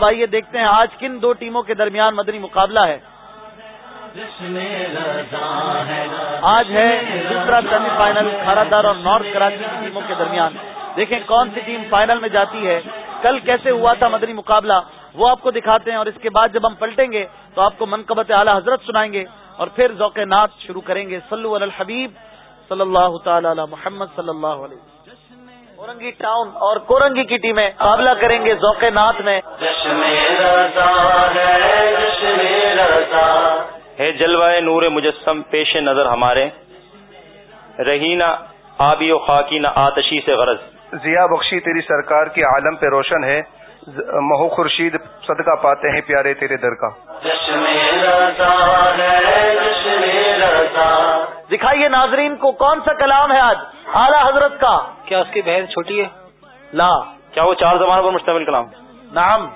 اب آئیے دیکھتے ہیں آج کن دو ٹیموں کے درمیان مدنی مقابلہ ہے۔ آج ہے دوسرا سیمی فائنل کھارا دار اور نارتھ کراچی کی ٹیموں کے درمیان۔ دیکھیں کون سی ٹیم فائنل میں جاتی ہے۔ کل کیسے ہوا تھا مدنی مقابلہ؟ وہ آپ کو دکھاتے ہیں اور اس کے بعد جب ہم پلٹیں گے تو آپ کو منقبت اعلیٰ حضرت سنائیں گے اور پھر ذوق نعت شروع کریں گے۔ صلو علی الحبیب صلی اللہ تعالی علی محمد صلی اللہ علیہ کورنگی ٹاؤن اور کورنگی کی ٹیمیں مقابلہ کریں گے ذوق نعت میں۔ ہے جلوہ نور مجسم پیش نظر ہمارے۔ رہینا آبی و خاکی نہ آتشی سے غرض۔ ضیا بخشی تیری سرکار کی عالم پہ روشن ہے۔ مہو خورشید صدقہ پاتے ہیں پیارے تیرے در کا۔ دکھائیے ناظرین کو کون سا کلام ہے آج؟ اعلیٰ حضرت کا۔ کیا اس کی بہن چھوٹی ہے؟ لا۔ کیا وہ چار زبانوں پر مشتمل کلام؟ نام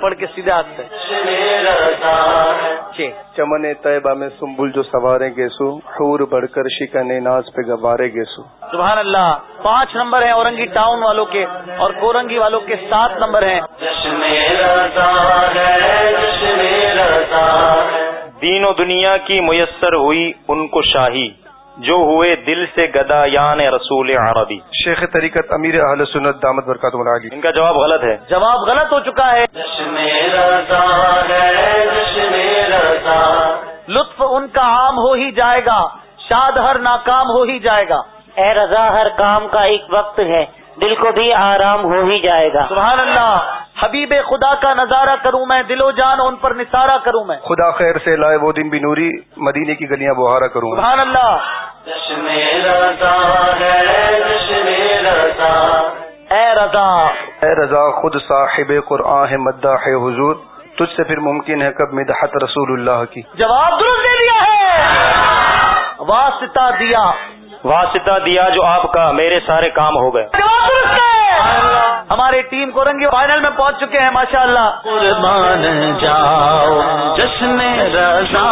پڑھ کے سیدھے ہاتھ سے۔ چمن طیبہ میں سنبل جو سوارے گیسو حور بڑھ کر شکن ناز پہ گوارے گیسو۔ سبحان اللہ پانچ نمبر ہیں اورنگی ٹاؤن والوں کے اور کورنگی والوں کے سات نمبر ہیں۔ دین و دنیا کی میسر ہوئی ان کو شاہی۔ جو ہوئے دل سے گدا یان رسول عربی۔ شیخ طریقت امیر اہل سنت دامت برکات ملاگی ان کا جواب غلط ہے۔ جواب غلط ہو چکا ہے۔ لطف ان کا عام ہو ہی جائے گا شاد ہر ناکام ہو ہی جائے گا۔ اے رضا ہر کام کا ایک وقت ہے۔ دل کو بھی آرام ہو ہی جائے گا۔ سبحان اللہ۔ حبیب خدا کا نظارہ کروں میں دل و جان ان پر نثارہ کروں میں۔ خدا خیر سے لائے وہ دن بھی نوری مدینے کی گلیاں بہارا کروں۔ سبحان اللہ۔ اے رضا۔ اے رضا خود صاحب قرآن ہے مداح ہے حضور۔ تجھ سے پھر ممکن ہے کب مدحت رسول اللہ کی۔ جواب درست دے دیا ہے۔ واسطہ دیا۔ واسطہ دیا جو آپ کا میرے سارے کام ہو گئے۔ ہماری ٹیم کو رنگی فائنل میں پہنچ چکے ہیں ماشاء اللہ قربان جاؤ جشن رضا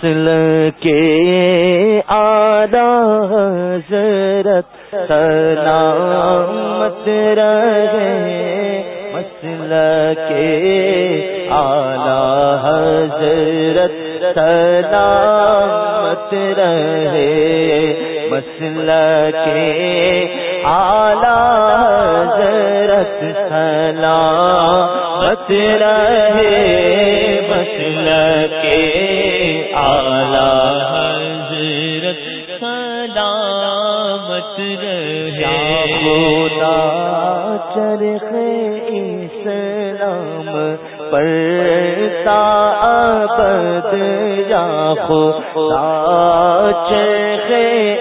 سل کے آدھا حضرت سلامت رہے۔ مسل کے آلہ حضرت سلامت رہے مسل کے آلہ حضرت سلامت رہے مسل کے آلہ حضرت سلامت رہے۔ خدا چرخ ایسا سابد یا خدا چرخ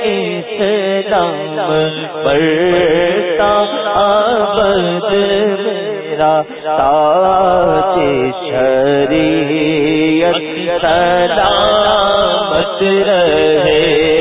اسلام پر سابد میرا تاج شریعت سلامت رہے۔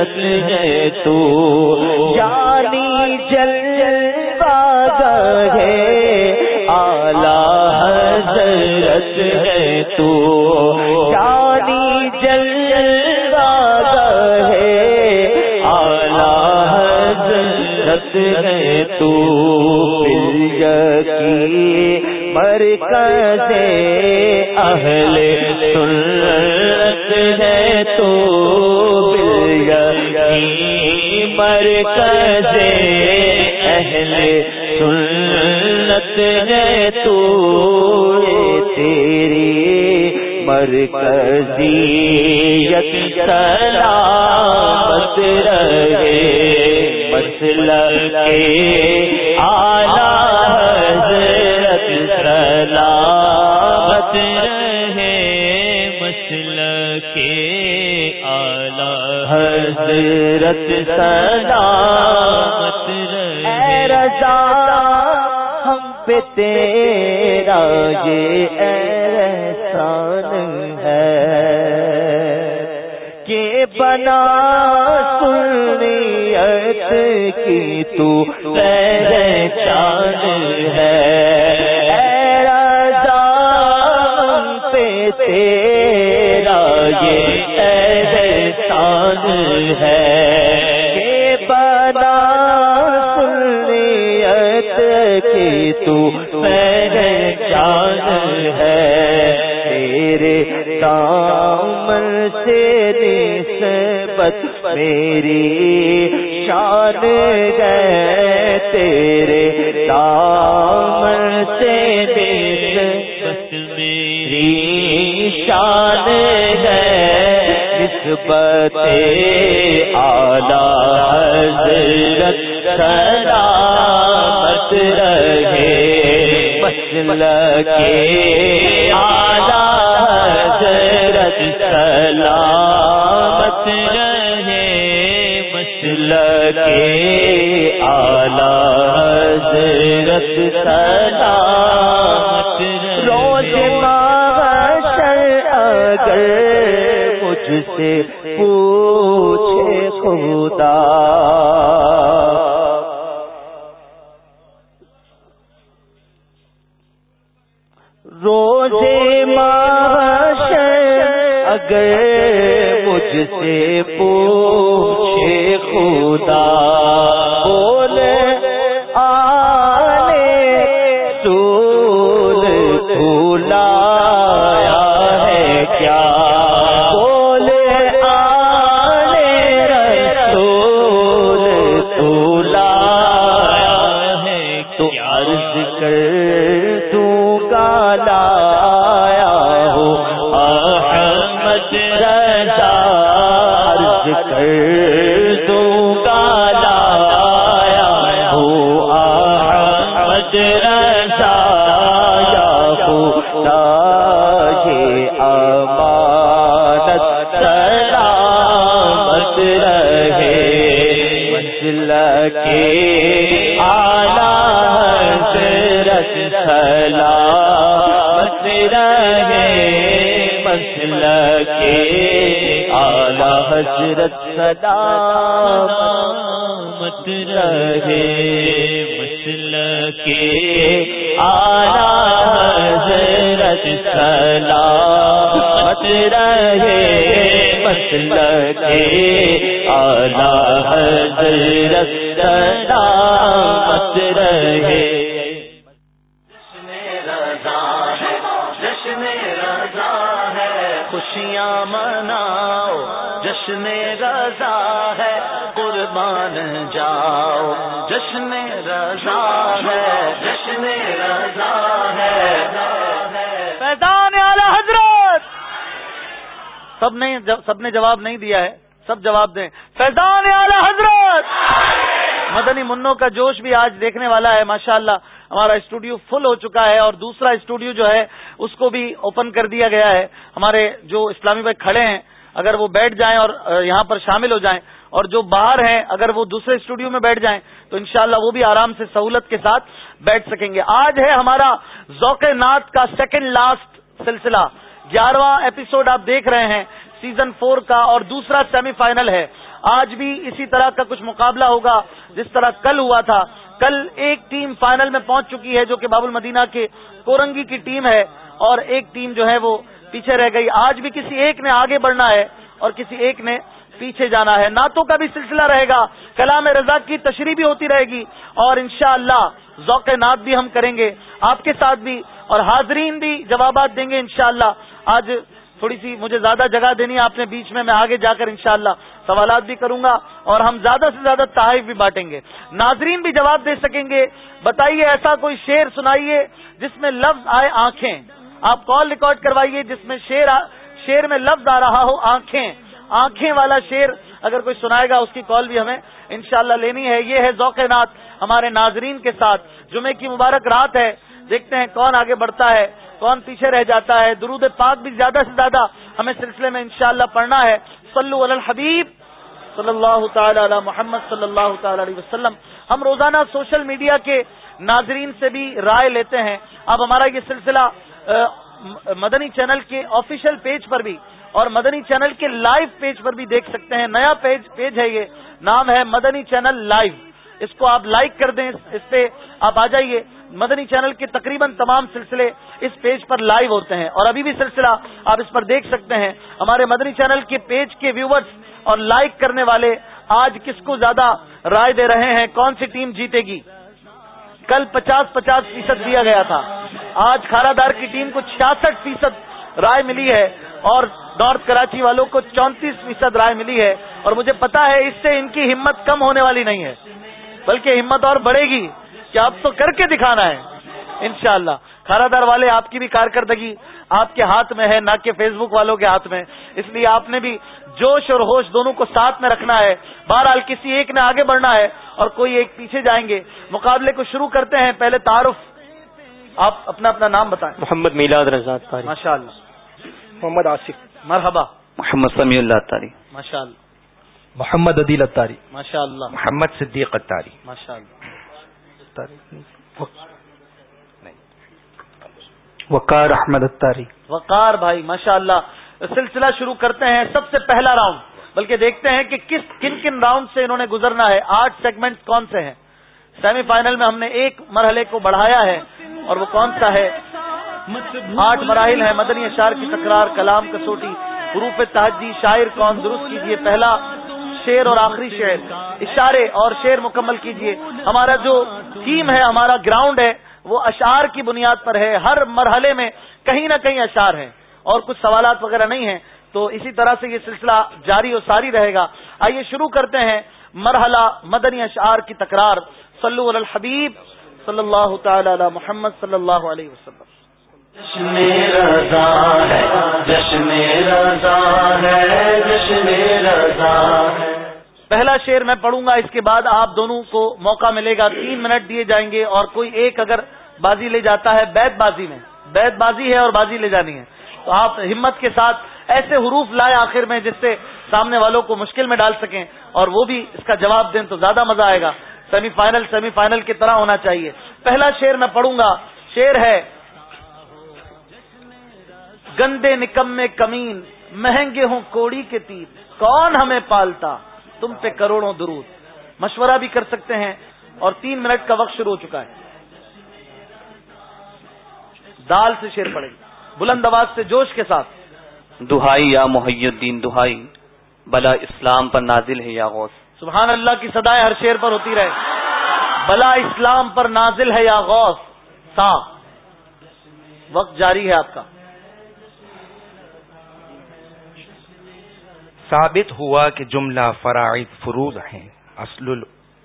جنت ہے تو جانی جل ہے آلہ حضرت ہے تو جانی جل ہے آلہ حضرت ہے تو کی جشن رضا ہے، قربان جاؤ۔ جشن رضا ہے، جشن رضا ہے۔ فیضان اعلی حضرت۔ سب نے سب نے جواب نہیں دیا ہے، سب جواب دیں۔ فیضان اعلی حضرت۔ مدنی منوں کا جوش بھی آج دیکھنے والا ہے، ماشاءاللہ۔ ہمارا اسٹوڈیو فل ہو چکا ہے اور دوسرا اسٹوڈیو جو ہے، اس کو بھی اوپن کر دیا گیا ہے۔ ہمارے جو اسلامی بھائی کھڑے ہیں اگر وہ بیٹھ جائیں اور یہاں پر شامل ہو جائیں اور جو باہر ہیں، اگر وہ دوسرے اسٹوڈیو میں بیٹھ جائیں، تو انشاءاللہ وہ بھی آرام سے سہولت کے ساتھ بیٹھ سکیں گے۔ آج ہے ہمارا ذوق نات کا سیکنڈ لاسٹ سلسلہ۔ گیارہواں ایپیسوڈ آپ دیکھ رہے ہیں سیزن فور کا اور دوسرا سیمی فائنل ہے۔ آج بھی اسی طرح کا کچھ مقابلہ ہوگا جس طرح کل ہوا تھا۔ کل ایک ٹیم فائنل میں پہنچ چکی ہے جو کہ باب المدینہ کے کورنگی کی ٹیم ہے اور ایک ٹیم جو ہے وہ پیچھے رہ گئی۔ آج بھی کسی ایک نے آگے بڑھنا ہے اور کسی ایک نے پیچھے جانا ہے۔ نعتوں کا بھی سلسلہ رہے گا۔ کلام رضا کی تشریح بھی ہوتی رہے گی اور انشاءاللہ ذوق نعت بھی ہم کریں گے۔ آپ کے ساتھ بھی اور حاضرین بھی جوابات دیں گے انشاءاللہ۔ آج تھوڑی سی مجھے زیادہ جگہ دینی ہے، آپ نے بیچ میں میں آگے جا کر انشاءاللہ سوالات بھی کروں گا اور ہم زیادہ سے زیادہ تحائف بھی بانٹیں گے۔ ناظرین بھی جواب دے سکیں گے۔ بتائیے ایسا کوئی شعر سنائیے جس میں لفظ آئے آنکھیں۔ آپ کال ریکارڈ کروائیے جس میں شیر شیر میں لفظ آ رہا ہو، آنکھیں۔ آنکھیں والا شیر اگر کوئی سنائے گا، اس کی کال بھی ہمیں انشاءاللہ لینی ہے۔ یہ ہے ذوق نات ہمارے ناظرین کے ساتھ۔ جمعے کی مبارک رات ہے۔ دیکھتے ہیں کون آگے بڑھتا ہے، کون پیچھے رہ جاتا ہے۔ درود پاک بھی زیادہ سے زیادہ ہمیں سلسلے میں انشاءاللہ پڑھنا ہے۔ صلو علی الحبیب صلی اللہ تعالی علی محمد صلی اللہ تعالی علیہ وسلم۔ ہم روزانہ سوشل میڈیا کے ناظرین سے بھی رائے لیتے ہیں۔ اب ہمارا یہ سلسلہ مدنی چینل کے آفیشیل پیج پر بھی اور مدنی چینل کے لائیو پیج پر بھی دیکھ سکتے ہیں۔ نیا پیج پیج ہے یہ۔ نام ہے مدنی چینل لائیو اس کو آپ لائک کر دیں، اس پہ آپ آ جائیے۔ مدنی چینل کے تقریباً تمام سلسلے اس پیج پر لائیو ہوتے ہیں۔ اور ابھی بھی سلسلہ آپ اس پر دیکھ سکتے ہیں۔ ہمارے مدنی چینل کے پیج کے ویورز اور لائک کرنے والے آج کس کو زیادہ رائے دے رہے ہیں؟ کون سی ٹیم جیتے گی؟ کل پچاس پچاس فیصد دیا گیا تھا۔ آج کھارا دار کی ٹیم کو چھیاسٹھ فیصد رائے ملی ہے اور نارتھ کراچی والوں کو چونتیس فیصد رائے ملی ہے۔ اور مجھے پتا ہے اس سے ان کی ہمت کم ہونے والی نہیں ہے، بلکہ ہمت اور بڑھے گی۔ کہ اب تو کر کے دکھانا ہے؟ انشاءاللہ۔ شاء دار والے، آپ کی بھی کارکردگی آپ کے ہاتھ میں ہے، نہ کہ فیس بک والوں کے ہاتھ میں۔ اس لیے آپ نے بھی جوش اور ہوش دونوں کو ساتھ میں رکھنا ہے۔ بہرحال کسی ایک نے آگے بڑھنا ہے اور کوئی ایک پیچھے جائیں گے مقابلے کو شروع کرتے ہیں پہلے تعارف آپ اپنا اپنا نام بتائیں۔ محمد میلاد رضا ماشاء اللہ محمد آصف۔ مرحبا۔ محمد سمیع اللہ تاری ماشاء اللہ محمد عدیل اتاری ماشاء اللہ محمد صدیق اتاری ماشاء اللہ وقار احمد اتاری وقار بھائی ماشاء اللہ سلسلہ شروع کرتے ہیں سب سے پہلا راؤنڈ۔ بلکہ دیکھتے ہیں کہ کس کن کن راؤنڈ سے انہوں نے گزرنا ہے۔ آٹھ سیگمنٹ کون سے ہیں؟ سیمی فائنل میں ہم نے ایک مرحلے کو بڑھایا ہے اور وہ کون سا ہے؟ آٹھ مراحل ہیں۔ مدنی اشار کی تکرار، کلام کسوٹی، حروف تحجی شاعر کون؟ درست کیجیے پہلا شیر اور آخری شعر۔ اشارے اور شعر مکمل کیجیے ہمارا جو تھیم ہے، ہمارا گراؤنڈ ہے، وہ اشعار کی بنیاد پر ہے۔ ہر مرحلے میں کہیں نہ کہیں اشعار ہیں۔ اور کچھ سوالات وغیرہ نہیں ہیں۔ تو اسی طرح سے یہ سلسلہ جاری و ساری رہے گا۔ آئیے شروع کرتے ہیں مرحلہ مدنی اشعار کی تکرار۔ صلو علی الحبیب صلی اللہ تعالی علی محمد صلی اللہ علیہ وسلم۔ جشن جشن رضا جشن رضا ہے۔ پہلا شعر میں پڑھوں گا اس کے بعد آپ دونوں کو موقع ملے گا تین منٹ دیے جائیں گے اور کوئی ایک اگر بازی لے جاتا ہے بیت بازی میں۔ بیت بازی ہے اور بازی لے جانی ہے۔ تو آپ ہمت کے ساتھ ایسے حروف لائے آخر میں جس سے سامنے والوں کو مشکل میں ڈال سکیں اور وہ بھی اس کا جواب دیں تو زیادہ مزہ آئے گا۔ سیمی فائنل سیمی فائنل کی طرح ہونا چاہیے۔ پہلا شعر میں پڑھوں گا۔ شعر ہے، گندے نکمے کمین، مہنگے ہوں کوڑی کے تیر، کون ہمیں پالتا؟ تم پہ کروڑوں درود۔ مشورہ بھی کر سکتے ہیں اور تین منٹ کا وقت شروع ہو چکا ہے۔ دال سے شیر پڑے گی بلند آواز سے جوش کے ساتھ۔ دہائی یا محی الدین دہائی بلا اسلام پر نازل ہے یا غوث۔ سبحان اللہ کی سدائے ہر شیر پر ہوتی رہے۔ بلا اسلام پر نازل ہے یا غوث۔ سا وقت جاری ہے آپ کا۔ ثابت ہوا کہ جملہ فرائض فروز ہیں۔ اصل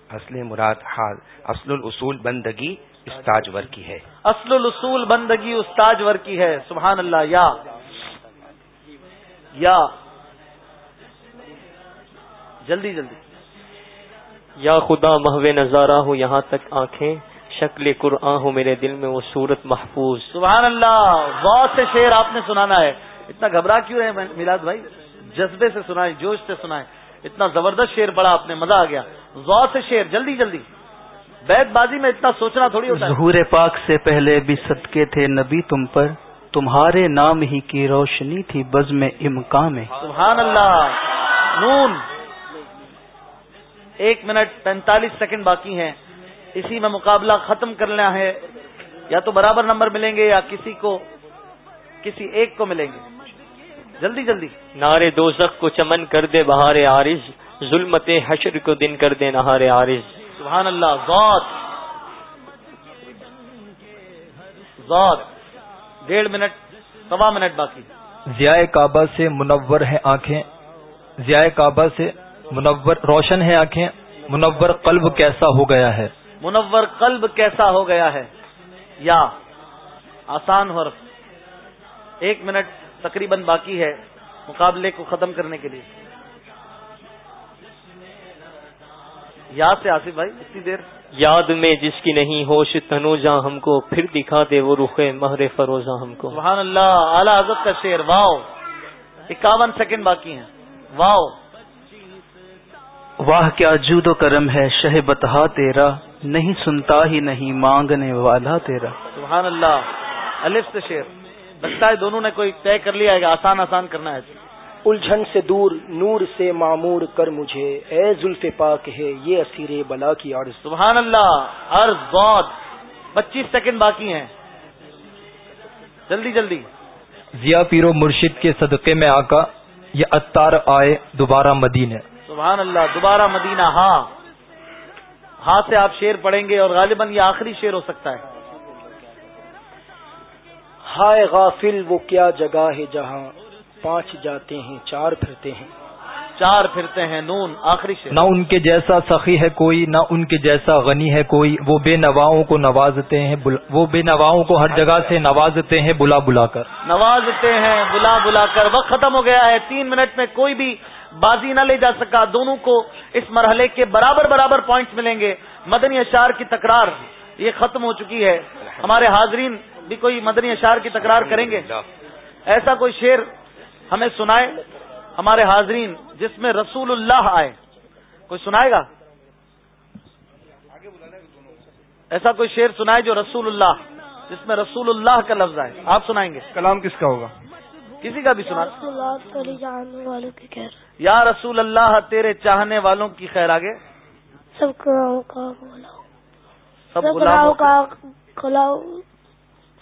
اصل مراد حال اصل الاصول بندگی استاج ور کی ہے۔ اصل الاصول بندگی استاج ور کی ہے۔ سبحان اللہ یا یا جلدی جلدی۔ یا خدا محو نظارہ ہو یہاں تک آنکھیں شکل قرآن ہو میرے دل میں وہ صورت محفوظ۔ سبحان اللہ بہت سے شعر آپ نے سنانا ہے۔ اتنا گھبرا کیوں رہے میلاد بھائی؟ جذبے سے سنائے جوش سے سنائے اتنا زبردست شیر پڑا آپ نے مزہ آ گیا۔ غور سے شیر جلدی جلدی۔ بیت بازی میں اتنا سوچنا تھوڑی ہوتا ظہور پاک سے پہلے بھی صدقے تھے نبی تم پر۔ تمہارے نام ہی کی روشنی تھی بز میں امکان۔ میں سبحان اللہ نون۔ ایک منٹ پینتالیس سیکنڈ باقی ہیں۔ اسی میں مقابلہ ختم کرنا ہے۔ یا تو برابر نمبر ملیں گے یا کسی کو کسی ایک کو ملیں گے۔ جلدی جلدی۔ نارے دو کو چمن کر دے بہار عارض۔ ظلمت حشر کو دن کر دے نہار عارض۔ سبحان اللہ ذات۔ ذات۔ ڈیڑھ منٹ سوا منٹ باقی۔ ضیاء کعبہ سے منور ہیں آنکھیں۔ ضیاء کعبہ سے منور روشن ہے آنکھیں۔ منور قلب کیسا ہو گیا ہے؟ منور قلب کیسا ہو گیا ہے؟ یا آسان حرف ایک منٹ تقریباً باقی ہے مقابلے کو ختم کرنے کے لیے۔ یاد سے آصف بھائی اتنی دیر؟ یاد میں جس کی نہیں ہوش تنوجا ہم کو پھر دکھا دے وہ رخ مہر فروزہ ہم کو۔ سبحان اللہ اعلی حضرت کا شیر واؤ۔ اکاون سیکنڈ باقی ہیں۔ واؤ۔ واہ کیا جود و کرم ہے شہ بتہا تیرا نہیں سنتا ہی نہیں مانگنے والا تیرا۔ سبحان اللہ۔ الف سے شیر لگتا ہے دونوں نے کوئی طے کر لیا ہے کہ آسان آسان کرنا ہے۔ الجھن سے دور نور سے معمور کر مجھے۔ اے زلف پاک ہے یہ اسیر بلا کی عرض۔ سبحان اللہ عرض بہت۔ پچیس سیکنڈ باقی ہیں۔ جلدی جلدی۔ ضیا پیرو مرشد کے صدقے میں آقا یہ اتار آئے دوبارہ مدینے سبحان اللہ دوبارہ مدینہ۔ ہاں۔ ہاں سے آپ شیر پڑھیں گے اور غالباً یہ آخری شیر ہو سکتا ہے۔ ہائے غافل وہ کیا جگہ ہے جہاں؟ پانچ جاتے ہیں چار پھرتے ہیں۔ چار پھرتے ہیں نون آخری شیر نہ ان کے جیسا سخی ہے کوئی نہ ان کے جیسا غنی ہے کوئی۔ وہ بے نواؤں کو نوازتے ہیں وہ بے نواؤں کو ہر جگہ سے نوازتے ہیں بلا بلا کر۔ نوازتے ہیں بلا بلا کر۔ وقت ختم ہو گیا ہے تین منٹ میں کوئی بھی بازی نہ لے جا سکا۔ دونوں کو اس مرحلے کے برابر برابر پوائنٹس ملیں گے۔ مدنی اشار کی تکرار یہ ختم ہو چکی ہے۔ ہمارے حاضرین بھی کوئی مدنی اشار کی تکرار کریں گے؟ ایسا کوئی شعر ہمیں سنائے ہمارے حاضرین جس میں رسول اللہ آئے۔ کوئی سنائے گا؟ ایسا کوئی شعر سنائے جو رسول اللہ جس میں رسول اللہ کا لفظ آئے۔ آپ سنائیں گے۔ کلام کس کا ہوگا؟ کسی کا بھی سنا۔ یا رسول اللہ تیرے چاہنے والوں کی خیر آگے۔ سب سب غلاموں کا۔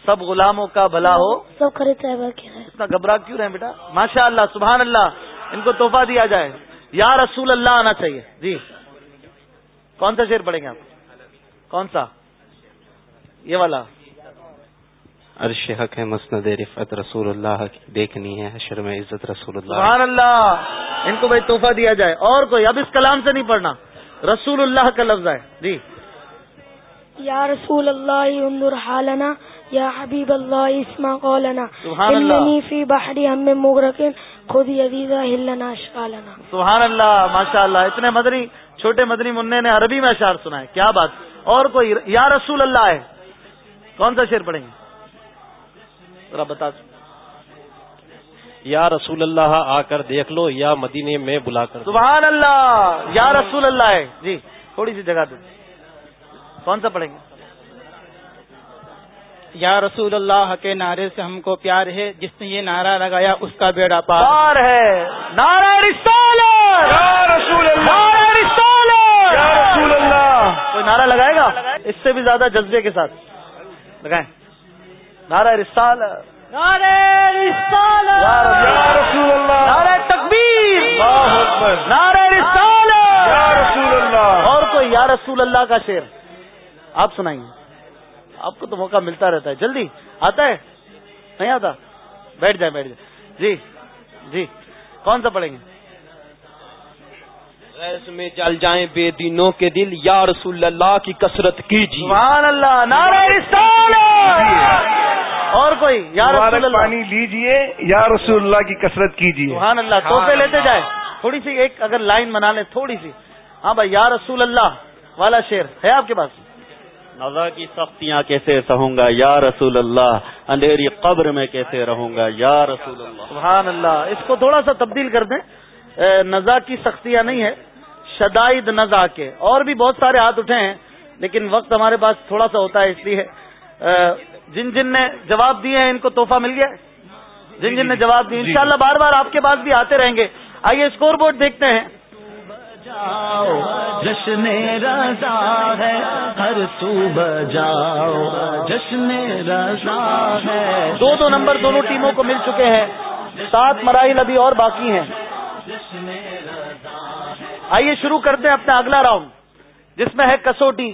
سب غلاموں کا بھلا ہو۔ سب خریدتے اتنا گھبرا کیوں رہے بیٹا؟ ماشاء اللہ سبحان اللہ ان کو تحفہ دیا جائے۔ یا رسول اللہ آنا چاہیے۔ جی۔ کون سا شیر پڑیں گے آپ؟ کون سا؟ یہ والا۔ عرش حق ہے مسند رفت رسول اللہ کی۔ دیکھنی ہے حشر میں عزت رسول اللہ۔ سبحان اللہ ان کو بھائی تحفہ دیا جائے۔ اور کوئی؟ اب اس کلام سے نہیں پڑھنا۔ رسول اللہ کا لفظ ہے۔ جی۔ یا رسول اللہ انظر حالنا۔ یا حبیب اللہ اسما قولنا. سبحان اللہ فی بحری ہم مغرقن خود عزیزہ ہلنا اشکالنا سبحان اللہ ماشاء اللہ اتنے مدنی چھوٹے مدنی منع نے عربی میں اشعار سنا ہے. کیا بات. اور کوئی یا رسول اللہ ہے. کون سا شعر پڑھیں گے؟ ذرا بتا یا رسول اللہ آ کر دیکھ لو یا مدینے میں بلا کر سبحان اللہ. یا رسول اللہ ہے. جی تھوڑی سی جگہ دے کون سا پڑھیں گے؟ یا رسول اللہ کے نعرے سے ہم کو پیار ہے جس نے یہ نعرہ لگایا اس کا بیڑا پار۔ پار ہے۔ نعرہ رسالت۔ یا رسول اللہ۔ نعرہ رسالت۔ یا رسول اللہ۔ کوئی نعرہ لگائے گا؟ اس سے بھی زیادہ جذبے کے ساتھ۔ لگائیں۔ نعرہ رسالت۔ نعرہ رسالت۔ یا رسول اللہ۔ نعرہ تکبیر۔ اللہ اکبر۔ نعرہ رسالت۔ یا رسول اللہ۔ اور کوئی یا رسول اللہ کا شعر؟ آپ سنائیں گے آپ کو تو موقع ملتا رہتا ہے۔ جلدی۔ آتا ہے؟ نہیں آتا؟ بیٹھ جائے بیٹھ جائے۔ جی۔ جی۔ کون سا پڑھیں گے؟ ریس میں جل جائیں بے دینوں کے دل۔ یا رسول اللہ کی کثرت کیجیے۔ سبحان اللہ۔ نعرہ رسالت۔ اور کوئی؟ یا رسول اللہ۔ پانی لیجیے۔ یا رسول اللہ کی کثرت کیجیے سبحان اللہ۔ توحفے لیتے جائے۔ تھوڑی سی ایک اگر لائن بنا لیں تھوڑی سی۔ ہاں بھائی یا رسول اللہ والا شعر ہے آپ کے پاس؟ نظا کی سختیاں کیسے سہوں گا؟ یا رسول اللہ اندھیری قبر میں کیسے رہوں گا؟ یا رسول اللہ۔ سبحان اللہ۔ اس کو تھوڑا سا تبدیل کر دیں۔ نزا کی سختیاں نہیں ہے شدائد نزا کے۔ اور بھی بہت سارے ہاتھ اٹھے ہیں لیکن وقت ہمارے پاس تھوڑا سا ہوتا ہے اس لیے۔ جن جن نے جواب دیے ہیں ان کو تحفہ مل گیا۔ جن جن نے جواب دیے انشاءاللہ بار بار آپ کے پاس بھی آتے رہیں گے۔ آئیے اسکور بورڈ دیکھتے ہیں۔ جشن رضا ہے، ہر صبح جاؤ جشن رضا ہے۔ دو دو نمبر دونوں ٹیموں کو مل چکے ہیں۔ سات مراحل ابھی اور باقی ہیں۔ آئیے شروع کرتے ہیں اپنا اگلا راؤنڈ، جس میں ہے کسوٹی۔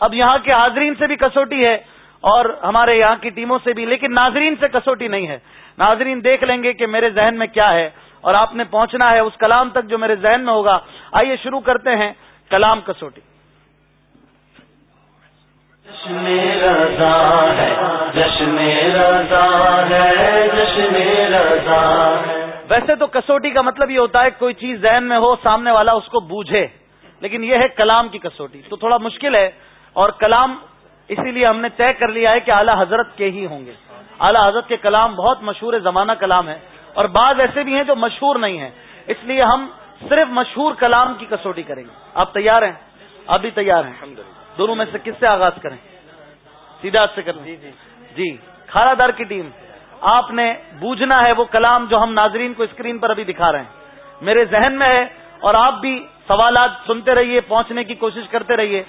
اب یہاں کے حاضرین سے بھی کسوٹی ہے اور ہمارے یہاں کی ٹیموں سے بھی، لیکن ناظرین سے کسوٹی نہیں ہے۔ ناظرین دیکھ لیں گے کہ میرے ذہن میں کیا ہے اور آپ نے پہنچنا ہے اس کلام تک جو میرے ذہن میں ہوگا۔ آئیے شروع کرتے ہیں کلام کسوٹی۔ جشن رضا ہے جشن رضا ہے جشن رضا ہے۔ ویسے تو کسوٹی کا مطلب یہ ہوتا ہے کوئی چیز ذہن میں ہو سامنے والا اس کو بوجھے لیکن یہ ہے کلام کی کسوٹی۔ تو تھوڑا مشکل ہے اور کلام اسی لیے ہم نے طے کر لیا ہے کہ اعلیٰ حضرت کے ہی ہوں گے۔ اعلیٰ حضرت کے کلام بہت مشہور زمانہ کلام ہے اور بعض ایسے بھی ہیں جو مشہور نہیں ہیں۔ اس لیے ہم صرف مشہور کلام کی کسوٹی کریں گے۔ آپ تیار ہیں؟ آپ بھی تیار ہیں؟ دونوں میں سے کس سے آغاز کریں؟ سیدھا سے کریں۔ جی جی۔ کھارا دار کی ٹیم۔ آپ نے بوجھنا ہے وہ کلام جو ہم ناظرین کو اسکرین پر ابھی دکھا رہے ہیں۔ میرے ذہن میں ہے اور آپ بھی سوالات سنتے رہیے پہنچنے کی کوشش کرتے رہیے۔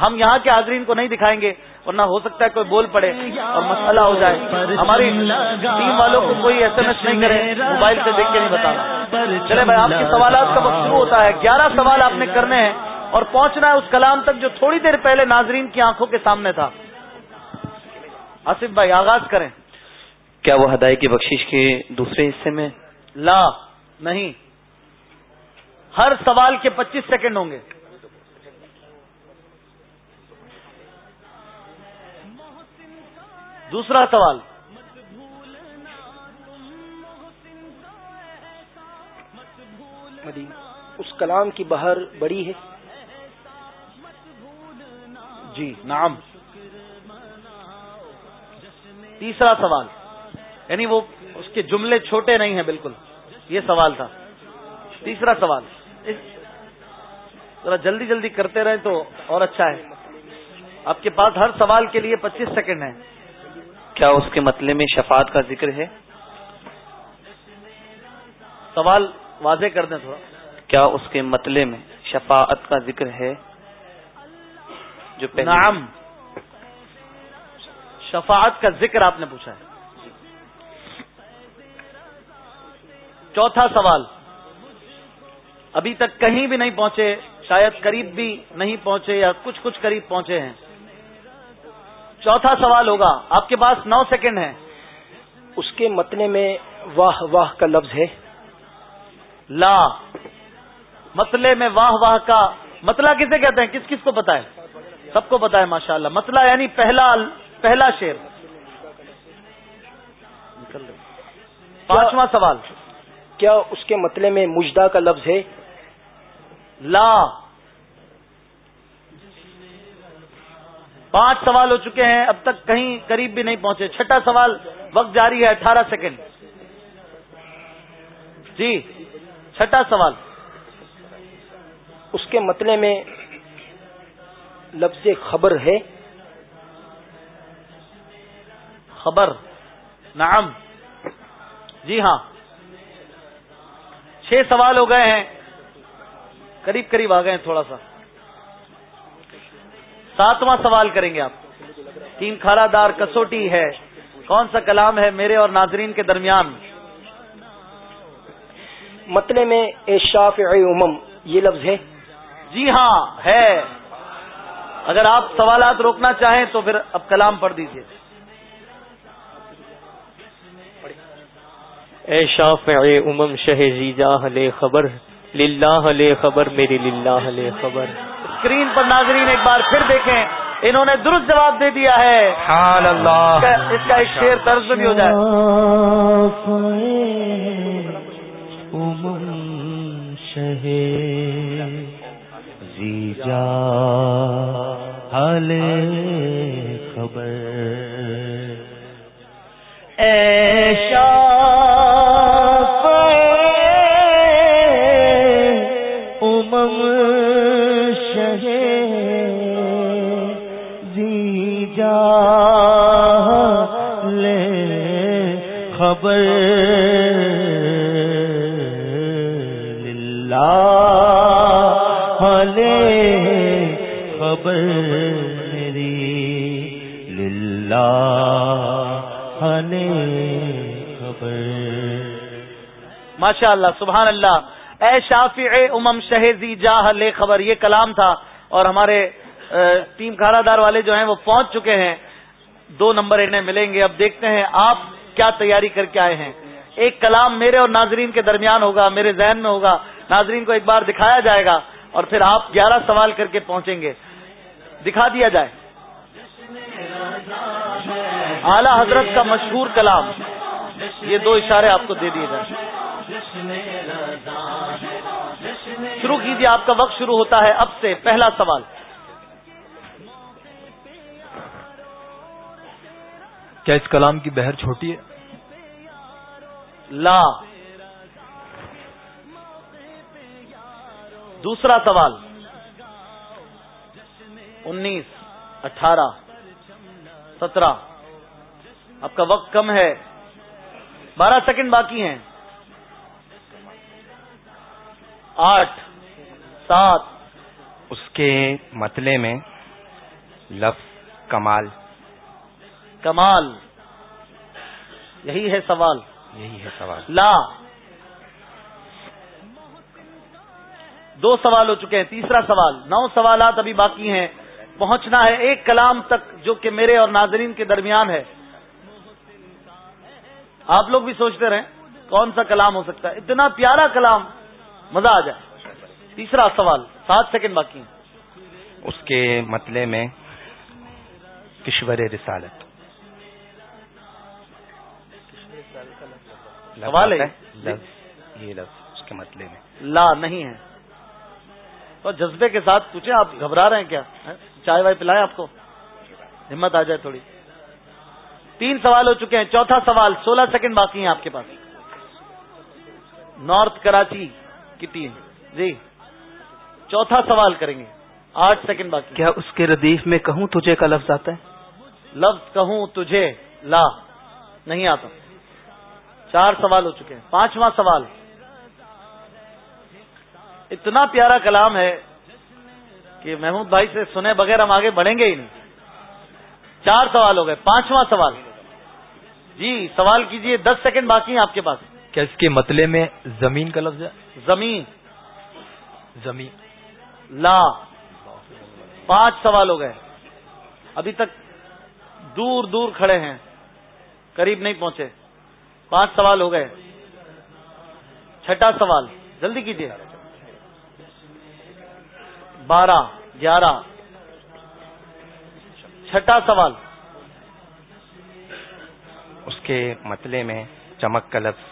ہم یہاں کے حاضرین کو نہیں دکھائیں گے ورنہ ہو سکتا ہے کوئی بول پڑے اور مسئلہ ہو جائے۔ ہماری ٹیم والوں کو کوئی ایس ایم ایس نہیں کرے موبائل سے دیکھ کے نہیں بتانا۔ چلے بھائی آپ کے سوالات کا وقت شروع ہوتا ہے۔ گیارہ سوال آپ نے کرنے ہیں اور پہنچنا ہے اس کلام تک جو تھوڑی دیر پہلے ناظرین کی آنکھوں کے سامنے تھا۔ آصف بھائی آغاز کریں۔ کیا وہ ہدایت کی بخشش کے دوسرے حصے میں؟ لا نہیں۔ ہر سوال کے پچیس سیکنڈ ہوں گے۔ دوسرا سوال۔ اس کلام کی بہر بڑی ہے۔ جی نام تیسرا سوال۔ یعنی وہ اس کے جملے چھوٹے نہیں ہیں بالکل۔ یہ سوال تھا۔ تیسرا سوال۔ ذرا جلدی جلدی کرتے رہے تو اور اچھا ہے۔ آپ کے پاس ہر سوال کے لیے پچیس سیکنڈ ہیں۔ کیا اس کے مطلب میں شفاعت کا ذکر ہے؟ سوال واضح کر دیں تھوڑا۔ کیا اس کے مطلب میں شفاعت کا ذکر ہے؟ جو نعم۔ شفاعت کا ذکر آپ نے پوچھا ہے۔ چوتھا سوال۔ ابھی تک کہیں بھی نہیں پہنچے، شاید قریب بھی نہیں پہنچے یا کچھ کچھ قریب پہنچے ہیں۔ چوتھا سوال ہوگا۔ آپ کے پاس نو سیکنڈ ہیں۔ اس کے متنے میں واہ واہ کا لفظ ہے؟ لا۔ متلے میں واہ واہ کا متلا کسے کہتے ہیں؟ کس کس کو پتا ہے؟ سب کو پتا ہے ماشاء اللہ متلا یعنی پہلا پہلا شیر پانچواں سوال۔ کیا اس کے متلے میں مجدہ کا لفظ ہے؟ لا۔ پانچ سوال ہو چکے ہیں اب تک کہیں قریب بھی نہیں پہنچے۔ چھٹا سوال وقت جاری ہے اٹھارہ سیکنڈ۔ جی چھٹا سوال۔ اس کے متلے میں لفظ خبر ہے؟ خبر۔ نعم۔ جی ہاں۔ چھ سوال ہو گئے ہیں۔ قریب قریب آ گئے ہیں تھوڑا سا۔ ساتواں سوال کریں گے آپ۔ تین کھارا دار کسوٹی ہے۔ کون سا کلام ہے میرے اور ناظرین کے درمیان؟ متلے میں ایشاف امم یہ لفظ ہے؟ جی ہاں ہے۔ اگر آپ سوالات روکنا چاہیں تو پھر اب کلام پڑھ دیجیے اے شاف امم شہ جا لے خبر۔ للہ لے خبر میری للہ لے خبر۔ اسکرین پر ناظرین ایک بار پھر دیکھیں انہوں نے درست جواب دے دیا ہے۔ حال اللہ۔ اس کا ایک شیر طرز بھی ہو جائے۔ جا حال خبر۔ ایشا خبر میری للہ خبر۔ ماشاء اللہ سبحان اللہ اے شافی اے امم شہزی جا لے خبر، یہ کلام تھا۔ اور ہمارے ٹیم کھارا دار والے جو ہیں، وہ پہنچ چکے ہیں۔ دو نمبر انہیں ملیں گے۔ اب دیکھتے ہیں آپ کیا تیاری کر کے آئے ہیں۔ ایک کلام میرے اور ناظرین کے درمیان ہوگا، میرے ذہن میں ہوگا۔ ناظرین کو ایک بار دکھایا جائے گا اور پھر آپ گیارہ سوال کر کے پہنچیں گے۔ دکھا دیا جائے۔ اعلی حضرت کا مشہور کلام یہ دو اشارے آپ کو دے دیے جائیں۔ شروع کیجیے آپ کا وقت شروع ہوتا ہے۔ اب سے پہلا سوال۔ کیا اس کلام کی بہر چھوٹی ہے؟ لا۔ دوسرا سوال۔ انیس اٹھارہ سترہ۔ آپ کا وقت کم ہے۔ بارہ سیکنڈ باقی ہیں۔ آٹھ سات۔ اس کے متلے میں لفظ کمال۔ کمال۔ یہی ہے سوال۔ یہی ہے سوال۔ لا۔ دو سوال ہو چکے ہیں تیسرا سوال۔ نو سوالات ابھی باقی ہیں۔ پہنچنا ہے ایک کلام تک جو کہ میرے اور ناظرین کے درمیان ہے۔ آپ لوگ بھی سوچتے رہیں کون سا کلام ہو سکتا ہے۔ اتنا پیارا کلام مزہ آ جائے۔ تیسرا سوال سات سیکنڈ باقی ہیں۔ اس کے متلے میں کشور رسالت۔ سوال ہے۔ یہ لفظ اس کے متلے میں۔ لا نہیں ہے۔ تو جذبے کے ساتھ پوچھیں آپ گھبرا رہے ہیں کیا؟ چائے وائے پلائے آپ کو؟ ہمت آ جائے تھوڑی۔ تین سوال ہو چکے ہیں چوتھا سوال سولہ سیکنڈ باقی ہیں آپ کے پاس۔ نارتھ کراچی کی ٹیم۔ جی۔ چوتھا سوال کریں گے۔ آٹھ سیکنڈ باقی کیا اس کے ردیف میں کہوں تجھے کا لفظ آتا ہے؟ لفظ کہوں تجھے؟ لا۔ نہیں آتا۔ چار سوال ہو چکے ہیں۔ پانچواں سوال۔ اتنا پیارا کلام ہے کہ محمود بھائی سے سنے بغیر ہم آگے بڑھیں گے ہی نہیں۔ چار سوال ہو گئے پانچواں سوال۔ جی سوال کیجیے دس سیکنڈ باقی ہیں آپ کے پاس۔ کیا اس کے متلے میں زمین کا لفظ ہے؟ زمین۔ زمین۔ لا۔ پانچ سوال ہو گئے۔ ابھی تک دور دور کھڑے ہیں قریب نہیں پہنچے۔ پانچ سوال ہو گئے۔ چھٹا سوال جلدی کیجیے بارہ گیارہ۔ چھٹا سوال۔ اس کے متلے میں چمک کا لفظ۔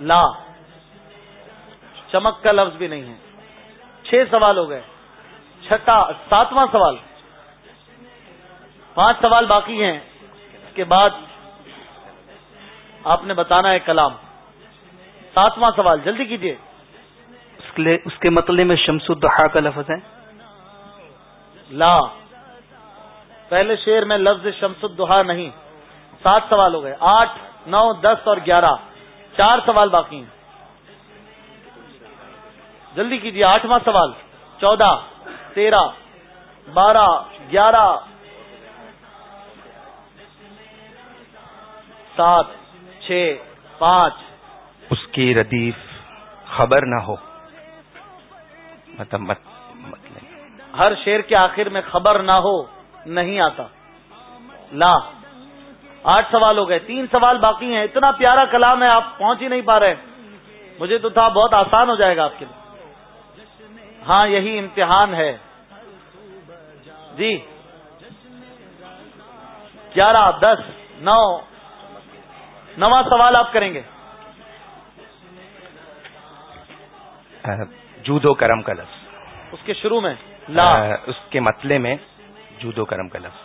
لا۔ چمک کا لفظ بھی نہیں ہے۔ چھ سوال ہو گئے۔ چھٹا ساتواں سوال۔ پانچ سوال باقی ہیں۔ اس کے بعد آپ نے بتانا ہے کلام۔ ساتواں سوال جلدی کیجیے اس کے مطلب میں شمس الدحا کا لفظ ہے؟ لا. پہلے شیر میں لفظ شمس الدحا نہیں. سات سوال ہو گئے. آٹھ نو دس اور گیارہ. چار سوال باقی ہیں. جلدی کیجیے آٹھواں سوال. چودہ تیرہ بارہ گیارہ. سات چھ پانچ. اس کی ردیف خبر نہ ہو۔ مطلب مطلب۔ ہر شیر کے آخر میں خبر نہ ہو نہیں آتا۔ لا۔ آٹھ سوال ہو گئے تین سوال باقی ہیں۔ اتنا پیارا کلام ہے آپ پہنچ ہی نہیں پا رہے۔ مجھے تو تھا بہت آسان ہو جائے گا آپ کے لیے۔ ہاں یہی امتحان ہے۔ جی۔ گیارہ دس نو۔ نواں سوال آپ کریں گے۔ جودو کرم کا لفظ۔ اس کے شروع میں لا۔ اس کے متلے میں جودو کرم کا لفظ۔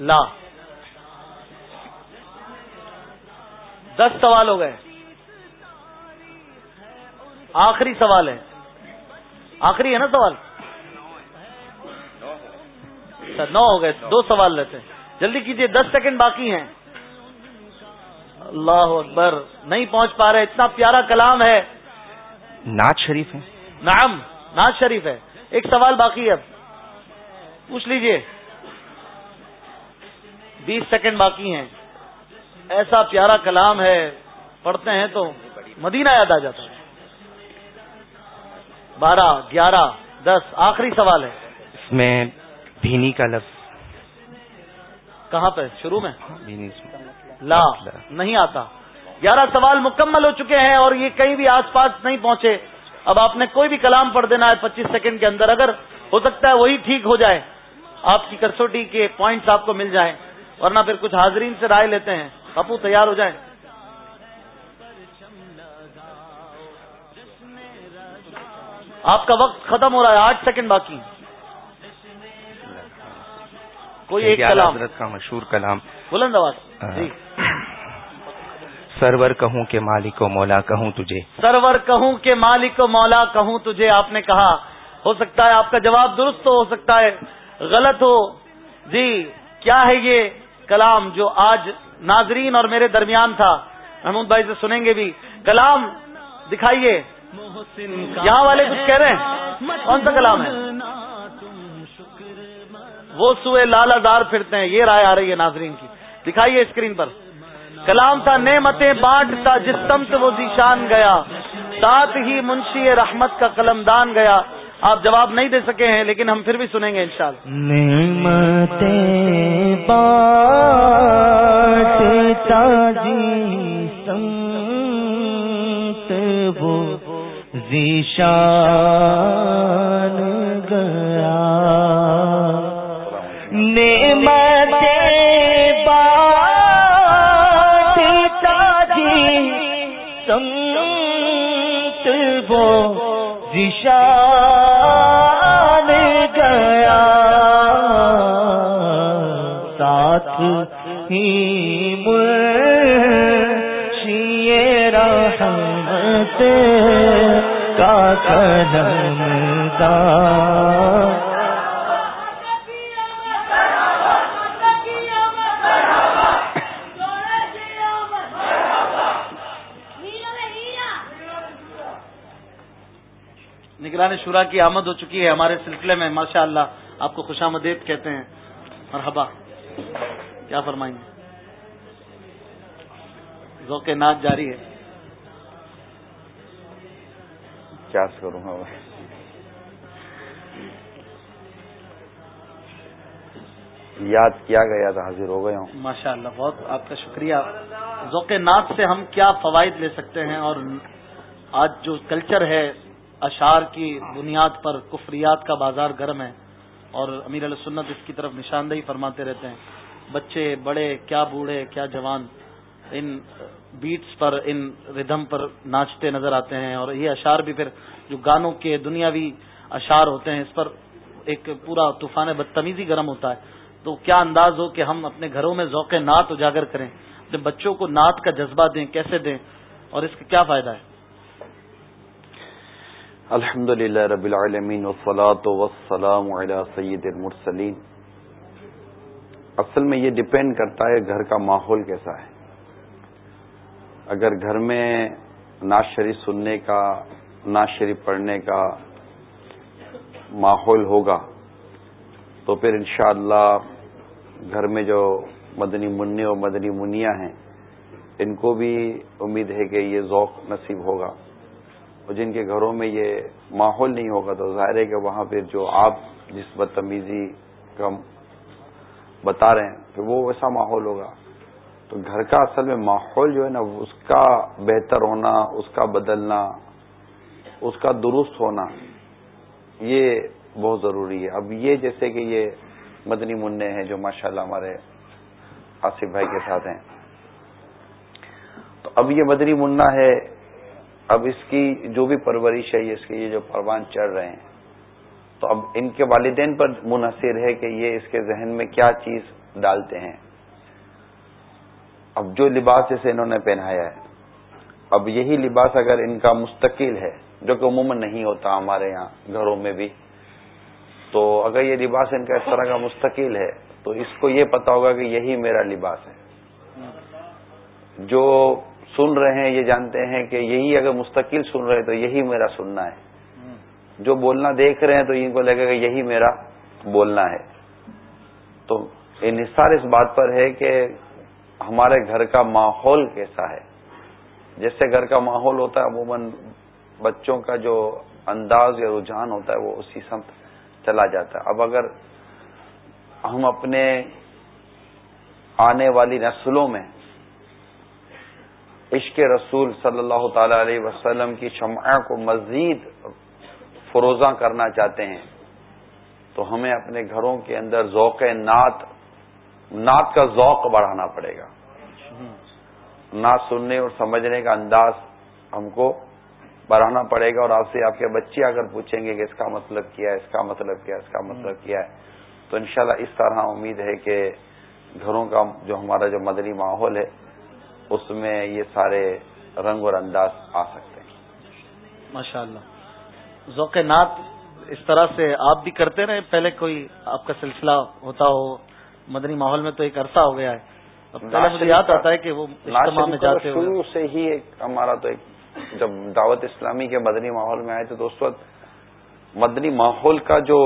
لا۔ دس سوال ہو گئے۔ آخری سوال ہے۔ آخری ہے نا سوال؟ نو ہو گئے۔ دو سوال لیتے جلدی کیجیے دس سیکنڈ باقی ہیں۔ اللہ اکبر نہیں پہنچ پا رہے۔ اتنا پیارا کلام ہے۔ ناز شریف ہے نعم ناز شریف ہے ایک سوال باقی ہے اب۔ پوچھ لیجیے۔ بیس سیکنڈ باقی ہیں۔ ایسا پیارا کلام ہے پڑھتے ہیں تو مدینہ یاد آ جاتا ہے۔ بارہ گیارہ دس آخری سوال ہے۔ اس میں بھینی کا لفظ۔ کہاں پہ؟ شروع میں؟ بھینی۔ لا۔ نہیں آتا۔ گیارہ سوال مکمل ہو چکے ہیں اور یہ کہیں بھی آس پاس نہیں پہنچے۔ اب آپ نے کوئی بھی کلام پڑھ دینا ہے پچیس سیکنڈ کے اندر اگر ہو سکتا ہے وہی ٹھیک ہو جائے آپ کی کسوٹی کے پوائنٹس آپ کو مل جائیں ورنہ پھر کچھ حاضرین سے رائے لیتے ہیں۔ پپو تیار ہو جائیں۔ آپ کا وقت ختم ہو رہا ہے آٹھ سیکنڈ باقی۔ کوئی ایک کلام۔ حضرت کا مشہور کلام۔ بلند آواز۔ جی۔ سرور کہوں کہ مالک و مولا کہوں تجھے۔ سرور کہوں کہ مالک و مولا کہوں تجھے، آپ نے کہا۔ ہو سکتا ہے آپ کا جواب درست ہو سکتا ہے غلط ہو۔ جی کیا ہے یہ کلام جو آج ناظرین اور میرے درمیان تھا؟ محمود بھائی سے سنیں گے بھی۔ کلام، دکھائیے۔ یہاں والے کچھ کہہ رہے ہیں؟ کون سا کلام ہے؟ وہ سوئے لال ازار پھرتے ہیں۔ یہ رائے آ رہی ہے ناظرین کی۔ دکھائیے اسکرین پر۔ کلام تھا نعمتیں بانٹتا جس سمت وہ ذیشان گیا، ساتھ ہی منشی رحمت کا قلم دان گیا۔ آپ جواب نہیں دے سکے ہیں، لیکن ہم پھر بھی سنیں گے انشاءاللہ۔ نعمتیں بانٹتا جی سمت وہ ذیشان ہی مرشی رحمت کا قدم دار نگران شورا کی آمد ہو چکی ہے ہمارے سلسلے میں ماشاء اللہ آپ کو خوش آمدید کہتے ہیں۔ مرحبا۔ کیا فرمائیں گے؟ ذوق ناچ جاری ہے۔ کیا کروں گا یاد کیا گیا تھا حاضر ہو گیا ہوں۔ ماشاء اللہ بہت آپ کا شکریہ۔ ذوق ناچ سے ہم کیا فوائد لے سکتے ہیں اور آج جو کلچر ہے اشعار کی بنیاد پر کفریات کا بازار گرم ہے اور امیر علیہ سنت اس کی طرف نشاندہی فرماتے رہتے ہیں۔ بچے، بڑے، کیا بوڑھے، کیا جوان، ان بیٹس پر، ان ردھم پر ناچتے نظر آتے ہیں اور یہ اشعار بھی پھر جو گانوں کے دنیاوی اشعار ہوتے ہیں، اس پر ایک پورا طوفان بدتمیزی گرم ہوتا ہے۔ تو کیا انداز ہو کہ ہم اپنے گھروں میں ذوق نعت اجاگر کریں؟ اپنے بچوں کو نعت کا جذبہ دیں، کیسے دیں؟ اور اس کا کیا فائدہ ہے الحمد للہ رب العالمین وسلاۃ وسلام علی سید المرسلین۔ اصل میں یہ ڈپینڈ کرتا ہے گھر کا ماحول کیسا ہے۔ اگر گھر میں ناز شریف سننے کا ناز شریف پڑھنے کا ماحول ہوگا، تو پھر انشاءاللہ گھر میں جو مدنی منع اور مدنی منیا ہیں، ان کو بھی امید ہے کہ یہ ذوق نصیب ہوگا۔ اور جن کے گھروں میں یہ ماحول نہیں ہوگا، تو ظاہر ہے کہ وہاں پھر جو آپ جس بدتمیزی کا بتا رہے ہیں کہ وہ ویسا ماحول ہوگا۔ تو گھر کا اصل میں ماحول جو ہے نا، اس کا بہتر ہونا، اس کا بدلنا، اس کا درست ہونا، یہ بہت ضروری ہے۔ اب یہ جیسے کہ یہ مدنی منع ہیں جو ماشاءاللہ ہمارے آصف بھائی کے ساتھ ہیں۔ تو اب یہ مدنی منا ہے، اب اس کی جو بھی پرورش ہے، اس کے یہ جو پروان چڑھ رہے ہیں تو اب ان کے والدین پر منحصر ہے کہ یہ اس کے ذہن میں کیا چیز ڈالتے ہیں۔ اب جو لباس جیسے انہوں نے پہنایا ہے۔ اب یہی لباس اگر ان کا مستقل ہے، جو کہ عموماً نہیں ہوتا ہمارے یہاں گھروں میں بھی، تو اگر یہ لباس ان کا اس طرح کا مستقل ہے، تو اس کو یہ پتا ہوگا کہ یہی میرا لباس ہے۔ جو سن رہے ہیں، یہ جانتے ہیں کہ یہی اگر مستقل سن رہے تو یہی میرا سننا ہے۔ جو بولنا دیکھ رہے ہیں تو ان کو لگے گا یہی میرا بولنا ہے۔ تو انحصار اس بات پر ہے کہ ہمارے گھر کا ماحول کیسا ہے۔ جیسے گھر کا ماحول ہوتا ہے، عموماً بچوں کا جو انداز یا رجحان ہوتا ہے، وہ اسی سمت چلا جاتا ہے۔ اب اگر ہم اپنے آنے والی نسلوں میں عشق رسول صلی اللہ تعالی علیہ وسلم کی شمع کو مزید فروزاں کرنا چاہتے ہیں، تو ہمیں اپنے گھروں کے اندر ذوق نعت نعت کا ذوق بڑھانا پڑے گا۔ نعت سننے اور سمجھنے کا انداز ہم کو بڑھانا پڑے گا اور آپ سے آپ کے بچے اگر پوچھیں گے کہ اس کا مطلب کیا ہے، اس کا مطلب کیا ہے، اس کا مطلب کیا ہے، تو انشاءاللہ اس طرح امید ہے کہ گھروں کا جو ہمارا جو مدنی ماحول ہے، اس میں یہ سارے رنگ اور انداز آ سکتے ہیں۔ ماشاء اللہ ذوق نعت اس طرح سے آپ بھی کرتے رہے پہلے کوئی آپ کا سلسلہ ہوتا ہو مدنی ماحول میں تو ایک عرصہ ہو گیا ہے۔ پہلے مجھے یاد آتا ہے کہ وہ میں جاتے شروع سے ہی ایک ہمارا تو ایک جب دعوت اسلامی کے مدنی ماحول میں آئے تو اس وقت مدنی ماحول کا جو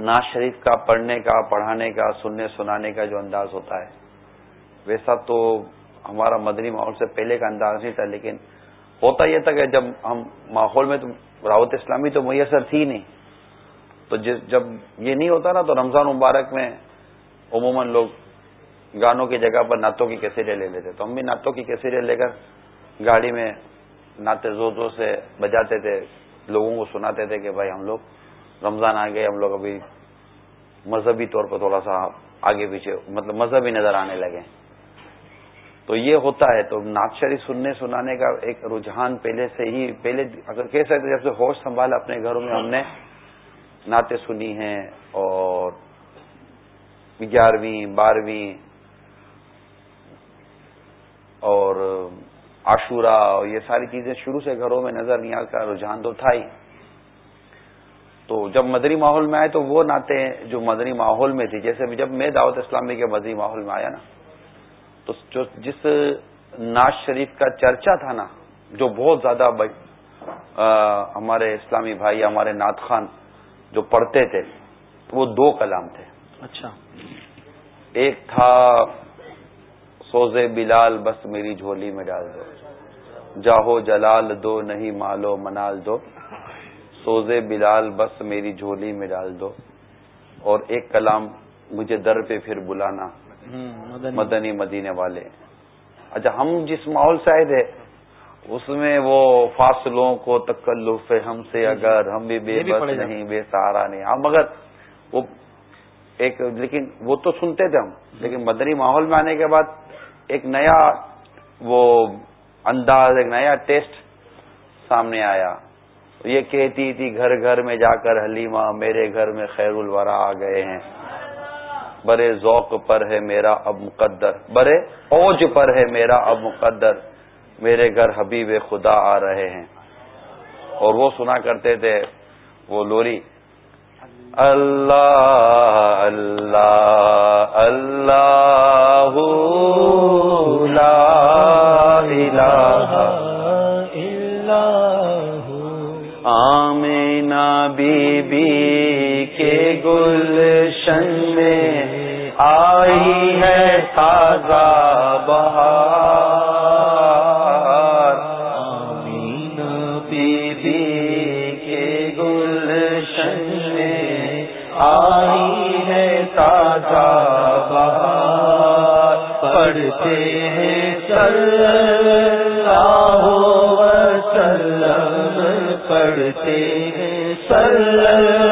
ناز شریف کا پڑھنے کا پڑھانے کا سننے سنانے کا جو انداز ہوتا ہے ویسا تو ہمارا مدنی ماحول سے پہلے کا انداز نہیں تھا لیکن ہوتا یہ تھا کہ جب ہم ماحول میں تو راوت اسلامی تو میسر تھی نہیں۔ تو جب یہ نہیں ہوتا نا تو رمضان مبارک میں عموماً لوگ گانوں کی جگہ پر نعتوں کی کیسیٹیں لے لیتے۔ تو ہم بھی نعتوں کی کیسیٹیں لے کر گاڑی میں نعتیں زور زور سے بجاتے تھے۔ لوگوں کو سناتے تھے کہ بھائی ہم لوگ رمضان آ گئے، ہم لوگ ابھی مذہبی طور پر تھوڑا سا آگے پیچھے مطلب مذہبی نظر آنے لگے۔ تو یہ ہوتا ہے، تو نعت شریف سننے سنانے کا ایک رجحان پہلے سے ہی، پہلے اگر کہہ سکتے جب سے ہوش سنبھالا اپنے گھروں میں ہم نے، نعتیں سنی ہیں اور گیارہویں، بارہویں اور عاشورہ اور یہ ساری چیزیں شروع سے گھروں میں نظر نیاز کا رجحان تو تھا ہی۔ تو جب مدری ماحول میں آئے تو وہ نعتیں جو مدری ماحول میں تھی جیسے جب میں دعوت اسلامی کے مدری ماحول میں آیا نا تو جو جس ناز شریف کا چرچا تھا نا جو بہت زیادہ ہمارے اسلامی بھائی ہمارے نعت خان جو پڑھتے تھے وہ دو کلام تھے۔ اچھا۔ ایک تھا سوزے بلال بس میری جھولی میں ڈال دو۔ جاہو جلال دو نہیں مالو منال دو۔ سوزے بلال بس میری جھولی میں ڈال دو۔ اور ایک کلام مجھے در پہ پھر بلانا۔ مدنی۔ مدینے والے۔ اچھا ہم جس ماحول سے آئے تھے اس میں وہ فاصلوں کو تکلف ہم سے اگر ہم بھی بے بس نہیں بے سہارا نہیں۔ ہم مگر وہ ایک لیکن وہ تو سنتے تھے ہم لیکن مدنی ماحول میں آنے کے بعد ایک نیا وہ انداز ایک نیا ٹیسٹ سامنے آیا۔ یہ کہتی تھی گھر گھر میں جا کر حلیمہ میرے گھر میں خیر الورا آ گئے ہیں۔ برے ذوق پر ہے میرا اب مقدر برے اوج پر ہے میرا اب مقدر۔ میرے گھر حبیب خدا آ رہے ہیں۔ اور وہ سنا کرتے تھے وہ لوری اللہ اللہ اللہ آمینا بی بی۔ کے گلشن میں آئی ہے تازہ بہار۔ آمین، بی بی کے گلشن میں آئی ہے تازہ بہار۔ پڑھتے ہیں سر پڑھتے ہیں سل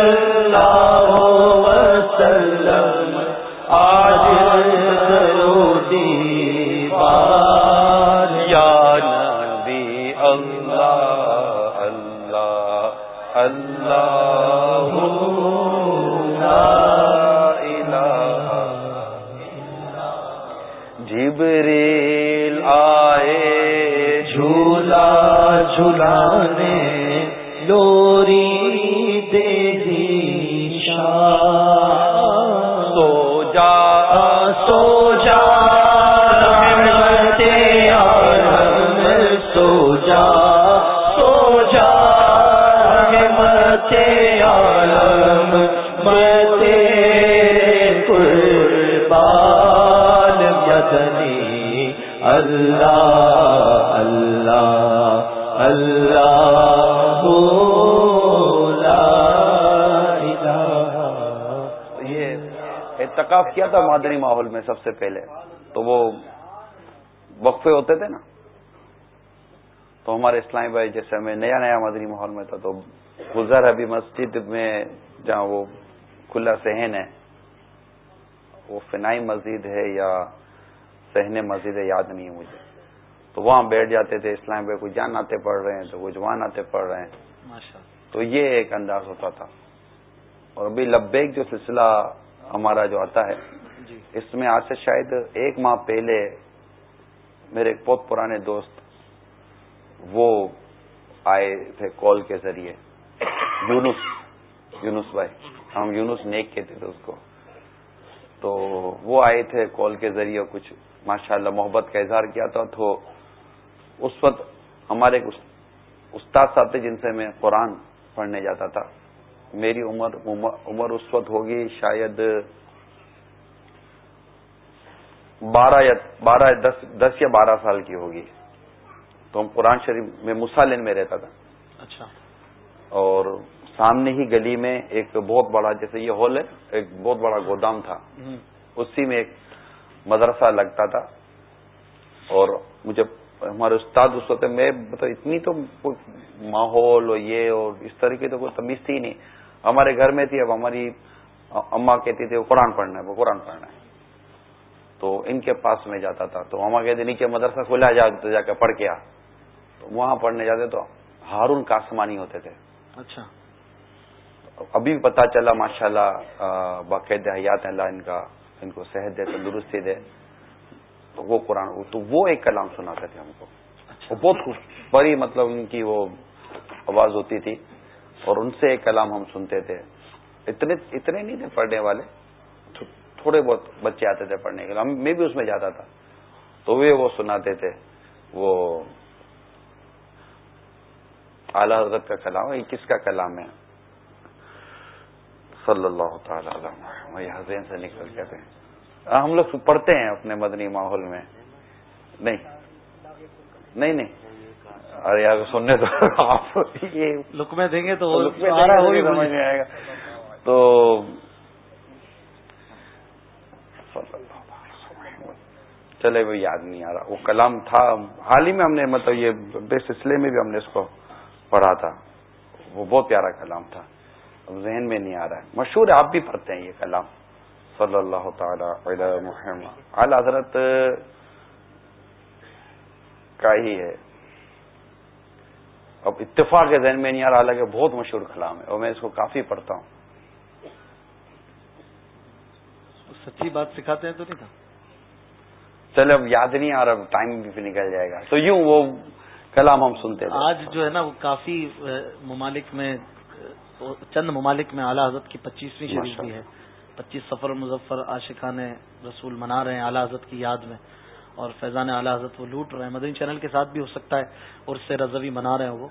کیا تھا مادری ماحول میں سب سے پہلے؟ تو وہ وقفے ہوتے تھے نا۔ تو ہمارے اسلامی بھائی جیسے ہمیں نیا نیا مدنی ماحول میں تھا تو گزر ابھی مسجد میں جہاں وہ کھلا سہن ہے وہ فنائی مسجد ہے یا سہن مسجد ہے یاد نہیں ہے مجھے۔ تو وہاں بیٹھ جاتے تھے اسلام بھائی کچھ جان آتے پڑھ رہے ہیں تو کچھ وہاں آتے پڑھ رہے ہیں۔ تو یہ ایک انداز ہوتا تھا۔ اور ابھی لبیک جو سلسلہ ہمارا جو آتا ہے جی۔ اس میں آج سے شاید ایک ماہ پہلے میرے ایک بہت پرانے دوست وہ آئے تھے کال کے ذریعے۔ یونس یونس بھائی۔ ہم یونس نیک کہتے تھے اس کو۔ تو وہ آئے تھے کال کے ذریعے کچھ ماشاءاللہ محبت کا اظہار کیا تھا۔ تو اس وقت ہمارے استاد صاحب تھے جن سے میں قرآن پڑھنے جاتا تھا۔ میری عمر عمر اس وقت ہوگی شاید بارہ یا بارہ دس دس یا بارہ سال کی ہوگی۔ تو ہم قرآن شریف میں مسالن میں رہتا تھا۔ اچھا۔ اور سامنے ہی گلی میں ایک بہت بڑا جیسے یہ ہال ہے ایک بہت بڑا گودام تھا۔ اسی میں ایک مدرسہ لگتا تھا۔ اور مجھے ہمارے استاد اس وقت میں مطلب اتنی تو ماحول اور یہ اور اس طرح کی تو کوئی تمیز تھی نہیں۔ ہمارے گھر میں تھی اب ہماری اماں کہتی تھی وہ قرآن پڑھنا ہے وہ قرآن پڑھنا ہے۔ تو ان کے پاس میں جاتا تھا۔ تو اما کہتے کہ مدرسہ کھلا جا تو جا کے پڑھ کے آ۔ تو وہاں پڑھنے جاتے تو ہارون کاسمانی ہوتے تھے۔ اچھا۔ ابھی بھی پتا چلا ماشاء اللہ باقاعدہ حیات اللہ ان کا ان کو صحت دے تندرستی دے۔ تو وہ قرآن تو وہ ایک کلام سناتے تھے ہم کو۔ اچھا۔ وہ بہت بڑی مطلب ان کی وہ آواز ہوتی تھی۔ اور ان سے ایک کلام ہم سنتے تھے۔ اتنے اتنے نہیں تھے پڑھنے والے۔ تھوڑے بہت بچے آتے تھے پڑھنے کے لیے۔ میں بھی اس میں جاتا تھا۔ تو وہ وہ سناتے تھے۔ وہ اعلی حضرت کا کلام ہے کس کا کلام ہے؟ صلی اللہ تعالی حسین سے نکل کے تھے ہم لوگ پڑھتے ہیں اپنے مدنی ماحول میں۔ نہیں۔ نہیں نہیں۔ ارے یار سننے تو آپ یہ لک میں دیں گے تو سمجھ میں آئے گا۔ تو چلے وہ یاد نہیں آ رہا۔ وہ کلام تھا۔ حال ہی میں ہم نے مطلب یہ بے سلسلے میں بھی ہم نے اس کو پڑھا تھا۔ وہ بہت پیارا کلام تھا۔ اب ذہن میں نہیں آ رہا۔ ہے مشہور ہے آپ بھی پڑھتے ہیں یہ کلام۔ صلی اللہ تعالی محمد۔ اعلی حضرت کا ہی ہے۔ اب اتفاق کے ذہن میں نہیں آ رہا حالانکہ بہت مشہور کلام ہے اور میں اس کو کافی پڑھتا ہوں۔ سچی بات سکھاتے ہیں تو نہیں تھا؟ چلے اب یاد نہیں آ رہا ٹائم بھی نکل جائے گا۔ تو یوں وہ کلام ہم سنتے ہیں۔ آج جو ہے نا وہ کافی ممالک میں چند ممالک میں اعلیٰ حضرت کی پچیسویں شریف بھی ہے۔ پچیس سفر مظفر عاشقان رسول منا رہے ہیں اعلیٰ حضرت کی یاد میں اور فیضان اعلیٰ حضرت وہ لوٹ رہے ہیں۔ مدنی چینل کے ساتھ بھی ہو سکتا ہے اور اس سے رضوی منا رہے ہیں وہ۔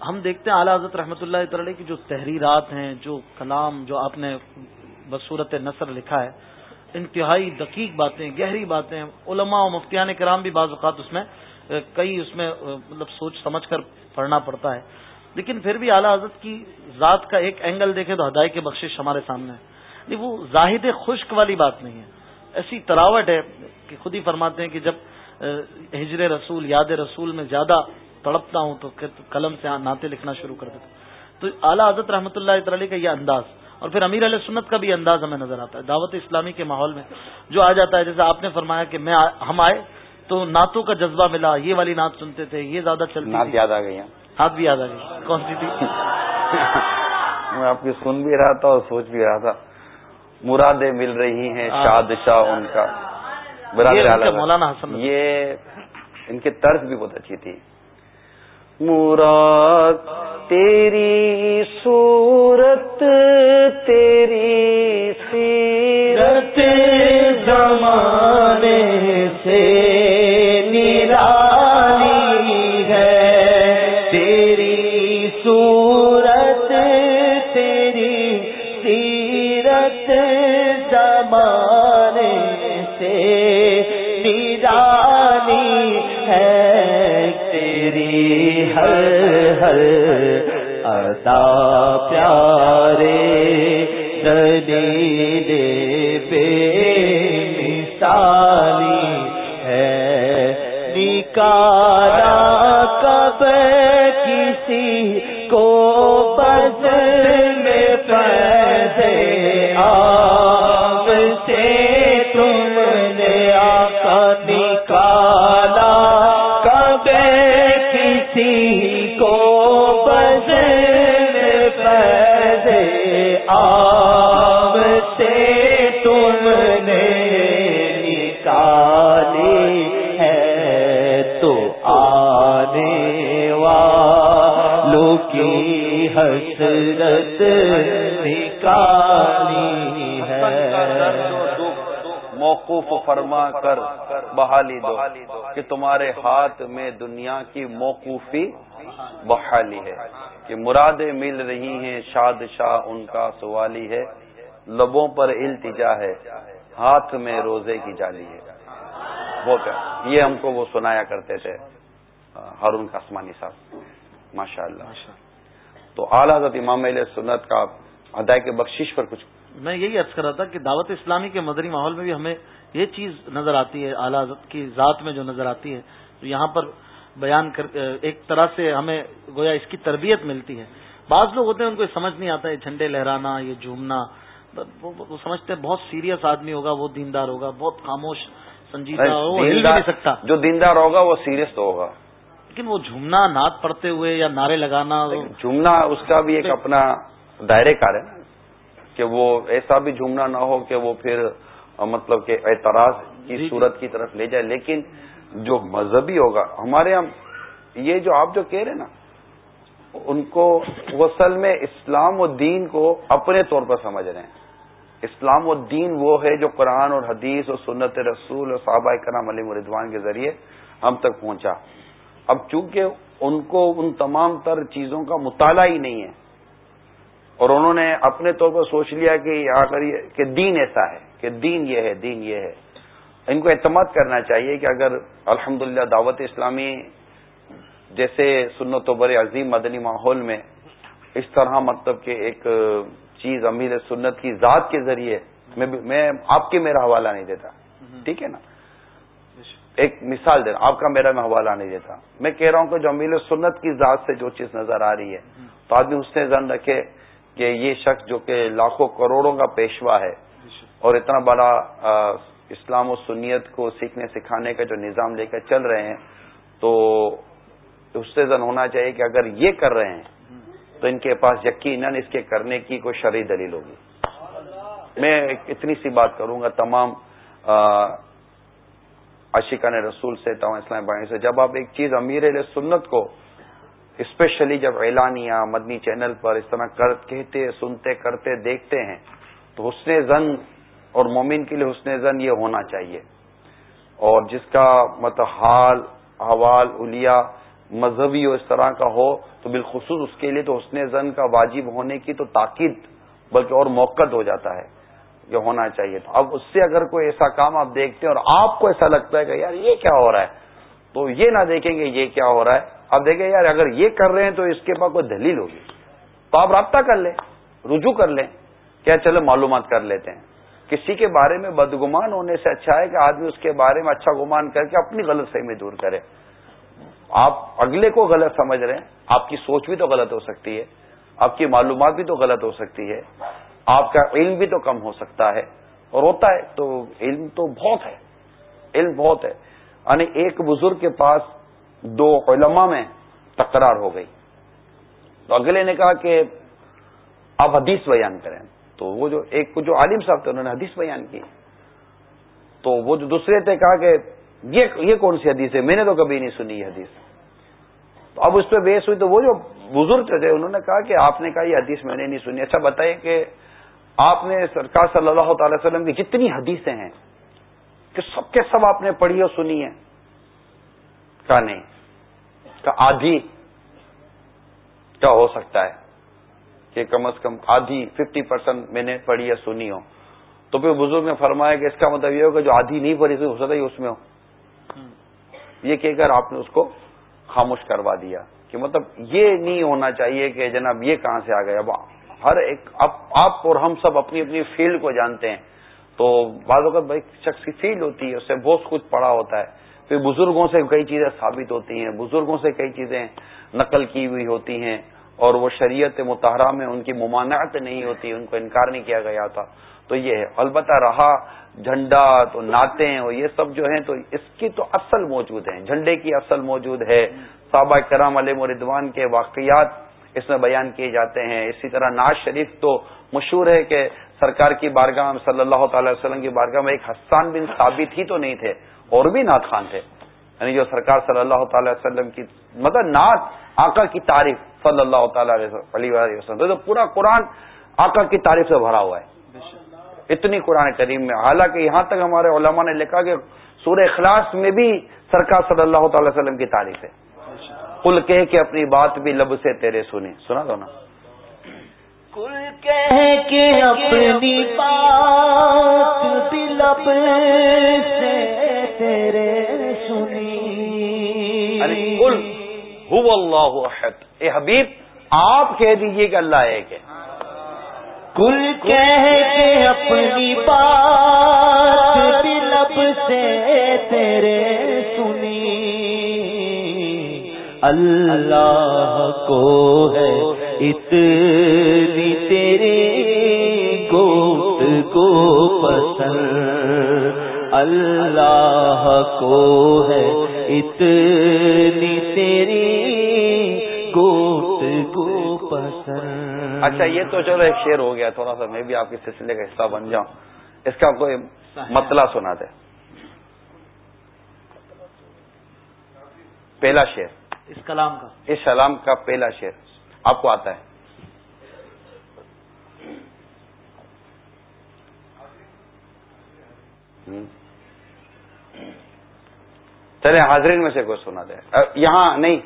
ہم دیکھتے ہیں اعلیٰ حضرت رحمۃ اللہ تعالی کی جو تحریرات ہیں، جو کلام جو آپ نے بصورت نثر لکھا ہے، انتہائی دقیق باتیں، گہری باتیں، علماء و مفتیان کرام بھی بعض اوقات اس میں کئی اس میں مطلب سوچ سمجھ کر پڑھنا پڑتا ہے۔ لیکن پھر بھی اعلیٰ حضرت کی ذات کا ایک اینگل دیکھیں تو ہدایت کے بخشش ہمارے سامنے ہے۔ نہیں وہ زاہد خشک والی بات نہیں ہے۔ ایسی تراوٹ ہے کہ خود ہی فرماتے ہیں کہ جب ہجر رسول یاد رسول میں زیادہ تڑپتا ہوں تو قلم سے ناطے لکھنا شروع کر دیتا تو اعلیٰ حضرت رحمۃ اللہ تعالی کا یہ انداز اور پھر امیر علیہ سنت کا بھی انداز ہمیں نظر آتا ہے۔ دعوت اسلامی کے ماحول میں جو آ جاتا ہے جیسے آپ نے فرمایا کہ میں ہم آئے تو نعتوں کا جذبہ ملا یہ والی نعت سنتے تھے یہ زیادہ چلتی یاد آ گئی ہاتھ بھی یاد آ گئی۔ کون سی تھی؟ میں آپ کی سن بھی رہا تھا اور سوچ بھی رہا تھا۔ مرادیں مل رہی ہیں ہاں۔ شاد شاہ ان کا مولانا حسن یہ ان کی طرز بھی بہت اچھی تھی۔ مراد تیری صورت تیری سیرت زمانے سے نرانی ہر ہر ادا پیارے دلیل بے مثالی ہے نکالا سے تم نے نکالی ہے تو آنے والوں کی حسرت نکالی ہے۔ موقوف فرما کر بحالی دو کہ تمہارے ہاتھ میں دنیا کی موقوفی بحالی ہے کہ مرادیں مل رہی ہیں شاد شاہ ان کا سوالی ہے۔ لبوں پر التجا ہے، ہاتھ میں روزے کی جالی ہے۔ بہت یہ ہم کو وہ سنایا کرتے تھے، ہارون کاسمانی صاحب۔ ماشاء اللہ تو اعلیٰ حضرت امام علیہ سنت کا ادائے کے بخشش پر کچھ۔ میں یہی عرض کر رہا تھا کہ دعوت اسلامی کے مدری ماحول میں بھی ہمیں یہ چیز نظر آتی ہے، اعلیٰ حضرت کی ذات میں جو نظر آتی ہے۔ تو یہاں پر بیان کر، ایک طرح سے ہمیں گویا اس کی تربیت ملتی ہے۔ بعض لوگ ہوتے ہیں، ان کو سمجھ نہیں آتا، یہ جھنڈے لہرانا، یہ جھومنا۔ وہ سمجھتے ہیں بہت سیریس آدمی ہوگا وہ دیندار ہوگا بہت خاموش سنجیدہ سکتا۔ جو دیندار ہوگا وہ سیریس تو ہوگا۔ لیکن وہ جھومنا نعت پڑھتے ہوئے یا نعرے لگانا جھومنا اس کا بھی ایک اپنا دائرے کار ہے نا کہ وہ ایسا بھی جھومنا نہ ہو کہ وہ پھر مطلب کہ اعتراض کی صورت کی طرف لے جائے۔ لیکن جو مذہبی ہوگا ہمارے یہاں یہ جو آپ جو کہہ رہے نا ان کو وصل میں اسلام و دین کو اپنے طور پر سمجھ رہے ہیں۔ اسلام و دین وہ ہے جو قرآن اور حدیث اور سنت رسول اور صحابہ کرام علی مردوان کے ذریعے ہم تک پہنچا۔ اب چونکہ ان کو ان تمام تر چیزوں کا مطالعہ ہی نہیں ہے، اور انہوں نے اپنے طور پر سوچ لیا کہ کہ دین ایسا ہے، کہ دین یہ ہے، دین یہ ہے۔ ان کو اعتماد کرنا چاہیے کہ اگر الحمد دعوت اسلامی جیسے سنت و بر عظیم مدنی ماحول میں اس طرح مطلب کہ ایک چیز امیر سنت کی ذات کے ذریعے میں آپ کے میرا حوالہ نہیں دیتا۔ ٹھیک ہے نا؟ ایک مثال دینا آپ کا میرا میں حوالہ نہیں دیتا۔ میں کہہ رہا ہوں کہ جو امیر سنت کی ذات سے جو چیز نظر آ رہی ہے تو آدمی اس نے زن رکھے کہ یہ شخص جو کہ لاکھوں کروڑوں کا پیشوا ہے اور اتنا بڑا اسلام و سنیت کو سیکھنے سکھانے کا جو نظام لے کر چل رہے ہیں تو اس سے زن ہونا چاہیے کہ اگر یہ کر رہے ہیں تو ان کے پاس یقیناً اس کے کرنے کی کوئی شرعی دلیل ہوگی۔ میں اتنی سی بات کروں گا، تمام عشقان رسول سے، تمام اسلام بھائی سے۔ جب آپ ایک چیز امیر علیہ سنت کو اسپیشلی جب اعلانیہ، مدنی چینل پر اس طرح کر، کہتے، سنتے، کرتے، دیکھتے ہیں، تو حسن زن اور مومن کے لیے حسن زن یہ ہونا چاہیے۔ اور جس کا مطلب حال حوال الیا مذہبی اور اس طرح کا ہو تو بالخصوص اس کے لیے تو حسن زن کا واجب ہونے کی تو تاکید بلکہ اور موقع ہو جاتا ہے جو ہونا چاہیے تو۔ اب اس سے اگر کوئی ایسا کام آپ دیکھتے ہیں اور آپ کو ایسا لگتا ہے کہ یار یہ کیا ہو رہا ہے، تو یہ نہ دیکھیں گے یہ کیا ہو رہا ہے۔ اب دیکھیں یار اگر یہ کر رہے ہیں تو اس کے پاس کوئی دلیل ہوگی۔ تو آپ رابطہ کر لیں، رجوع کر لیں کیا اچھا چلو معلومات کر لیتے ہیں۔ کسی کے بارے میں بدگمان ہونے سے اچھا ہے کہ آدمی اس کے بارے میں اچھا گمان کر کے اپنی غلط فہمی دور کرے۔ آپ اگلے کو غلط سمجھ رہے ہیں، آپ کی سوچ بھی تو غلط ہو سکتی ہے، آپ کی معلومات بھی تو غلط ہو سکتی ہے، آپ کا علم بھی تو کم ہو سکتا ہے اور ہوتا ہے تو علم تو بہت ہے، علم بہت ہے۔ یعنی ایک بزرگ کے پاس دو علماء میں تکرار ہو گئی۔ تو اگلے نے کہا کہ آپ حدیث بیان کریں۔ تو وہ جو ایک جو عالم صاحب تھے، انہوں نے حدیث بیان کی۔ تو وہ جو دوسرے تھے، کہا کہ یہ کون سی حدیث ہے؟ میں نے تو کبھی نہیں سنی یہ حدیث۔ تو اب اس پہ بیس ہوئی تو وہ جو بزرگ تھے انہوں نے کہا کہ آپ نے کہا یہ حدیث میں نے نہیں سنی۔ اچھا بتائیے کہ آپ نے سرکار صلی اللہ تعالی وسلم کی جتنی حدیثیں ہیں کہ سب کے سب آپ نے پڑھی اور سنی ہے کہا نہیں۔ کہ آدھی کیا ہو سکتا ہے کہ کم از کم آدھی ففٹی پرسینٹ میں نے پڑھی یا سنی ہو۔ تو پھر بزرگ نے فرمایا کہ اس کا مطلب یہ ہو کہ جو آدھی نہیں پڑھی تھی ہو سکتا ہے اس میں ہو۔ یہ کہہ کر آپ نے اس کو خاموش کروا دیا کہ مطلب یہ نہیں ہونا چاہیے کہ جناب یہ کہاں سے آ گیا اب ہر ایک آپ اور ہم سب اپنی اپنی فیلڈ کو جانتے ہیں۔ تو بعض اوقات بھائی شخص کی فیلڈ ہوتی ہے، اس سے بہت کچھ پڑا ہوتا ہے۔ پھر بزرگوں سے کئی چیزیں ثابت ہوتی ہیں، بزرگوں سے کئی چیزیں نقل کی ہوئی ہوتی ہیں اور وہ شریعت متحرہ میں ان کی ممانعت نہیں ہوتی، ان کو انکار نہیں کیا گیا تھا۔ تو یہ ہے۔ البتہ رہا، جھنڈا، تو نعتیں اور یہ سب جو ہیں، تو اس کی تو اصل موجود ہیں۔ جھنڈے کی اصل موجود ہے۔ صحابہ کرام علیہ مردوان کے واقعات اس میں بیان کیے جاتے ہیں۔ اسی طرح ناز شریف تو مشہور ہے کہ سرکار کی بارگاہ میں، صلی اللہ تعالی وسلم کی بارگاہ میں ایک حسان بن ثابت ہی تو نہیں تھے، اور بھی نعت خان تھے۔ یعنی جو سرکار صلی اللہ تعالی وسلم کی مطلب نعت آقا کی تعریف صلی اللہ تعالی علیہ وسلم تو پورا قرآن آقا کی تعریف سے بھرا ہوا ہے۔ اتنی قرآن کریم میں۔ حالانکہ یہاں تک ہمارے علماء نے لکھا کہ سورہ اخلاص میں بھی سرکار صلی اللہ تعالی وسلم کی تعریف ہے۔ کل کہہ کے اپنی بات بھی لب سے تیرے سنی سنا دو نا۔ کل کہہ کے اپنی بات بھی لب سے تیرے سنی کل هو اللہ احد۔ اے حبیب آپ کہہ دیجیے کہ اللہ ایک ہے۔ کل کہہ کے اپنی بات بھی لب سے تیرے سنی۔ اللہ کو ہے اتنی تیری گوت کو پسند۔ اللہ کو ہے اتنی تیری گوت کو پسند اچھا یہ تو چلو ایک شعر ہو گیا تھوڑا سا میں بھی آپ کے سلسلے کا حصہ بن جاؤں۔ اس کا کوئی مطلب سنا دے پہلا شعر۔ اس کلام کا۔ اس سلام کا پہلا شعر۔ آپ کو آتا ہے۔ چلے حاضرین میں سے کوئی سنا دے۔ یہاں نہیں۔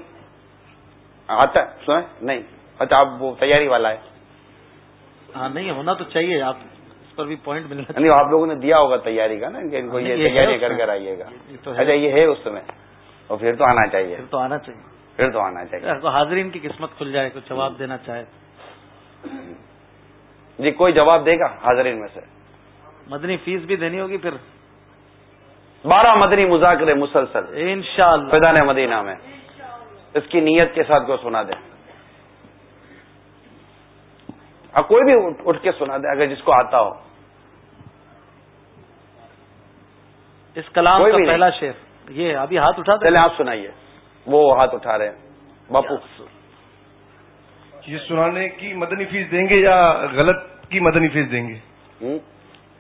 آتا ہے سنیں نہیں۔ اچھا آپ وہ تیاری والا ہے۔ ہاں نہیں ہونا تو چاہیے آپ اس پر بھی پوائنٹ ملنا نہیں آپ لوگوں نے دیا ہوگا تیاری کا نا کہ ان کو یہ تیاری کر کر آئیے گا۔ اچھا یہ ہے اس میں۔ اور پھر تو آنا چاہیے۔ پھر تو آنا چاہیے۔ پھر تو آنا چاہیے۔ حاضرین کی قسمت کھل جائے کچھ جواب دینا چاہے۔ جی کوئی جواب دے گا حاضرین میں سے؟ مدنی فیس بھی دینی ہوگی پھر۔ بارہ مدنی مذاکرے مسلسل۔ ان شاء اللہ مدینہ میں۔ اس کی نیت کے ساتھ کو سنا دے اب کوئی بھی اٹھ کے سنا دے اگر جس کو آتا ہو۔ اس کلام کا۔ پہلا شعر یہ ابھی ہاتھ اٹھا چلے آپ سنائیے۔ وہ ہاتھ اٹھا رہے ہیں۔ باپو۔ یہ سنانے کی مدنی فیس دیں گے یا غلط کی مدنی فیس دیں گے؟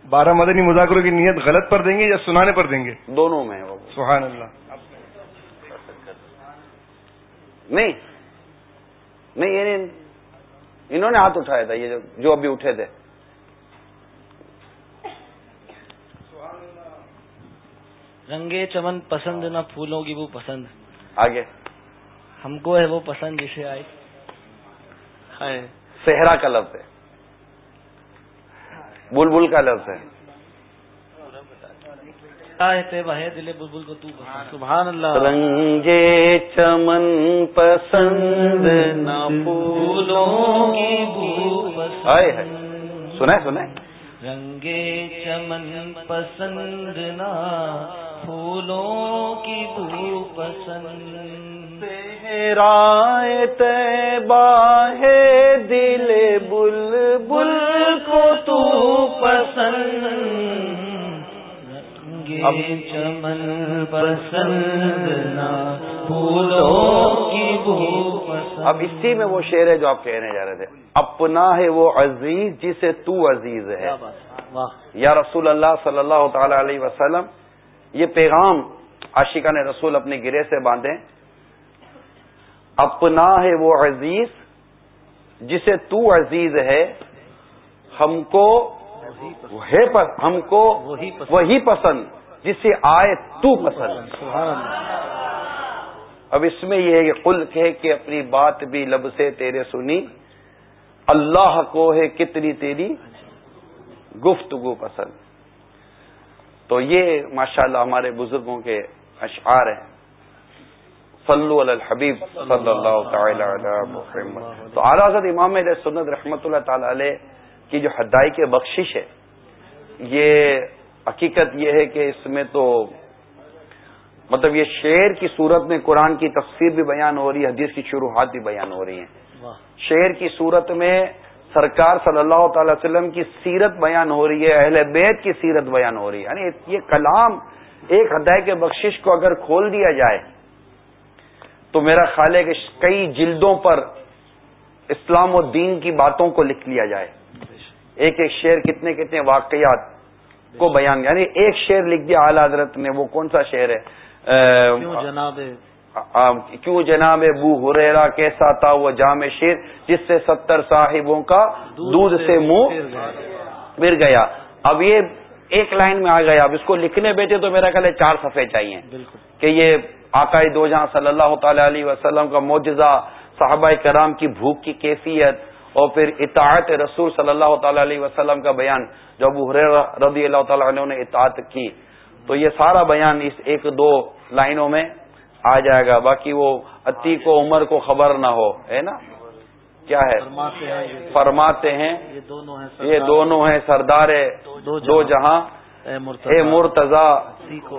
بارہ مدنی مذاکروں کی نیت غلط پر دیں گے یا سنانے پر دیں گے؟ دونوں میں سبحان اللہ۔ نہیں۔ نہیں یہ نہیں۔ انہوں نے ہاتھ اٹھایا تھا یہ جو- ابھی اٹھے تھے۔ رنگے چمن پسند نہ پھولوں کی وہ پسند۔ آگے۔ ہم کو ہے وہ پسند جسے آئے۔ صحرا کا لفظ ہے۔ بلبل کا لفظ ہے۔ دلے بلبل کو تو سبحان اللہ رنگے چمن پسند نہ پھولوں کی بو پسند آئے۔ ہے سنا سنا رنگے چمن پسند نہ پھولوں کی بو پسند رائے ہے دل بل بل کو تو پسند۔ رنگے چمن پسند نہ کی اب اسی میں وہ شعر ہے جو آپ کہنے جا رہے تھے۔ اپنا ہے وہ عزیز جسے تو عزیز ہے۔ یا رسول اللہ صلی اللہ تعالی علیہ وسلم یہ پیغام عاشقہ نے رسول اپنے گرے سے باندھے۔ اپنا ہے وہ عزیز جسے تو عزیز ہے ہم کو ہے ہم کو وہی پسند۔ جسے آئے تو پسند اب اس میں یہ ہے کہ قل اپنی بات بھی لب سے تیرے سنی، اللہ کو ہے کتنی تیری گفتگو پسند۔ تو یہ ماشاءاللہ ہمارے بزرگوں کے اشعار ہیں۔ صلو علی الحبیب صلی اللہ تعالی علی محمد۔ تو اعلیٰ حضرت امام علیہ سنت رحمۃ اللہ تعالی علیہ کی جو ہدائی کے بخشش ہے، یہ حقیقت یہ ہے کہ اس میں تو مطلب یہ شعر کی صورت میں قرآن کی تفسیر بھی بیان ہو رہی ہے حدیث کی شروحات بھی بیان ہو رہی ہیں۔ شعر کی صورت میں سرکار صلی اللہ تعالی وسلم کی سیرت بیان ہو رہی ہے اہل بیت کی سیرت بیان ہو رہی ہے۔ یعنی یہ کلام ایک ہدایت کے بخشش کو اگر کھول دیا جائے تو میرا خیال ہے کہ کئی جلدوں پر اسلام و دین کی باتوں کو لکھ لیا جائے۔ ایک ایک شعر کتنے کتنے واقعات کو بیان یعنی ایک شعر لکھ دیا اعلی حضرت نے وہ کون سا شعر ہے؟ جناب؟ کیوں جناب بو ہریرا کیسا تھا وہ جامع شیر جس سے ستر صاحبوں کا دودھ سے منہ مر گیا۔ اب یہ ایک لائن میں آ گیا۔ اب اس کو لکھنے بیٹھے تو میرا خیال ہے چار صفحے چاہیے۔ کہ یہ آکائی دو جہاں صلی اللہ تعالی علیہ وسلم کا معجزہ صحابہ کرام کی بھوک کی کیفیت اور پھر اطاعت رسول صلی اللہ تعالی علیہ وسلم کا بیان جو ابو رضی اللہ تعالیٰ عنہ نے اطاعت کی۔ تو یہ سارا بیان اس ایک دو لائنوں میں آ جائے گا باقی وہ اتی کو عمر کو خبر نہ ہو ہے نا؟ کیا ہے؟ فرماتے ہیں یہ دونوں ہیں سردار دو جہاں۔ اے مرتضا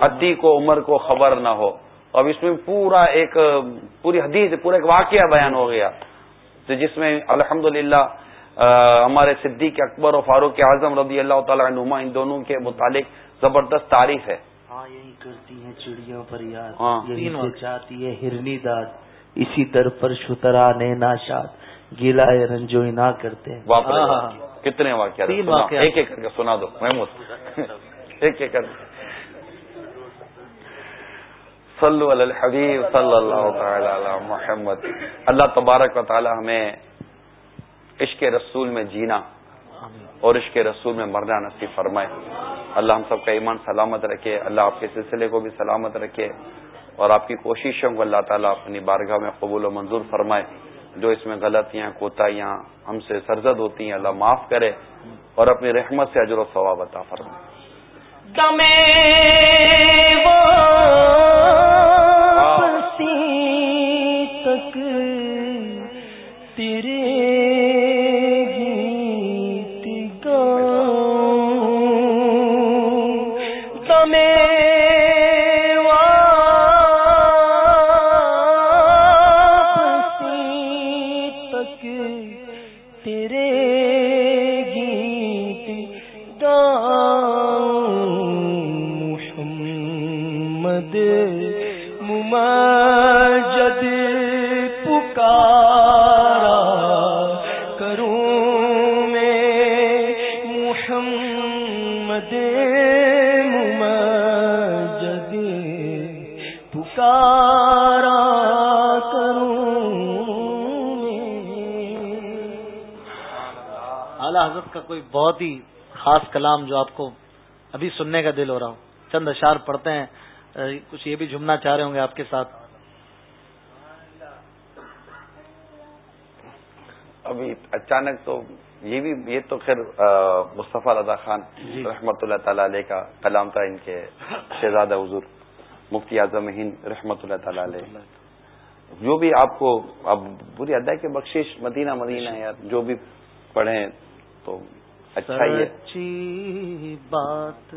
اتی کو عمر کو خبر نہ ہو۔ اب اس میں پورا ایک پوری حدیث پورا ایک واقعہ بیان ہو گیا۔ جس میں الحمد ہمارے صدیق اکبر اور فاروق اعظم رضی اللہ تعالیٰ عنما ان دونوں کے متعلق زبردست تعریف ہے۔ ہاں یہی کرتی ہیں چڑیوں پر یاد ہاں۔ چاہتی ہے ہرنی داد۔ اسی در پر شترا نے ناشاد گیلا رنجو نہ کرتے کتنے واقعات ایک ایک کر کے سنا دو محمود۔ ایک ایک کر صلو علی الحبیب صلی اللہ تعالی علی محمد. اللہ تبارک و تعالی ہمیں عشق رسول میں جینا اور عشق رسول میں مرنا نصیب فرمائے. اللہ ہم سب کا ایمان سلامت رکھے، اللہ آپ کے سلسلے کو بھی سلامت رکھے اور آپ کی کوششوں کو اللہ تعالیٰ اپنی بارگاہ میں قبول و منظور فرمائے. جو اس میں غلطیاں، کوتاہیاں ہم سے سرزد ہوتی ہیں، اللہ معاف کرے اور اپنی رحمت سے اجر و ثواب عطا فرمائے. تک تیرے کا کوئی بہت ہی خاص کلام جو آپ کو ابھی سننے کا دل ہو رہا ہو۔ چند اشار پڑھتے ہیں۔ کچھ یہ بھی جمنا چاہ رہے ہوں گے آپ کے ساتھ۔ ابھی اچانک تو یہ بھی یہ تو خیر مصطفیٰ رضا خان جی۔ رحمۃ اللہ تعالی علیہ کا کلام تھا ان کے شہزادہ حضور مفتی اعظم ہند رحمۃ اللہ تعالی علیہ۔ جو بھی آپ کو اب بری ادا کے بخشش مدینہ مدینہ یا جو بھی پڑھیں تو اچھا اچھی بات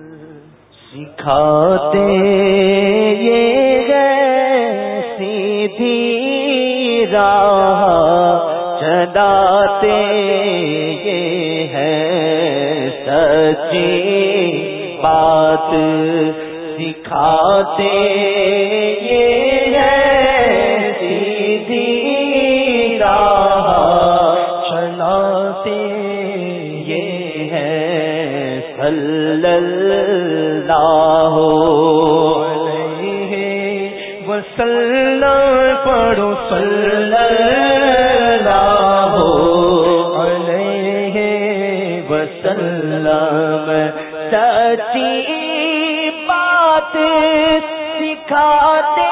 سکھاتے یہ سیدھی راہ چلاتے یہ ہے سچی بات سکھاتے یہ اللہ علیہ وسلم پڑھو صلی اللہ علیہ وسلم۔ سچی بات سکھاتے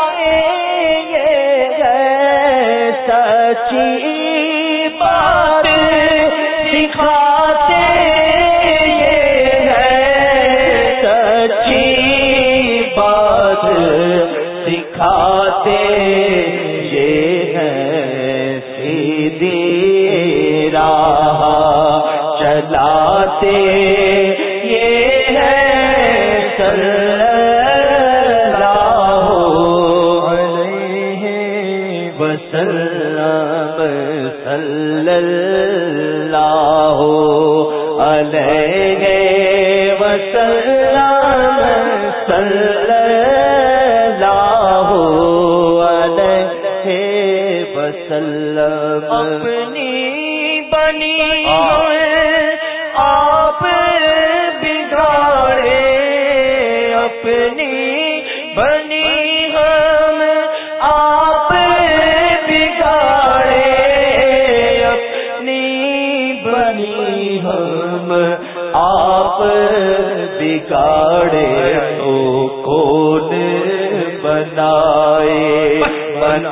یہ سچی سکھاتے یہ ہے سیدھی راہ چلاتے یہ ہے سر علیہ وسلم صلی وسلم.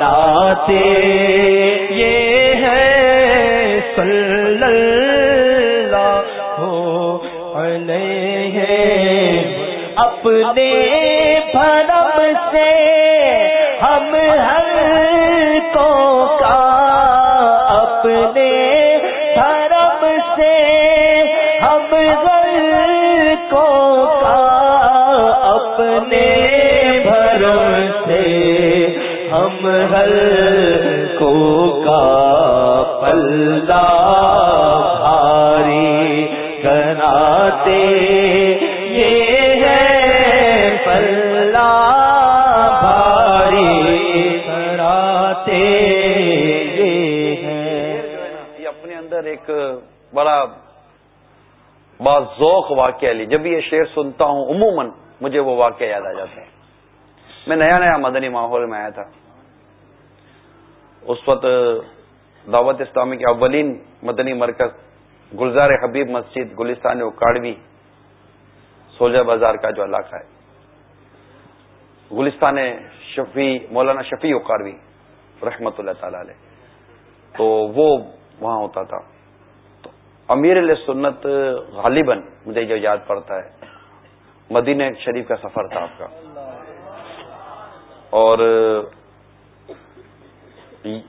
بناتے یہ ہے صلی اللہ علیہ اپنے بھرم سے ہم ہر کو کا اپنے دھرم سے ہم ہر کو کا اپنے بھرم سے ہم کو کا پلہ بھاری کراتے یہ ہے پلہ بھاری کراتے یہ ہے۔ یہ اپنے اندر ایک بڑا با ذوق واقعہ لی۔ جب یہ شعر سنتا ہوں، عموماً مجھے وہ واقعہ یاد آ جاتے ہیں میں نیا نیا مدنی ماحول میں آیا تھا اس وقت دعوت اسلامی کے اولین مدنی مرکز گلزار حبیب مسجد، گلستان اکاڑوی سولجہ بازار کا جو علاقہ ہے۔ گلستان شفیع، مولانا شفیع اکاڑوی، رحمت اللہ تعالی علیہ۔ تو وہ وہاں ہوتا تھا۔ تو امیر علیہ سنت غالباً مجھے جو یاد پڑتا ہے، مدینہ شریف کا سفر تھا آپ کا۔ اور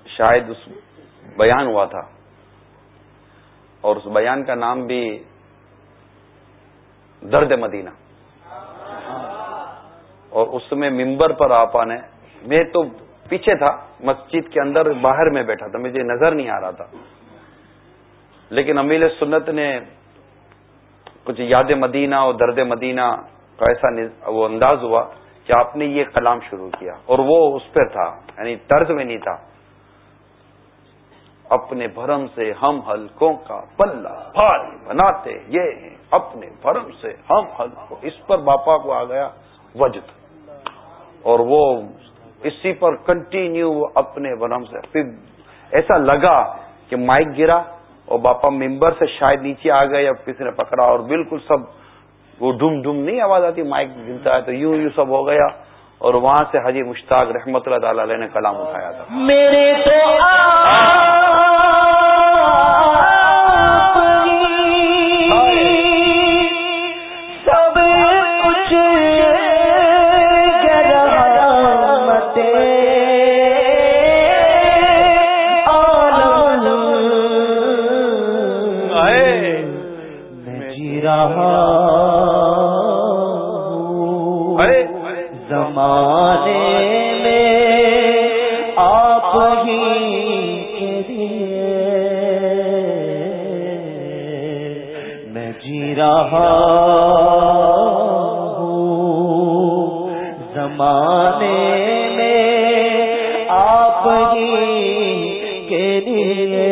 شاید اس بیان ہوا تھا اور اس بیان کا نام بھی درد مدینہ۔ اور اس میں ممبر پر آپا نے میں تو پیچھے تھا، مسجد کے اندر باہر میں بیٹھا تھا، مجھے نظر نہیں آ رہا تھا۔ لیکن امیل سنت نے کچھ یاد مدینہ اور درد مدینہ کا ایسا وہ انداز ہوا کہ آپ نے یہ کلام شروع کیا، اور وہ اس پہ تھا یعنی طرز میں نہیں تھا۔ اپنے بھرم سے ہم ہلکوں کا پلہ بھاری بناتے یہ ہیں۔ اپنے بھرم سے ہم ہلکوں اس پر باپا کو آ گیا وجد۔ اور وہ اسی پر کنٹینیو اپنے بھرم سے۔ پھر ایسا لگا کہ مائک گرا اور باپا ممبر سے شاید نیچے آ گئے یا کسی نے پکڑا اور بالکل سب وہ ڈم ڈم نہیں آواز آتی، مائک گرتا ہے تو یوں یوں سب ہو گیا۔ اور وہاں سے حجی مشتاق رحمت اللہ تعالی علیہ نے کلام اٹھایا تھا۔ میرے تو رہا ہوں۔ زمانے میں آپ ہی کے لیے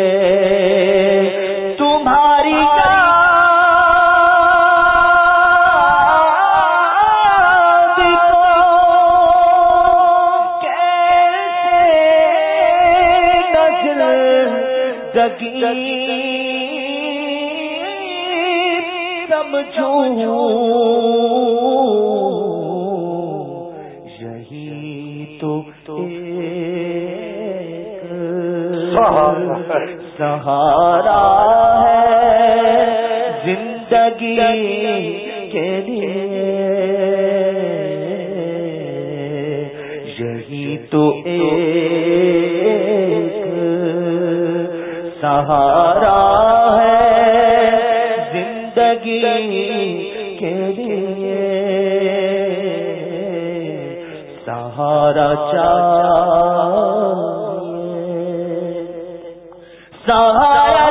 یہی تو سہارا ہے زندگی کے لیے۔ یہی تو ایک سہارا زندگی کے لیے سہارا چاہیے سہارا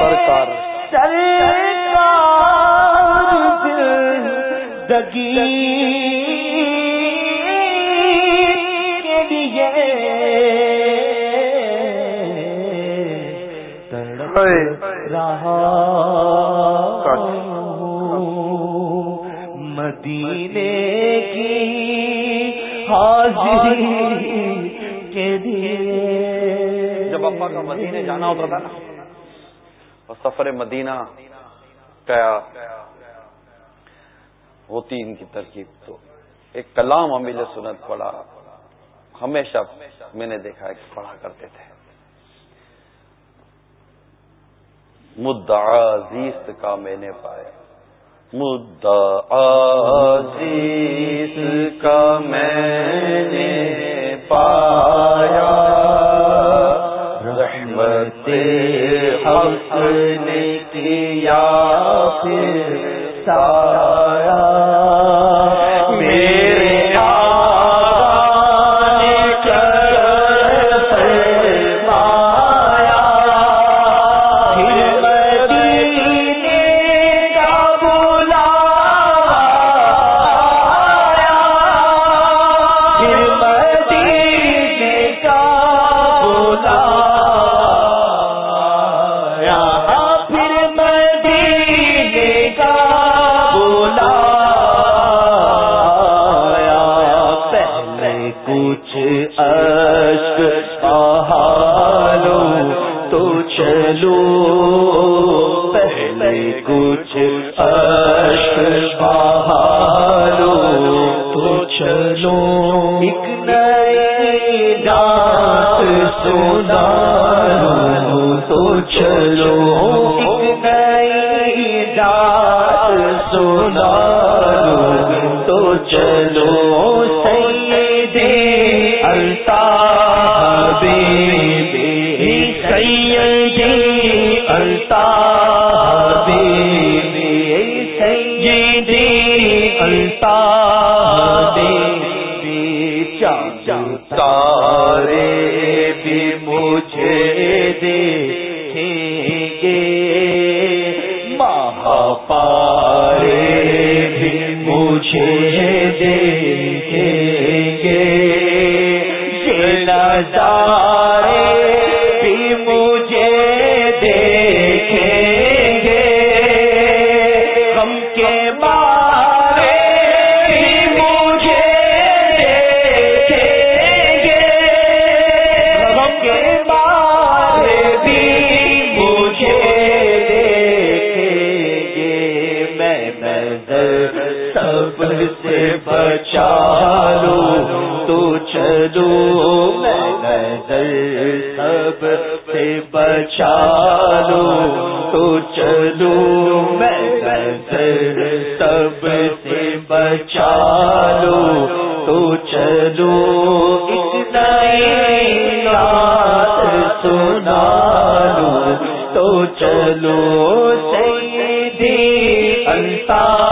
سرکار۔ سرکار زندگی جب ابا کا مدینے جانا ہوتا تھا نا، اور سفر مدینہ کیا ہوتی ان کی ترکیب تو ایک کلام امیل سنت پڑھا، ہمیشہ میں نے دیکھا ہے کہ پڑھا کرتے تھے۔ مدعا، عزیز کا میں نے پایا۔ مدعا عزیز کا میں نے پایا۔ رحمت حق نے کیا پھر سارا میرے چلو پہلے کچھ اشک بہالو تو چلو۔ ایک نئی رات سونا تو چلو۔ ایک نئی رات سونا تو چلو۔ سیدے الطاف سیدی سیدے جی ڈالو تو چلو سیدی الطاف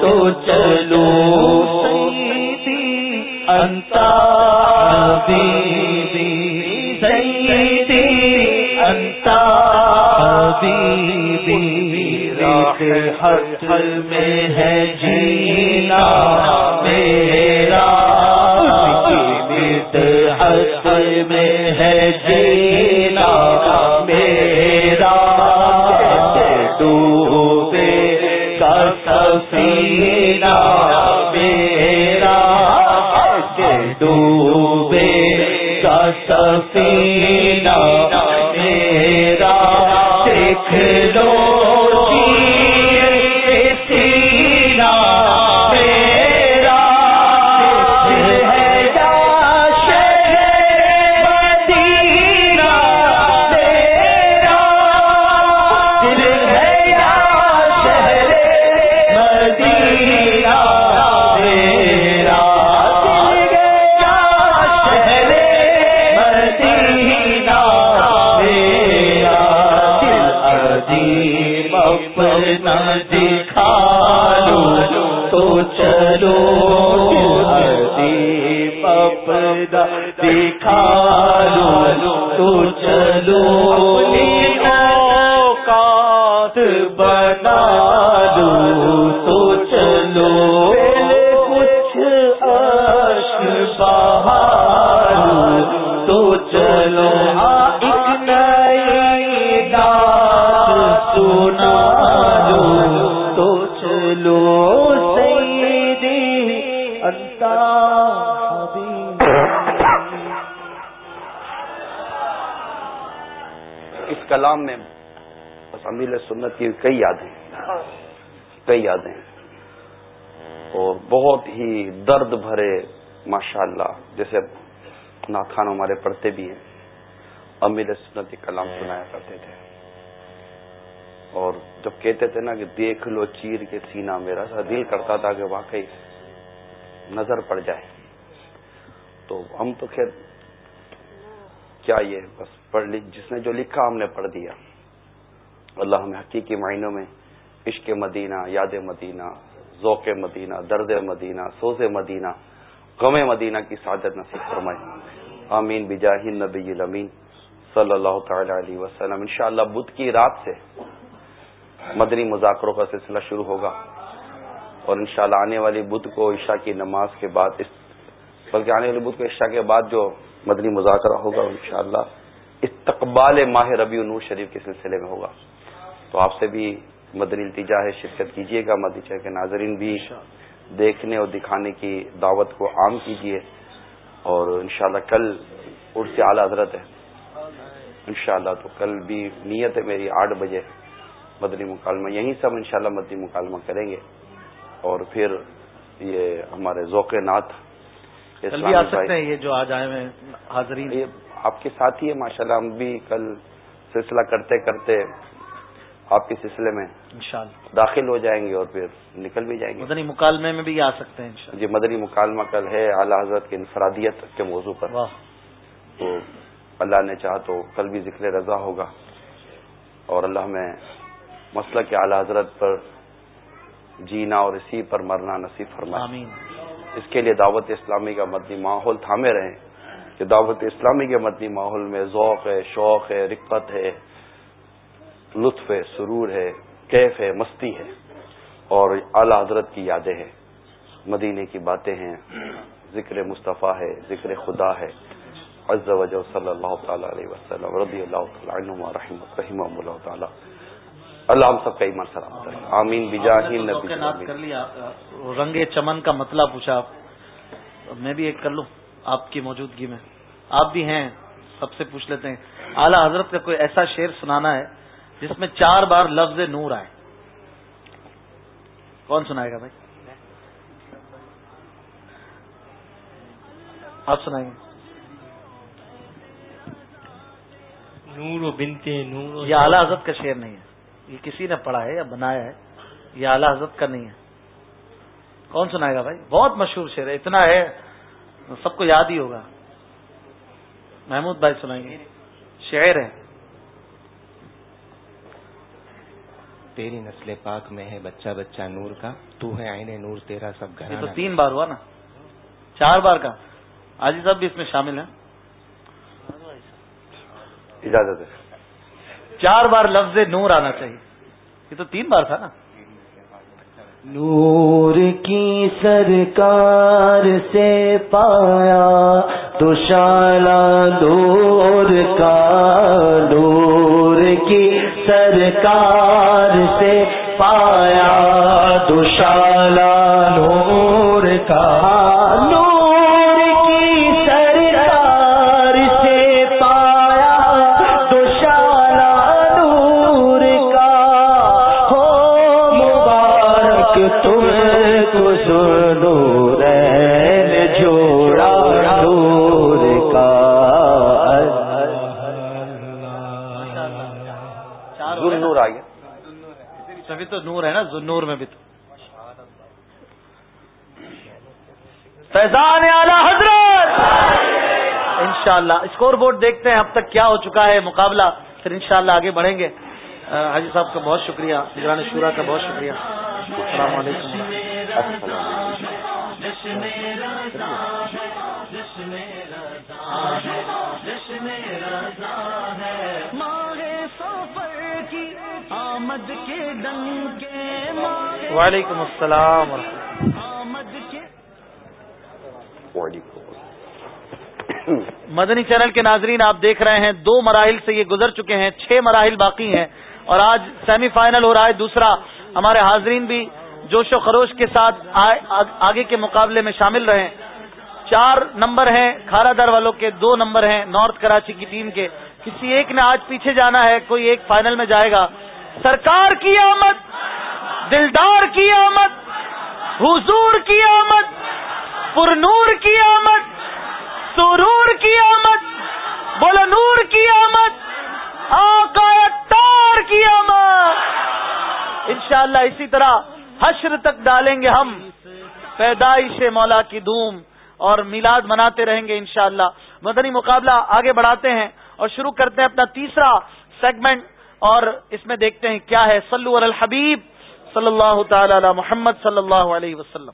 تو چلو انتا بی سیدی انتا بی راہ ہر میں ہے جینا۔ امیر سنت کلام ہاں۔ سنایا کرتے تھے۔ اور جب کہتے تھے نا کہ دیکھ لو چیر کے سینا میرا سا دل کرتا تھا کہ واقعی نظر پڑ جائے۔ تو ہم تو خیر کیا یہ؟ بس پڑھ لی جس نے جو لکھا ہم نے پڑھ دیا۔ اللہ ہمیں حقیقی معنوں میں عشق مدینہ یاد مدینہ ذوق مدینہ درد مدینہ سوز مدینہ غم مدینہ کی سعادت نصیب فرمائے۔ آمین بجاہ نبی الامین۔ صلی اللہ تعالی علیہ وسلم. انشاءاللہ بدھ کی رات سے مدنی مذاکروں کا سلسلہ شروع ہوگا اور انشاءاللہ آنے والی بدھ کو عشاء کی نماز کے بعد بلکہ آنے والی بدھ کو عشاء کے بعد جو مدنی مذاکرہ ہوگا انشاءاللہ استقبال ماہ ربیع نور شریف کے سلسلے میں ہوگا. تو آپ سے بھی مدنی التجا ہے شرکت کیجیے گا مدی کے ناظرین بھی دیکھنے اور دکھانے کی دعوت کو عام کیجیے اور انشاءاللہ کل عرص اعلی حضرت ہے۔ انشاءاللہ تو کل بھی نیت ہے میری آٹھ بجے مدنی مکالمہ یہیں سب انشاءاللہ مدنی مکالمہ کریں گے۔ اور پھر یہ ہمارے ذوق نات یہ جو آج آئے ہوئے حاضرین۔ آپ کے ساتھ ہی ہے ماشاء اللہ ہم بھی کل سلسلہ کرتے کرتے آپ کے سلسلے میں داخل ہو جائیں گے اور پھر نکل بھی جائیں گے۔ مدنی مکالمے میں بھی آ سکتے ہیں جی مدنی مکالمہ کل ہے اعلی حضرت کی انفرادیت کے موضوع پر۔ تو اللہ نے چاہا تو کل بھی ذکر رضا ہوگا۔ اور اللہ میں مسئلہ کے اعلی حضرت پر جینا اور اسی پر مرنا نصیب فرما اس کے لیے دعوت اسلامی کا مدنی ماحول تھامے رہیں۔ کہ دعوت اسلامی کے مدنی ماحول میں ذوق ہے شوق ہے رقت ہے لطف ہے سرور ہے کیف ہے مستی ہے۔ اور اعلی حضرت کی یادیں ہیں۔ مدینے کی باتیں ہیں۔ ذکر مصطفیٰ ہے ذکر خدا ہے۔ عز وجہ صلی اللہ تعالی علیہ وسلم رضی اللہ تعالیٰ عنہ رحمۃ رحمہ اللہ تعالیٰ. اللہ ہم سب کا ایمان سلامت ہے آمین بجاہ نبی کر لیا۔ رنگ چمن کا مطلب پوچھا میں بھی ایک کر لوں آپ کی موجودگی میں۔ آپ بھی ہیں سب سے پوچھ لیتے ہیں۔ اعلیٰ حضرت کا کوئی ایسا شعر سنانا ہے جس میں چار بار لفظ نور آئے؟ کون سنائے گا بھائی؟ آپ سنائیں گے نور و بنتے نور یہ اعلیٰ حضرت۔ کا شعر نہیں ہے۔ یہ کسی نے پڑھا ہے یا بنایا ہے یہ اعلیٰ حضرت کا نہیں ہے۔ کون سنائے گا بھائی؟ بہت مشہور شعر ہے اتنا ہے سب کو یاد ہی ہوگا۔ محمود بھائی سنائیں گے۔ شعر ہے۔ تیری نسل پاک میں ہے بچہ بچہ نور کا تو ہے آئین نور تیرا سب گھر تو تین بار ہوا نا۔ چار بار کا۔ آج صاحب بھی اس میں شامل ہیں۔ اجازت ہے۔ چار بار لفظ نور آنا چاہیے۔ یہ تو تین بار تھا نا۔ نور کی سرکار سے پایا تو شالا دور کا نور کی سرکار سے پایا تو شالا نور کا تو نور ہے نا نور میں بھی تو۔ فیضان اعلی حضرت! انشاءاللہ اسکور بورڈ دیکھتے ہیں، اب تک کیا ہو چکا ہے مقابلہ، پھر انشاءاللہ آگے بڑھیں گے۔ حاجی صاحب کا بہت شکریہ، نگران شورا کا بہت شکریہ۔ السلام علیکم۔ وعلیکم السلام مدنی چینل کے ناظرین آپ دیکھ رہے ہیں دو مراحل سے یہ گزر چکے ہیں چھ مراحل باقی ہیں۔ اور آج سیمی فائنل ہو رہا ہے دوسرا ہمارے حاضرین بھی جوش و خروش کے ساتھ آگے کے مقابلے میں شامل رہے۔ چار نمبر ہیں کھارا در والوں کے دو نمبر ہیں نارتھ کراچی کی ٹیم کے۔ کسی ایک نے آج پیچھے جانا ہے کوئی ایک فائنل میں جائے گا۔ سرکار کی آمد، دلدار کی آمد، حضور کی آمد پر نور کی آمد، سرور کی آمد بولو نور کی آمد آقا تار کی آمد۔ انشاءاللہ اسی طرح حشر تک ڈالیں گے ہم، پیدائش مولا کی دھوم اور میلاد مناتے رہیں گے انشاءاللہ۔ مدنی مقابلہ آگے بڑھاتے ہیں اور شروع کرتے ہیں اپنا تیسرا سیگمنٹ اور اس میں دیکھتے ہیں کیا ہے۔ سلو الحبیب صلی اللہ تعالی علی محمد صلی اللہ علیہ وسلم۔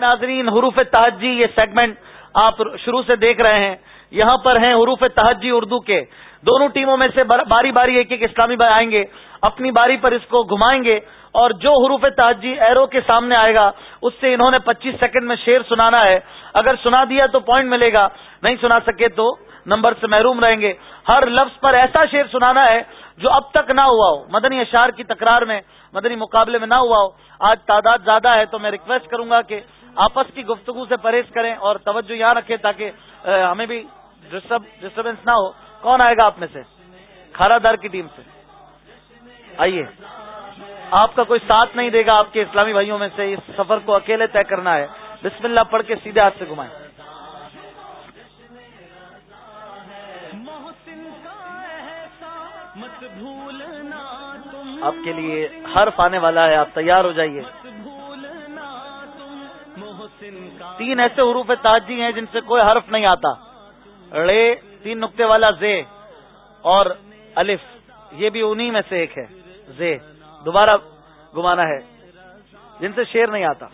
ناظرین حروف تحجی یہ سیگمنٹ آپ شروع سے دیکھ رہے ہیں۔ یہاں پر ہیں حروف تحجی اردو کے۔ دونوں ٹیموں میں سے باری باری ایک ایک اسلامی بھائی آئیں گے۔ اپنی باری پر اس کو گھمائیں گے۔ اور جو حروف تحجی ایرو کے سامنے آئے گا، اس سے انہوں نے پچیس سیکنڈ میں شیر سنانا ہے۔ اگر سنا دیا تو پوائنٹ ملے گا، نہیں سنا سکے تو نمبر سے محروم رہیں گے۔ ہر لفظ پر ایسا شیر سنانا ہے جو اب تک نہ ہوا ہو۔ مدنی اشار کی تکرار میں، مدنی مقابلے میں نہ ہوا ہو۔ آج تعداد زیادہ ہے تو میں ریکویسٹ کروں گا کہ آپس کی گفتگو سے پرہیز کریں اور توجہ یہاں رکھیں تاکہ ہمیں بھی ڈسٹربینس نہ ہو۔ کون آئے گا آپ میں سے؟ کھارا دار کی ٹیم سے۔ آئیے۔ آپ کا کوئی ساتھ نہیں دے گا آپ کے اسلامی بھائیوں میں سے اس سفر کو اکیلے طے کرنا ہے۔ بسم اللہ پڑھ کے سیدھے ہاتھ سے گھمائیں۔ آپ کے لیے حرف آنے والا ہے، آپ تیار ہو جائیے۔ تین ایسے حروف تاجی ہیں جن سے کوئی حرف نہیں آتا۔ رے تین نقطے والا زے اور الف، یہ بھی انہی میں سے ایک ہے۔ زے۔ دوبارہ گمانا ہے۔ جن سے شیر نہیں آتا۔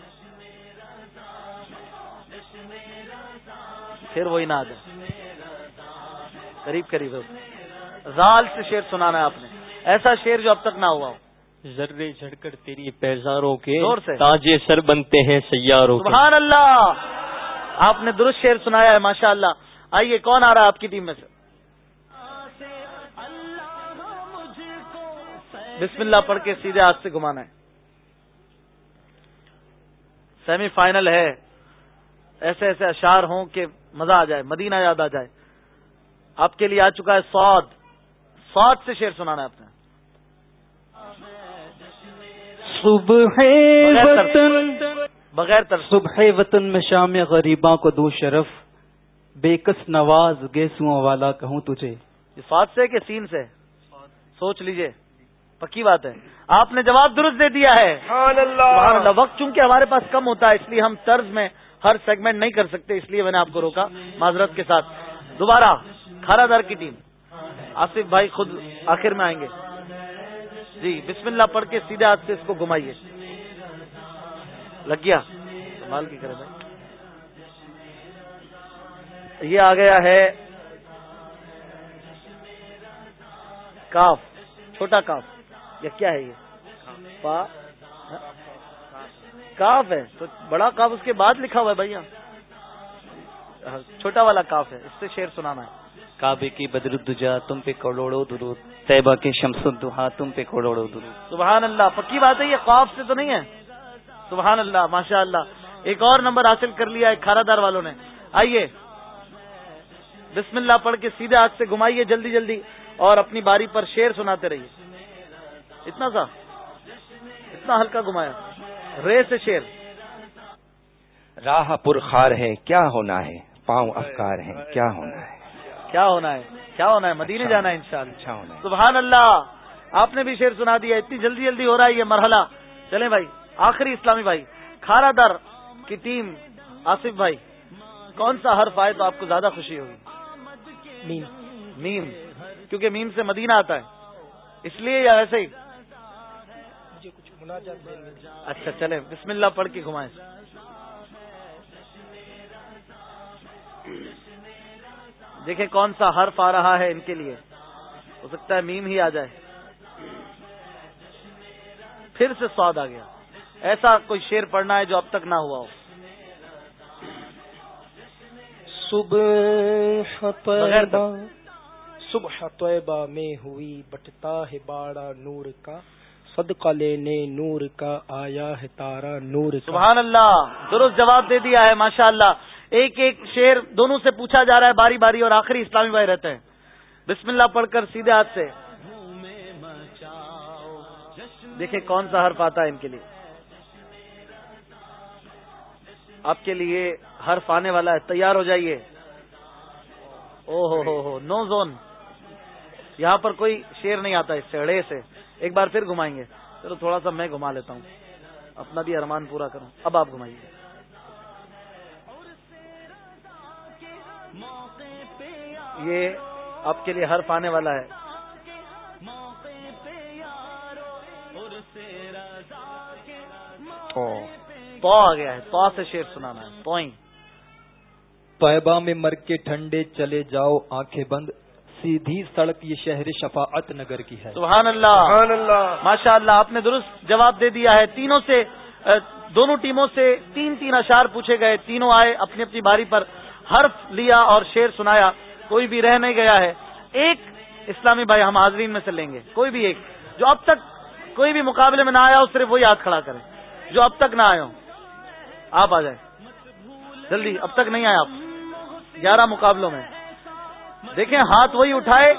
پھر وہی نہ آ جائے قریب قریب زال سے شیر سنانا ہے آپ نے۔ ایسا شیر جو اب تک نہ ہوا ہو۔ ذرے جھڑ کر تیری پیزاروں کے تاجے سر بنتے ہیں سیاروں سبحان اللہ۔ آپ نے درست شیر سنایا ہے ماشاء اللہ آئیے کون آ رہا ہے آپ کی ٹیم میں سے؟ بسم اللہ پڑھ کے سیدھے ہاتھ سے گھمانا ہے۔ سیمی فائنل ہے۔ ایسے ایسے اشار ہوں کہ مزہ آ جائے مدینہ یاد آ جائے۔ آپ کے لیے آ چکا ہے سعود سعود سے شیر سنانا ہے آپ نے۔ صبح وطن بغیر تر صبح وطن میں شام غریباں کو دو شرف۔ بے کس نواز گیسو والا کہوں تجھے۔ فات سے کہ سین سے سوچ لیجیے۔ پکی بات ہے۔ آپ نے جواب درست دے دیا ہے۔ اللہ۔ وقت چونکہ ہمارے پاس کم ہوتا ہے اس لیے ہم طرز میں ہر سیگمنٹ نہیں کر سکتے اس لیے میں نے آپ کو روکا معذرت کے ساتھ۔ دوبارہ کھارا دار کی ٹیم۔ آصف بھائی خود آخر میں آئیں گے۔ جی بسم اللہ پڑھ کے سیدھے ہاتھ سے اس کو گھمائیے۔ لگ گیا کمال کی کرے بھائی۔ یہ آ گیا ہے۔ کاف چھوٹا کاف۔ یا کیا ہے یہ؟ پا کاف ہے تو بڑا کاف اس کے بعد لکھا ہوا ہے بھیا چھوٹا والا کاف ہے اس سے شیر سنانا ہے۔ کعبے کی بدر دجا تم پہ کروڑوں درود۔ طیبہ کے شمس الدہا تم پہ کروڑوں درود۔ سبحان اللہ پکی بات ہے یہ خواب سے تو نہیں ہے۔ سبحان اللہ ماشاء اللہ۔ ایک اور نمبر حاصل کر لیا ہے کھارا دار والوں نے۔ آئیے۔ بسم اللہ پڑھ کے سیدھے ہاتھ سے گھمائیے جلدی جلدی اور اپنی باری پر شیر سناتے رہیے۔ اتنا سا اتنا ہلکا گھمایا۔ رے سے شیر۔ راہ پر خار ہے کیا ہونا ہے؟ پاؤں افکار ہے کیا ہونا ہے؟ کیا ہونا ہے؟ کیا ہونا ہے؟ مدینے جانا ہے انشاءاللہ۔ اچھا ہونا ہے۔ سبحان اللہ۔ آپ نے بھی شیر سنا دیا اتنی جلدی جلدی ہو رہا ہے یہ مرحلہ۔ چلیں بھائی آخری اسلامی بھائی کھارا در کی ٹیم آصف بھائی کون سا حرف آئے تو آپ کو زیادہ خوشی ہوگی؟ میم۔ میم کیونکہ میم سے مدینہ آتا ہے۔ اس لیے یا ویسے ہی؟ اچھا چلے بسم اللہ پڑھ کے گھمائیں۔ دیکھیں کون سا حرف آ رہا ہے ان کے لیے۔ ہو سکتا ہے میم ہی آ جائے۔ پھر سے سواد آ گیا۔ ایسا کوئی شیر پڑھنا ہے جو اب تک نہ ہوا ہو۔ صبح صبح طیبہ میں ہوئی بٹتا ہے باڑا نور کا۔ صدقہ لینے، نور کا آیا ہے تارا، نور کا سبحان اللہ، درست جواب دے دیا ہے ماشاء اللہ ایک ایک شیر دونوں سے پوچھا جا رہا ہے، باری باری، اور آخری اسلامی بھائی رہتے ہیں۔ بسم اللہ پڑھ کر سیدھے ہاتھ سے۔ دیکھیں کون سا حرف آتا ہے ان کے لیے۔ آپ کے لیے حرف آنے والا ہے، تیار ہو جائیے۔ او ہو ہو ہو، نو زون۔ یہاں پر کوئی شیر نہیں آتا، اس سے اڑے سے۔ ایک بار پھر گھمائیں گے۔ چلو تھوڑا سا میں گھما لیتا ہوں۔ اپنا بھی ارمان پورا کروں۔ اب آپ گھمائیے۔ یہ آپ کے لیے حرف آنے والا ہے۔ تو آ گیا ہے۔ تو سے شیر سنانا ہے۔ توئیں طیبہ میں مر کے ٹھنڈے چلے جاؤ آنکھیں بند سیدھی سڑک یہ شہر شفاعت نگر کی ہے۔ سبحان اللہ۔ سبحان اللہ۔ ماشاء اللہ آپ نے درست جواب دے دیا ہے۔ تینوں سے دونوں ٹیموں سے تین تین اشار پوچھے گئے۔ تینوں آئے اپنی اپنی باری پر حرف لیا اور شیر سنایا۔ کوئی بھی رہ نہیں گیا ہے۔ ایک اسلامی بھائی ہم حاضرین میں سے لیں گے۔ کوئی بھی ایک۔ جو اب تک کوئی بھی مقابلے میں نہ آیا ہو صرف وہی ہاتھ کھڑا کرے جو اب تک نہ آئے ہو آپ آ جائیں۔ جلدی اب تک نہیں آئے آپ۔ گیارہ مقابلوں میں۔ دیکھیں ہاتھ وہی اٹھائے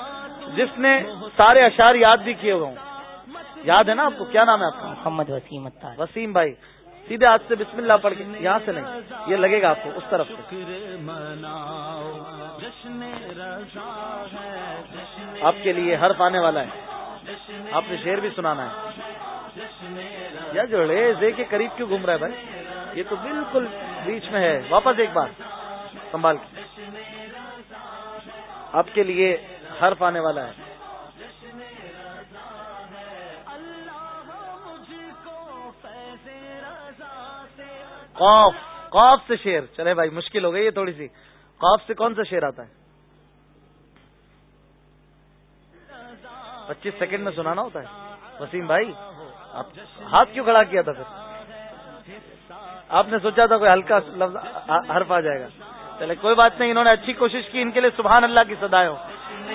جس نے سارے اشار یاد بھی کیے ہوئے ہوں۔ یاد ہے نا آپ کو؟ کیا نام ہے آپ کا؟ محمد وسیم وسیم بھائی سیدھے ہاتھ سے بسم اللہ پڑھ کے یہاں سے نہیں یہ لگے گا آپ کو اس طرف سے۔ آپ کے لیے حرف آنے والا ہے۔ آپ نے شیر بھی سنانا ہے۔ یا جوڑے زے کے قریب کیوں گھوم رہا ہے بھائی؟ یہ تو بالکل بیچ میں ہے۔ واپس ایک بار سنبھال کے۔ آپ کے لیے حرف آنے والا ہے۔ قوف قوف سے شیر چلے بھائی، مشکل ہو گئی یہ تھوڑی سی۔ قوف سے کون سا شیر آتا ہے؟ پچیس سیکنڈ میں سنانا ہوتا ہے؟ وسیم بھائی، آپ ہاتھ کیوں کھڑا کیا تھا پھر؟ آپ نے سوچا تھا کوئی ہلکا لفظ حرف آ جائے گا۔ چلے، کوئی بات نہیں، انہوں نے اچھی کوشش کی، ان کے لیے سبحان اللہ کی سدائے ہو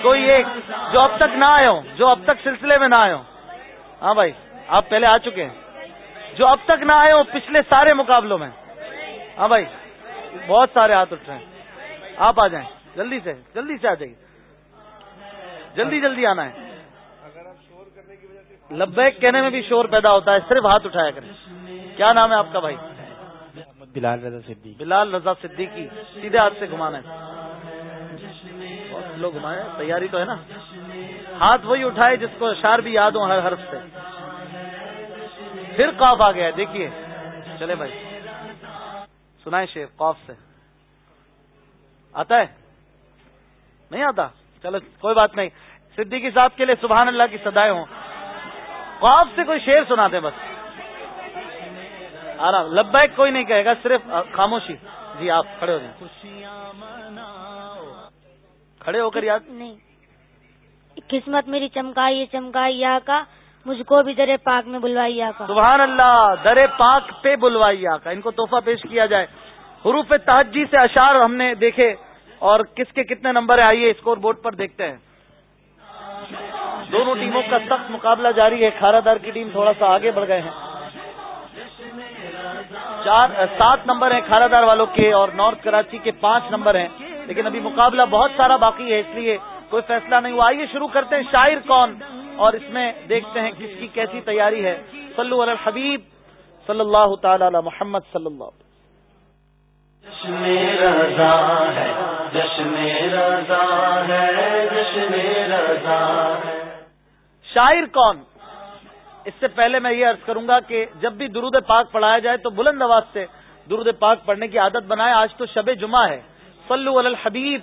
کوئی ایک جو اب تک نہ آئے ہو جو اب تک سلسلے میں نہ آئے ہو ہاں بھائی، آپ پہلے آ چکے ہیں۔ جو اب تک نہ آئے ہو پچھلے سارے مقابلوں میں۔ ہاں بھائی، بہت سارے ہاتھ اٹھ رہے ہیں۔ آپ آ جائیں، جلدی سے جلدی سے آ جائیے۔ جلدی جلدی آنا ہے۔ لبیک کہنے میں بھی شور پیدا ہوتا ہے، صرف ہاتھ اٹھایا کریں۔ کیا نام ہے آپ کا بھائی؟ بلال رضا صدیقی۔ بلال رضا صدیقی سیدھے ہاتھ سے گھمانا ہے۔ لوگ گھمائے تیاری تو ہے نا۔ ہاتھ وہی اٹھائے جس کو اشار بھی یاد ہو ہر حرف سے۔ پھر قاف آ گیا دیکھیے۔ چلے بھائی۔ سنائے شیر قاف سے۔ آتا ہے؟ نہیں آتا؟ چلو، کوئی بات نہیں۔ صدیقی صاحب کے لیے سبحان اللہ کی سدائے ہوں۔ قاف سے کوئی شیر سناتے بس۔ آرام لبیک کوئی نہیں کہے گا صرف خاموشی۔ جی آپ کھڑے ہو جائیں۔ کھڑے ہو کر یاد۔ نہیں۔ قسمت میری چمکائی چمکائی یا کا مجھ کو بھی در پاک میں بلوائی یا کا۔ سبحان اللہ در پاک پہ بلوائی یا کا۔ ان کو تحفہ پیش کیا جائے۔ حروف تحجی سے اشار ہم نے دیکھے۔ اور کس کے کتنے نمبر آئیے اسکور بورڈ پر دیکھتے ہیں۔ دونوں ٹیموں کا سخت مقابلہ جاری ہے۔ کھارا دار کی ٹیم تھوڑا سا آگے بڑھ گئے ہیں۔ چار سات نمبر ہیں کھارا دار والوں کے اور نارتھ کراچی کے پانچ نمبر ہیں۔ لیکن ابھی مقابلہ بہت سارا باقی ہے اس لیے کوئی فیصلہ نہیں ہوا۔ آئیے شروع کرتے ہیں شاعر کون؟ اور اس میں دیکھتے ہیں کس کی کیسی تیاری ہے۔ صلو علی الحبیب صلی اللہ تعالی علی محمد صلی اللہ شاعر کون؟ اس سے پہلے میں یہ عرض کروں گا کہ جب بھی درود پاک پڑھایا جائے تو بلند آواز سے درود پاک پڑھنے کی عادت بنائے آج تو شب جمعہ ہے۔ صلو علی الحبیب۔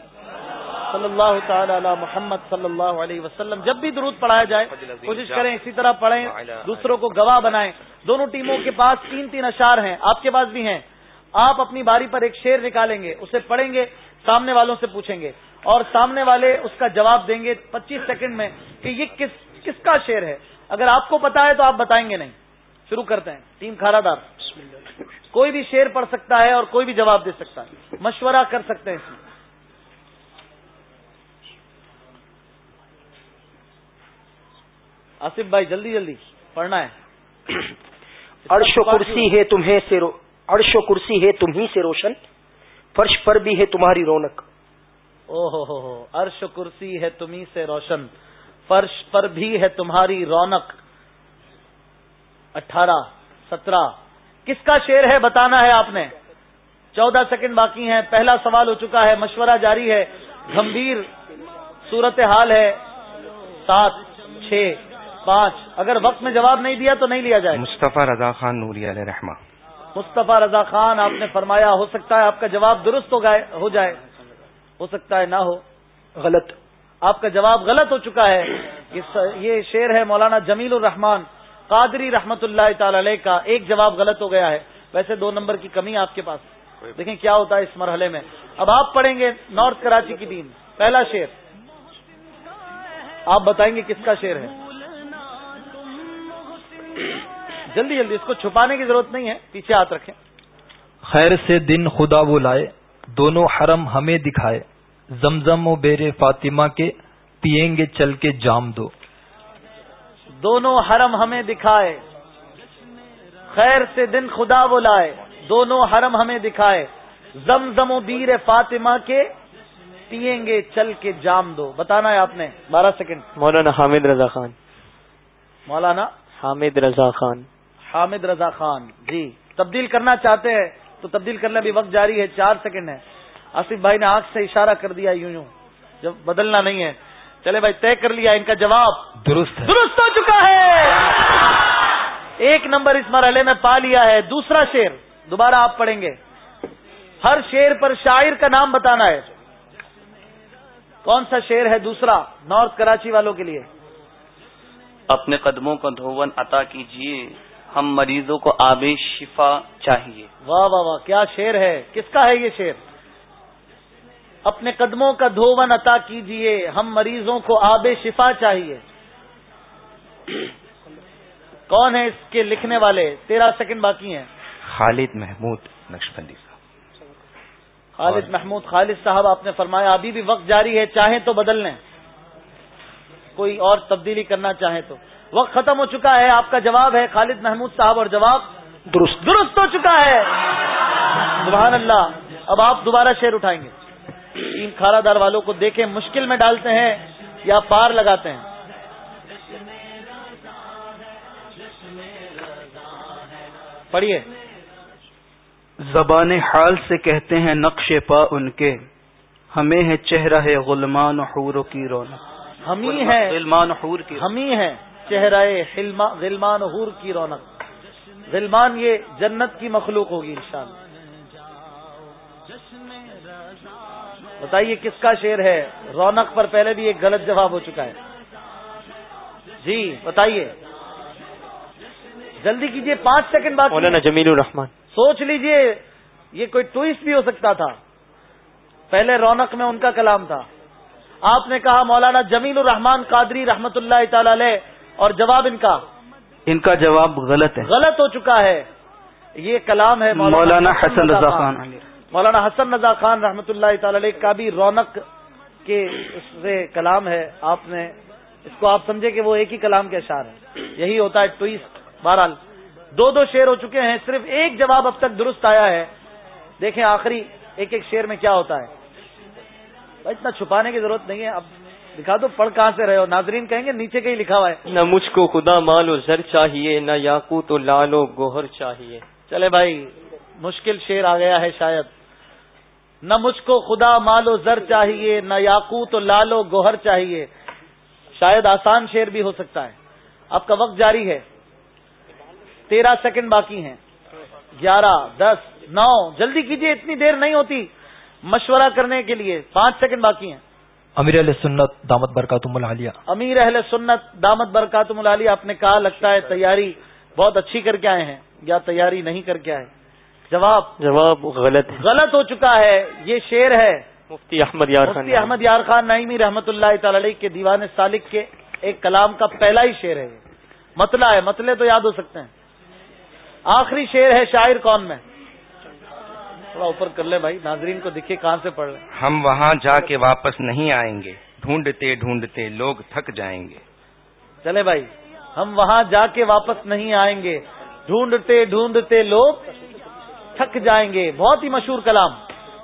صلی اللہ تعالی علی محمد صلی اللہ علیہ وسلم۔ جب بھی درود پڑھایا جائے، کوشش کریں اسی طرح پڑھیں، دوسروں کو گواہ بنائیں۔ دونوں ٹیموں کے پاس تین تین اشار ہیں۔ آپ کے پاس بھی ہیں۔ آپ اپنی باری پر ایک شیر نکالیں گے، اسے پڑھیں گے، سامنے والوں سے پوچھیں گے اور سامنے والے اس کا جواب دیں گے۔ پچیس سیکنڈ میں کہ یہ کس کس کا شیر ہے؟ اگر آپ کو پتا ہے تو آپ بتائیں گے نہیں۔ شروع کرتے ہیں۔ ٹیم کھارا دار۔ کوئی بھی شیر پڑھ سکتا ہے اور کوئی بھی جواب دے سکتا ہے۔ مشورہ کر سکتے ہیں۔ اس میں آصف بھائی جلدی جلدی۔ پڑھنا ہے۔ عرش و کرسی ہے تمہیں سے رو... عرش و کرسی ہے تمہیں سے روشن۔ فرش پر بھی ہے تمہاری رونق۔ او ہو ہو۔ عرش و کرسی ہے تمہیں سے روشن۔ فرش پر بھی ہے تمہاری رونق۔ اٹھارہ سترہ۔ کس کا شیر ہے بتانا ہے آپ نے؟ چودہ سیکنڈ باقی ہیں۔ پہلا سوال ہو چکا ہے مشورہ جاری ہے۔ گمبھیر صورت حال ہے۔ سات چھ پانچ۔ اگر وقت میں جواب نہیں دیا تو نہیں لیا جائے۔ مصطفیٰ رضا خان نوری علیہ رحمہ۔ مصطفیٰ رضا خان آپ نے فرمایا ہو سکتا ہے آپ کا جواب درست ہو جائے۔ ہو سکتا ہے نہ ہو۔ غلط۔ آپ کا جواب غلط ہو چکا ہے یہ شعر ہے مولانا جمیل الرحمان قادری رحمت اللہ تعالی علیہ کا ایک جواب غلط ہو گیا ہے۔ ویسے دو نمبر کی کمی آپ کے پاس۔ دیکھیں کیا ہوتا ہے اس مرحلے میں۔ اب آپ پڑھیں گے نارتھ کراچی کی دین۔ پہلا شعر۔ آپ بتائیں گے کس کا شعر ہے۔ جلدی جلدی، اس کو چھپانے کی ضرورت نہیں ہے۔ پیچھے ہاتھ رکھیں۔ خیر سے دن خدا وہ لائے، دونوں حرم ہمیں دکھائے۔ زمزم و بیر فاطمہ کے پیئیں گے چل کے جام دو۔ دونوں حرم ہمیں دکھائے۔ خیر سے دن خدا وہ لائے۔ دونوں حرم ہمیں دکھائے۔ زمزم و بیر فاطمہ کے پیئیں گے چل کے جام دو۔ بتانا ہے آپ نے۔ بارہ سیکنڈ۔ مولانا حامد رضا خان۔ مولانا؟ حامد رضا خان۔ حامد رضا خان۔ جی۔ تبدیل کرنا چاہتے ہیں تو تبدیل کرنے بھی وقت جاری ہے۔ چار سیکنڈ ہے آصف بھائی نے آنکھ سے اشارہ کر دیا یوں یوں۔ جب بدلنا نہیں ہے۔ چلے بھائی طے کر لیا ان کا جواب۔ درست درست ہو چکا ہے۔ ایک نمبر اس مرحلے میں پا لیا ہے۔ دوسرا شیر دوبارہ آپ پڑھیں گے۔ ہر شیر پر شاعر کا نام بتانا ہے۔ کون سا شیر ہے دوسرا؟ نارتھ کراچی والوں کے لیے۔ اپنے قدموں کا دھون عطا کیجیے ہم مریضوں کو آب شفا چاہیے۔ واہ واہ واہ کیا شیر ہے؟ کس کا ہے یہ شیر اپنے قدموں کا دھون عطا کیجیے ہم مریضوں کو آب شفا چاہیے۔ کون ہے اس کے لکھنے والے؟ تیرہ سیکنڈ باقی ہیں۔ خالد محمود نقشبندی صاحب۔ خالد محمود خالد صاحب آپ نے فرمایا ابھی بھی وقت جاری ہے چاہیں تو بدل لیں۔ کوئی اور تبدیلی کرنا چاہیں تو۔ وقت ختم ہو چکا ہے آپ کا جواب ہے خالد محمود صاحب اور جواب درست۔ درست ہو چکا ہے۔ سبحان اللہ۔ اب آپ دوبارہ شیر اٹھائیں گے۔ تین کھارا دار والوں کو دیکھیں مشکل میں ڈالتے ہیں یا پار لگاتے ہیں۔ پڑھیے۔ زبان حال سے کہتے ہیں نقش پا ان کے۔ ہمیں ہے چہرہ ہے غلمان حور کی رونق۔ ہم ہی ہے غلمان حور کی ہم ہی ہے چہرہ غلمان حور کی رونق۔ غلمان یہ جنت کی مخلوق ہوگی انشاءاللہ۔ بتائیے کس کا شعر ہے؟ رونق پر پہلے بھی ایک غلط جواب ہو چکا ہے۔ جی بتائیے۔ جلدی کیجیے پانچ سیکنڈ بعد۔ مولانا جمیل الرحمان سوچ لیجیے یہ کوئی ٹوئسٹ بھی ہو سکتا تھا۔ پہلے رونق میں ان کا کلام تھا۔ آپ نے کہا مولانا جمیل الرحمان قادری رحمت اللہ تعالی علیہ اور جواب ان کا۔ ان کا جواب غلط ہے۔ غلط ہو چکا ہے۔ یہ کلام ہے مولانا حسن رضا خان۔ مولانا حسن رضا خان رحمۃ اللہ تعالی علیہ کا بھی رونق کے سے کلام ہے۔ آپ نے اس کو آپ سمجھے کہ وہ ایک ہی کلام کے اشار ہے یہی ہوتا ہے ٹوئسٹ۔ بہرحال دو دو شیر ہو چکے ہیں۔ صرف ایک جواب اب تک درست آیا ہے۔ دیکھیں آخری ایک ایک شیر میں کیا ہوتا ہے۔ اتنا چھپانے کی ضرورت نہیں ہے۔ اب دکھا دو پڑھ کہاں سے رہے ہو؟ ناظرین کہیں گے نیچے کا ہی لکھا ہوا ہے۔ نہ مجھ کو خدا مال و زر چاہیے نہ یاقو تو لال و گوہر چاہیے۔ چلے بھائی مشکل شیر آ گیا ہے شاید۔ نہ مجھ کو خدا مال و زر چاہیے نہ یاقو تو لال و گوہر چاہیے۔ شاید آسان شیر بھی ہو سکتا ہے۔ آپ کا وقت جاری ہے۔ تیرہ سیکنڈ باقی ہیں۔ گیارہ دس نو جلدی کیجیے اتنی دیر نہیں ہوتی۔ مشورہ کرنے کے لیے پانچ سیکنڈ باقی ہیں۔ امیر اہل سنت دامت برکاتم العالیہ۔ امیر اہل سنت دامت برکاتم العالیہ آپ نے کہا لگتا ہے تیاری بہت اچھی کر کے آئے ہیں یا تیاری نہیں کر کے آئے۔ جواب جواب غلط غلط ہو چکا ہے۔ یہ شیر ہے۔ مفتی احمد یار مفتی احمد یار خان نعیمی رحمت اللہ تعالی علیہ کے دیوان سالک کے ایک کلام کا پہلا ہی شیر ہے متلا ہے۔ متلے تو یاد ہو سکتے ہیں۔ آخری شیر ہے شاعر کون میں؟ تھوڑا اوپر کر لے بھائی۔ ناظرین کو دکھے کہاں سے پڑھ لیں۔ ہم وہاں جا کے واپس نہیں آئیں گے۔ ڈھونڈتے ڈھونڈتے لوگ تھک جائیں گے۔ چلے بھائی۔ ہم وہاں جا کے واپس نہیں آئیں گے۔ ڈھونڈتے ڈھونڈتے لوگ تھک جائیں گے۔ بہت ہی مشہور کلام۔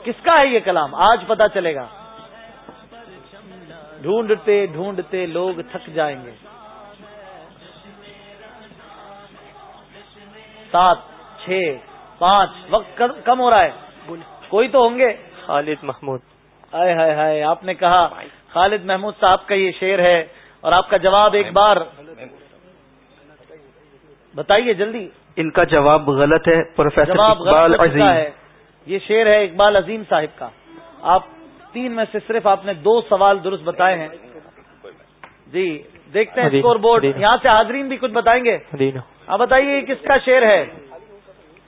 کس کا ہے یہ کلام؟ آج پتا چلے گا۔ ڈھونڈتے ڈھونڈتے لوگ تھک جائیں گے۔ سات چھ پانچ وقت کم ہو رہا ہے۔ کوئی تو ہوں گے؟ خالد محمود۔ ہائے ہائے ہائے آپ نے کہا خالد محمود صاحب کا یہ شعر ہے اور آپ کا جواب ایک بار۔ بتائیے جلدی۔ ان کا جواب غلط ہے پروفیسر جواب اقبال عظیم۔ ہے۔ یہ شعر ہے اقبال عظیم صاحب کا۔ آپ تین میں سے صرف آپ نے دو سوال درست بتائے ہیں۔ جی دیکھتے ہیں اسکور بورڈ۔ یہاں سے حاضرین بھی کچھ بتائیں گے۔ مدینہ آپ بتائیے یہ کس کا شعر ہے؟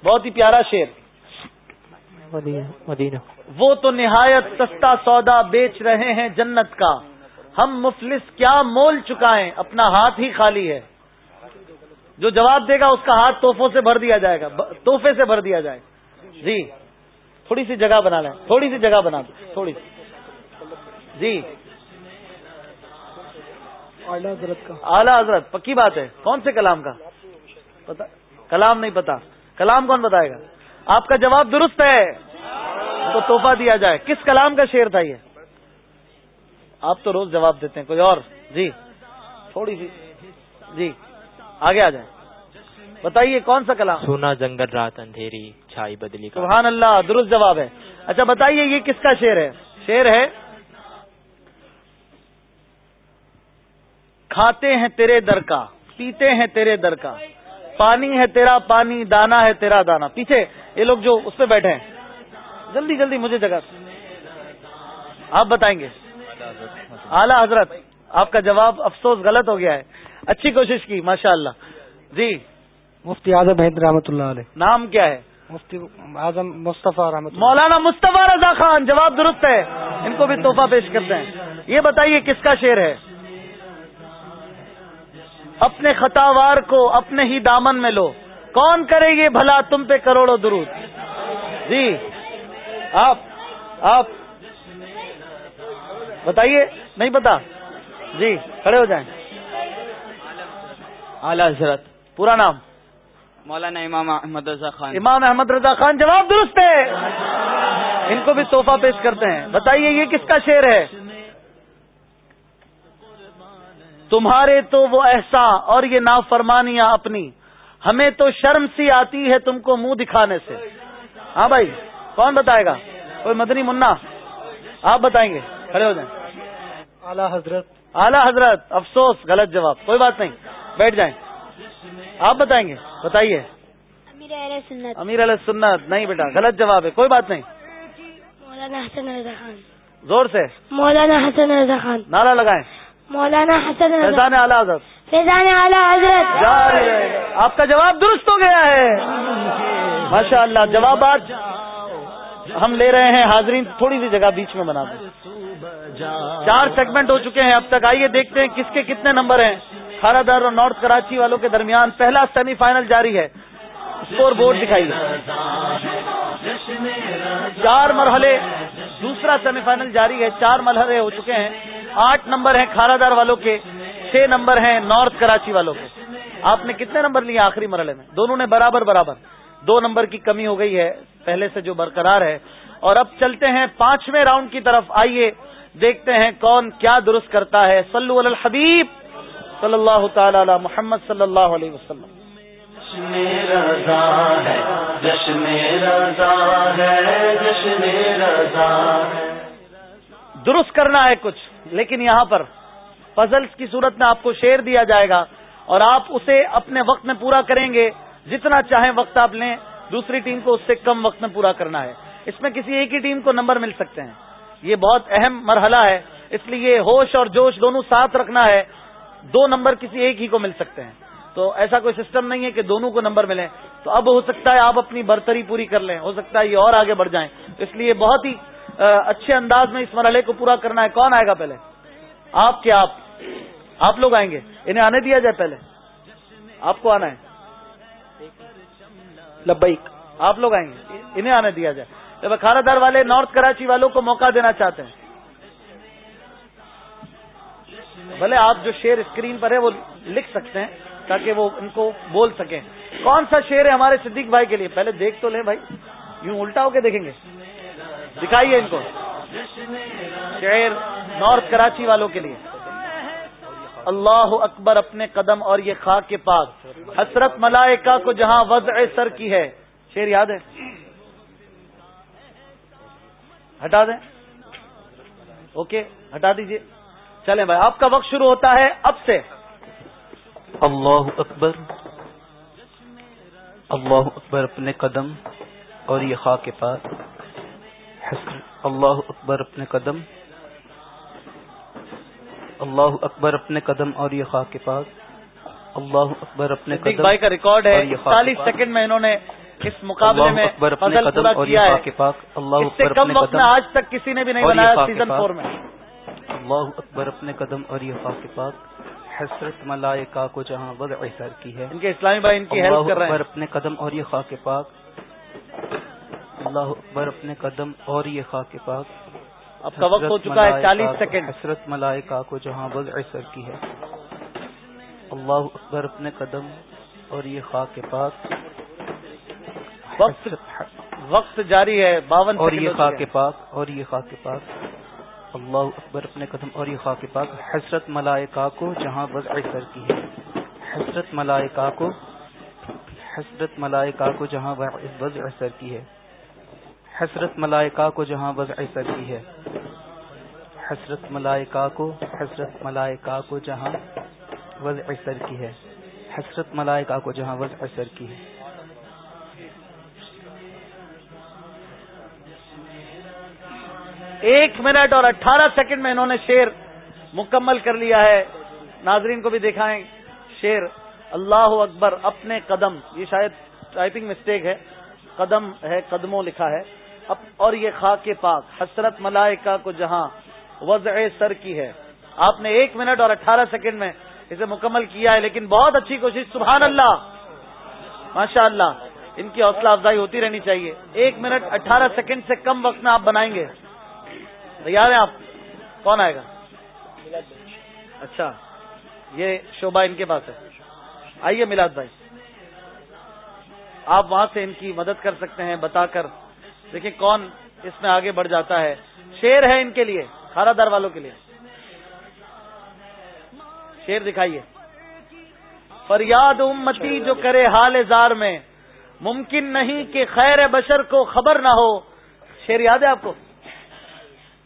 بہت ہی پیارا شعر۔ وہ تو نہایت سستا سودا بیچ رہے ہیں جنت کا۔ ہم مفلس کیا مول چکائیں اپنا ہاتھ ہی خالی ہے۔ جو جواب دے گا اس کا ہاتھ توحفوں سے بھر دیا جائے گا تحفے سے بھر دیا جائے۔ گا جی۔ تھوڑی سی جگہ بنا لیں۔ تھوڑی سی جگہ بنا دیں۔ تھوڑی سی۔ جی۔ اعلیٰ حضرت کا۔ اعلیٰ حضرت پکی بات ہے۔ کون سے کلام کا؟ پتا؟ کلام نہیں پتا۔ کلام کون بتائے گا؟ آپ کا جواب درست ہے۔ تو تحفہ دیا جائے۔ کس کلام کا شعر تھا یہ؟ آپ تو روز جواب دیتے ہیں کوئی اور۔ جی۔ تھوڑی سی۔ جی۔ آگے آ جائیں۔ بتائیے کون سا کلام؟ سونا جنگل رات اندھیری چھائی بدلی سبحان اللہ درست جواب ہے۔ اچھا بتائیے یہ کس کا شعر ہے؟ شعر ہے کھاتے ہیں تیرے در کا پیتے ہیں تیرے در کا۔ پانی ہے تیرا پانی دانا ہے تیرا دانا۔ پیچھے یہ لوگ جو اس پہ بیٹھے ہیں۔ جلدی جلدی مجھے جگہ۔ آپ بتائیں گے۔ اعلیٰ حضرت آپ کا جواب افسوس غلط ہو گیا ہے۔ اچھی کوشش کی ماشاء اللہ جی۔ مفتی اعظم حید رحمۃ اللہ علیہ۔ نام کیا ہے؟ مفتی اعظم مصطفیٰ رحمۃ مولانا مصطفیٰ رضا خان جواب درست ہے۔ ان کو بھی تحفہ پیش کرتے ہیں۔ یہ بتائیے کس کا شعر ہے؟ اپنے خطاوار کو اپنے ہی دامن میں لو۔ کون کرے یہ بھلا؟ تم پہ کروڑوں درود۔ جی۔ آپ آپ۔ بتائیے نہیں پتا۔ جی کھڑے ہو جائیں۔ اعلی حضرت. پورا نام؟ مولانا امام احمد رضا خان. امام احمد رضا خان جواب درست ہے. ان کو بھی تحفہ پیش کرتے ہیں. بتائیے یہ کس کا شعر ہے؟ تمہارے تو وہ احسا اور یہ نافرمانیاں اپنی. ہمیں تو شرم سی آتی ہے تم کو منہ دکھانے سے. ہاں بھائی کون بتائے گا؟ کوئی مدنی منا؟ آپ بتائیں گے. کھڑے ہو جائیں. اعلیٰ حضرت. اعلیٰ حضرت افسوس غلط جواب. کوئی بات نہیں. بیٹھ جائیں۔ آپ بتائیں گے بتائیے۔ امیر علیہ سنت۔ نہیں بیٹا غلط جواب ہے کوئی بات نہیں۔ مولانا حسن رضا خان۔ زور سے۔ مولانا حسن رضا خان۔ نعرہ لگائیں۔ مولانا حسن فیضان اعلیٰ حضرت۔ فیضان اعلیٰ حضرت۔ آپ کا جواب درست ہو گیا ہے۔ ماشاء اللہ جوابات ہم لے رہے ہیں حاضرین تھوڑی سی جگہ بیچ میں بنا دیں۔ چار سیگمنٹ ہو چکے ہیں اب تک۔ آئیے دیکھتے ہیں کس کے کتنے نمبر ہیں۔ کھارا در اور نارتھ کراچی والوں کے درمیان پہلا سیمی فائنل جاری ہے۔ اسکور بورڈ دکھائیے چار مرحلے دوسرا سیمی فائنل جاری ہے۔ چار مرحلے ہو چکے ہیں۔ آٹھ نمبر ہیں کھارا دار والوں کے، چھ نمبر ہیں نارتھ کراچی والوں کے۔ آپ نے کتنے نمبر لیے آخری مرحلے میں؟ دونوں نے برابر برابر۔ دو نمبر کی کمی ہو گئی ہے، پہلے سے جو برقرار ہے۔ اور اب چلتے ہیں پانچویں راؤنڈ کی طرف۔ آئیے دیکھتے ہیں کون کیا درست کرتا ہے۔ صلو علی الحبیب۔ صلی اللہ تعالی علی محمد صلی اللہ علیہ وسلم. درست کرنا ہے کچھ لیکن یہاں پر پزلس کی صورت میں آپ کو شیر دیا جائے گا اور آپ اسے اپنے وقت میں پورا کریں گے جتنا چاہیں وقت آپ لیں دوسری ٹیم کو اس سے کم وقت میں پورا کرنا ہے۔ اس میں کسی ایک ہی ٹیم کو نمبر مل سکتے ہیں۔ یہ بہت اہم مرحلہ ہے اس لیے ہوش اور جوش دونوں ساتھ رکھنا ہے۔ دو نمبر کسی ایک ہی کو مل سکتے ہیں۔ تو ایسا کوئی سسٹم نہیں ہے کہ دونوں کو نمبر ملیں۔ تو اب ہو سکتا ہے آپ اپنی برتری پوری کر لیں۔ ہو سکتا ہے یہ اور آگے بڑھ جائیں۔ اس لیے بہت ہی اچھے انداز میں اس مرحلے کو پورا کرنا ہے۔ کون آئے گا پہلے؟ آپ کیا آپ۔ آپ لوگ آئیں گے۔ انہیں آنے دیا جائے پہلے۔ آپ کو آنا ہے۔ لبیک۔ آپ لوگ آئیں گے۔ انہیں آنے دیا جائے۔ جب دار والے نارتھ کراچی والوں کو موقع دینا چاہتے ہیں۔ بھلے آپ جو شیر اسکرین پر ہے وہ لکھ سکتے ہیں تاکہ وہ ان کو بول سکیں۔ کون سا شیر ہے ہمارے صدیق بھائی کے لیے؟ پہلے دیکھ تو لیں بھائی۔ یوں الٹا ہو کے دیکھیں گے۔ دکھائیے ان کو۔ شیر نارتھ کراچی والوں کے لیے۔ اللہ اکبر اپنے قدم اور یہ خاک کے پاس۔ حسرت ملائکہ کو جہاں وضع سر کی ہے۔ شیر یاد ہے؟ ہٹا دیں۔ اوکے، ہٹا دیجیے۔ چلیں بھائی آپ کا وقت شروع ہوتا ہے اب سے۔ اللہ اکبر۔ اللہ اکبر اپنے قدم اور یہ خاک کے پاس۔ اللہ اکبر اپنے قدم۔ اللہ اکبر اپنے قدم اور یہ خاک کے پاس۔ اللہ اکبر اپنے قدم بھائی کا ریکارڈ ہے۔ چالیس سیکنڈ میں انہوں نے اس مقابلے میں اکبر اپنے قدم اور یہ خاک کے پاک اللہ اکبر کم وقت میں آج تک کسی نے بھی نہیں بنایا سیزن فور میں۔ اللہ اکبر اپنے قدم اور یہ خاک کے پاک حسرت ملائکہ کو جہاں وضع سر کی ہے۔ ان کے اسلامی بھائی ان کی ہیلپ کر رہے ہیں۔ اپنے قدم اور یہ خاک پاک۔ اللہ اکبر اپنے قدم اور یہ خاک پاک۔ اب کا وقت ہو چکا ہے چالیس سیکنڈ حسرت ملائکہ کو جہاں وضع سر کی ہے۔ اللہ اکبر اپنے قدم اور یہ خاک پاک۔ وقت وقت جاری ہے باون اور یہ خاک پاک اور یہ خاک پاک۔ اللہ اکبر اپنے قدم اور یہ خاک پاک حسرت ملائکہ کو جہاں وضع سر کی ہے۔ حسرت ملائکہ کو، حسرت ملائکہ کو جہاں وضع سر کی ہے۔ حسرت ملائکہ کو جہاں وضع سر کی ہے۔ حسرت ملائکہ کو، حسرت ملائکہ کو جہاں وضع سر کی ہے۔ حسرت ملائکہ کو جہاں وضع سر کی ہے۔ ایک منٹ اور اٹھارہ سیکنڈ میں انہوں نے شیر مکمل کر لیا ہے۔ ناظرین کو بھی دکھائیں۔ شیر اللہ اکبر اپنے قدم، یہ شاید ٹائپنگ مسٹیک ہے۔ قدم ہے، قدموں لکھا ہے۔ اور یہ خاک پاک، حسرت ملائکہ کو جہاں وضع سر کی ہے۔ آپ نے ایک منٹ اور اٹھارہ سیکنڈ میں اسے مکمل کیا ہے، لیکن بہت اچھی کوشش۔ سبحان اللہ! ماشاء اللہ ان کی حوصلہ افزائی ہوتی رہنی چاہیے۔ ایک منٹ، اٹھارہ سیکنڈ سے کم وقت میں آپ بنائیں گے۔ تیار ہیں آپ؟ کون آئے گا؟ اچھا یہ شوبہ ان کے پاس ہے۔ آئیے میلاد بھائی۔ آپ وہاں سے ان کی مدد کر سکتے ہیں، بتا کر۔ دیکھیں کون اس میں آگے بڑھ جاتا ہے۔ شیر ہے ان کے لیے کھارا دار والوں کے لیے۔ شیر دکھائیے۔ فریاد امتی جو کرے حال زار میں، ممکن نہیں کہ خیر بشر کو خبر نہ ہو۔ شیر یاد ہے آپ کو؟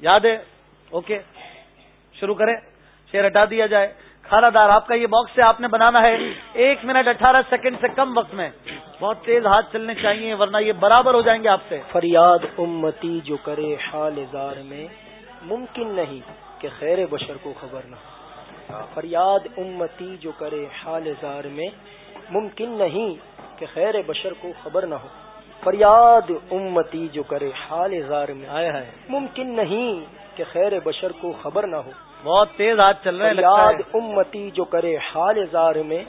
یاد ہے؟ اوکے شروع کریں. شیر ہٹا دیا جائے. کھانا دار آپ کا یہ باکس سے آپ نے بنانا ہے ایک منٹ اٹھارہ سیکنڈ سے کم وقت میں. بہت تیز ہاتھ چلنے چاہیے ورنہ یہ برابر ہو جائیں گے آپ سے. فریاد امتی جو کرے حال زار میں، ممکن نہیں کہ خیر بشر کو خبر نہ ہو. فریاد امتی جو کرے حال زار میں، ممکن نہیں کہ خیر بشر کو خبر نہ ہو. فریاد امتی جو کرے حال زار میں آیا ہے۔ ممکن نہیں کہ خیر بشر کو خبر نہ ہو۔ بہت تیز ہاتھ چل رہے فریاد امتی جو کرے حال زار میں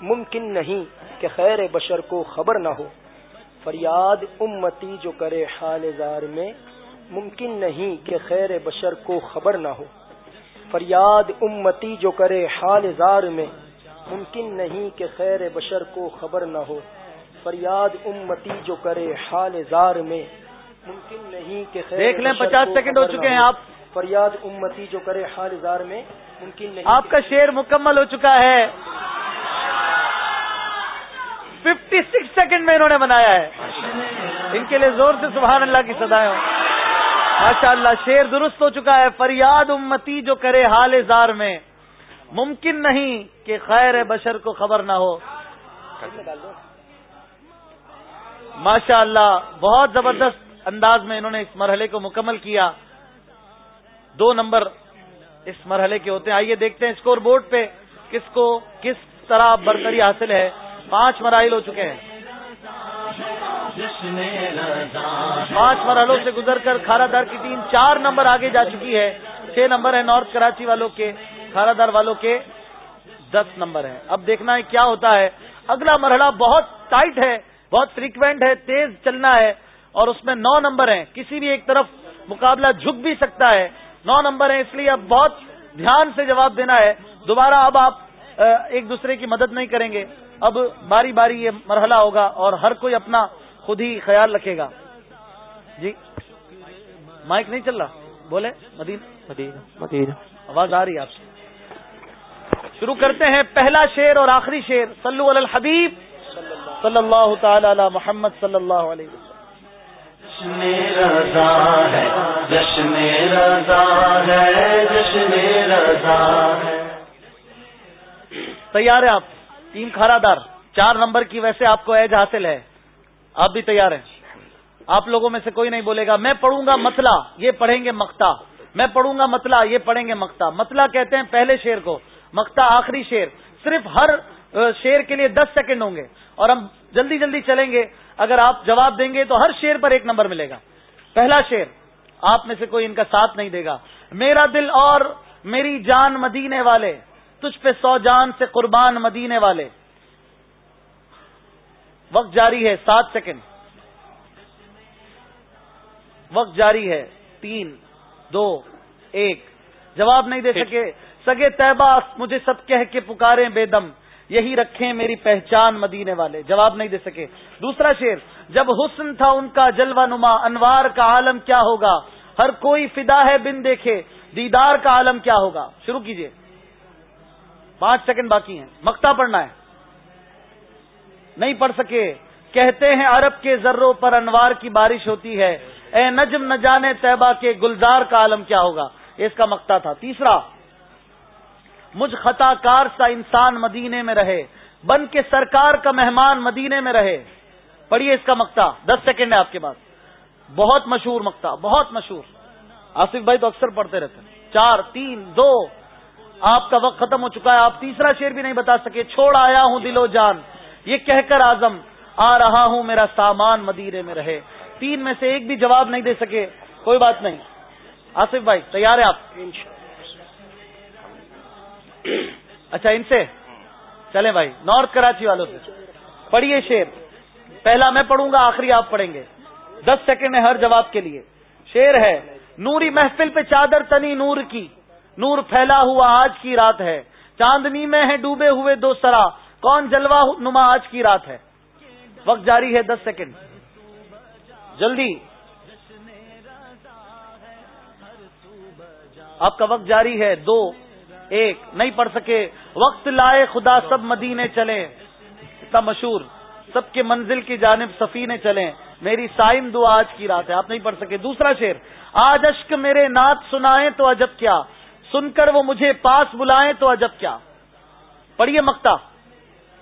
ممکن نہیں کہ خیر بشر کو خبر نہ ہو۔ فریاد امتی جو کرے حال زار میں ممکن نہیں کہ خیر بشر کو خبر نہ ہو۔ فریاد امتی جو کرے حال زار میں ممکن نہیں کہ خیر بشر کو خبر نہ ہو۔ فریاد امتی جو کرے حال زار میں۔ ممکن نہیں کہ دیکھ لیں پچاس سیکنڈ ہو چکے ہیں آپ۔ فریاد امتی جو کرے حال زار میں ممکن نہیں آپ کا شیر مکمل ہو چکا ہے۔ ففٹی سکس سیکنڈ میں انہوں نے بنایا ہے۔ ان کے لیے زور سے سبحان اللہ کی سدائے ماشاء اللہ شیر درست ہو چکا ہے۔ فریاد امتی جو کرے حال زار میں۔ ممکن نہیں کہ خیر بشر کو خبر نہ ہو۔ ماشاء اللہ بہت زبردست انداز میں انہوں نے اس مرحلے کو مکمل کیا۔ دو نمبر اس مرحلے کے ہوتے ہیں۔ آئیے دیکھتے ہیں اسکور بورڈ پہ کس کو کس طرح برتری حاصل ہے۔ پانچ مراحل ہو چکے ہیں۔ پانچ مرحلوں سے گزر کر کھارا دار کی ٹیم چار نمبر آگے جا چکی ہے۔ چھ نمبر ہے نارتھ کراچی والوں کے۔ کھارا دار والوں کے دس نمبر ہیں۔ اب دیکھنا ہے کیا ہوتا ہے۔ اگلا مرحلہ بہت ٹائٹ ہے۔ بہت فریکوینٹ ہے تیز چلنا ہے اور اس میں نو نمبر ہیں۔ کسی بھی ایک طرف مقابلہ جھک بھی سکتا ہے۔ نو نمبر ہیں اس لیے اب بہت دھیان سے جواب دینا ہے۔ دوبارہ اب آپ ایک دوسرے کی مدد نہیں کریں گے۔ اب باری باری یہ مرحلہ ہوگا اور ہر کوئی اپنا خود ہی خیال رکھے گا۔ جی مائک نہیں چل رہا۔ بولے مدین مدین مدین آواز آ رہی ہے آپ سے۔ شروع کرتے ہیں پہلا شیر اور آخری شیر سلو الحبیب۔ صلی اللہ تعالی علی محمد صلی اللہ علیہ وسلم. تیار ہے آپ؟ ٹیم کھارا دار چار نمبر کی ویسے آپ کو ایج حاصل ہے۔ آپ بھی تیار ہیں؟ آپ لوگوں میں سے کوئی نہیں بولے گا میں پڑھوں گا متلا یہ پڑھیں گے مکتا میں پڑھوں گا متلا یہ پڑھیں گے مکتا متلا کہتے ہیں پہلے شیر کو مکتا آخری شیر صرف ہر شیر کے لیے دس سیکنڈ ہوں گے اور ہم جلدی جلدی چلیں گے۔ اگر آپ جواب دیں گے تو ہر شیر پر ایک نمبر ملے گا۔ پہلا شیر آپ میں سے کوئی ان کا ساتھ نہیں دے گا۔ میرا دل اور میری جان مدینے والے تجھ پہ سو جان سے قربان مدینے والے۔ وقت جاری ہے سات سیکنڈ۔ وقت جاری ہے تین دو ایک۔ جواب نہیں دے سکے۔ سگے طیبہ مجھے سب کہہ کے پکارے بے دم۔ یہی رکھیں میری پہچان مدینے والے۔ جواب نہیں دے سکے۔ دوسرا شیر جب حسن تھا ان کا جلوہ نما، انوار کا عالم کیا ہوگا؟ ہر کوئی فدا ہے بن دیکھے، دیدار کا عالم کیا ہوگا؟ شروع کیجیے۔ پانچ سیکنڈ باقی ہیں۔ مکتا پڑھنا ہے۔ نہیں پڑھ سکے۔ کہتے ہیں عرب کے ذروں پر انوار کی بارش ہوتی ہے۔ اے نجم نہ جانے طیبہ کے گلزار کا عالم کیا ہوگا؟ اس کا مکتا تھا۔ تیسرا مجھ خطا کار سا انسان مدینے میں رہے، بن کے سرکار کا مہمان مدینے میں رہے۔ پڑھیے اس کا مکتا دس سیکنڈ ہے آپ کے پاس۔ بہت مشہور مکتا بہت مشہور۔ آصف بھائی تو اکثر پڑھتے رہتے ہیں۔ چار، تین، دو۔ آپ کا وقت ختم ہو چکا ہے، آپ تیسرا شیر بھی نہیں بتا سکے۔ چھوڑ آیا ہوں دل و جان۔ یہ کہہ کر آزم آ رہا ہوں میرا سامان مدیرے میں رہے۔ تین میں سے ایک بھی جواب نہیں دے سکے۔ کوئی بات نہیں۔ آصف بھائی، تیار ہے آپ؟ اچھا ان سے؟ چلیں بھائی، نارتھ کراچی والوں سے۔ پڑھیے شیر پہلا میں پڑھوں گا، آخری آپ پڑھیں گے۔ دس سیکنڈ ہے ہر جواب کے لیے۔ شیر ہے، نوری محفل پہ چادر تنی نور کی۔ نور پھیلا ہوا آج کی رات ہے۔ چاندنی میں ہے ڈوبے ہوئے دو سرا۔ کون جلوا نما آج کی رات ہے؟ وقت جاری ہے، دس سیکنڈ۔ جلدی۔ آپ کا وقت جاری ہے، دو۔ ایک نہیں پڑھ سکے۔ وقت لائے، خدا سب مدینے چلے۔ اتنا مشہور، سب کے منزل کی جانب سفینے چلیں میری سائم دو آج کی رات ہے، آپ نہیں پڑھ سکے۔ دوسرا شیر آج اشک میرے نعت سنائیں تو عجب کیا۔ سن کر وہ مجھے پاس بلائیں تو عجب کیا۔ پڑھیے مکتا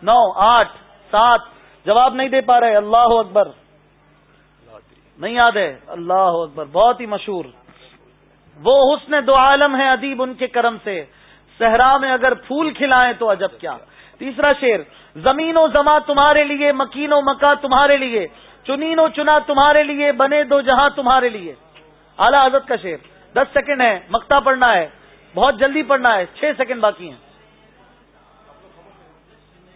نو، آٹھ، سات۔ جواب نہیں دے پا رہے۔ اللہ اکبر۔ نہیں یاد ہے۔ اللہ اکبر، بہت ہی مشہور۔ وہ حسن دو عالم ہے ادیب ان کے کرم سے۔ صحرا میں اگر پھول کھلائیں تو عجب کیا۔ تیسرا شیر زمین و زماں تمہارے لیے، مکین و مکہ تمہارے لیے، چنین و چنا تمہارے لیے، بنے دو جہاں تمہارے لیے۔ اعلی حضرت کا شیر دس سیکنڈ ہے مکتا پڑھنا ہے۔ بہت جلدی پڑھنا ہے، چھ سیکنڈ باقی ہیں۔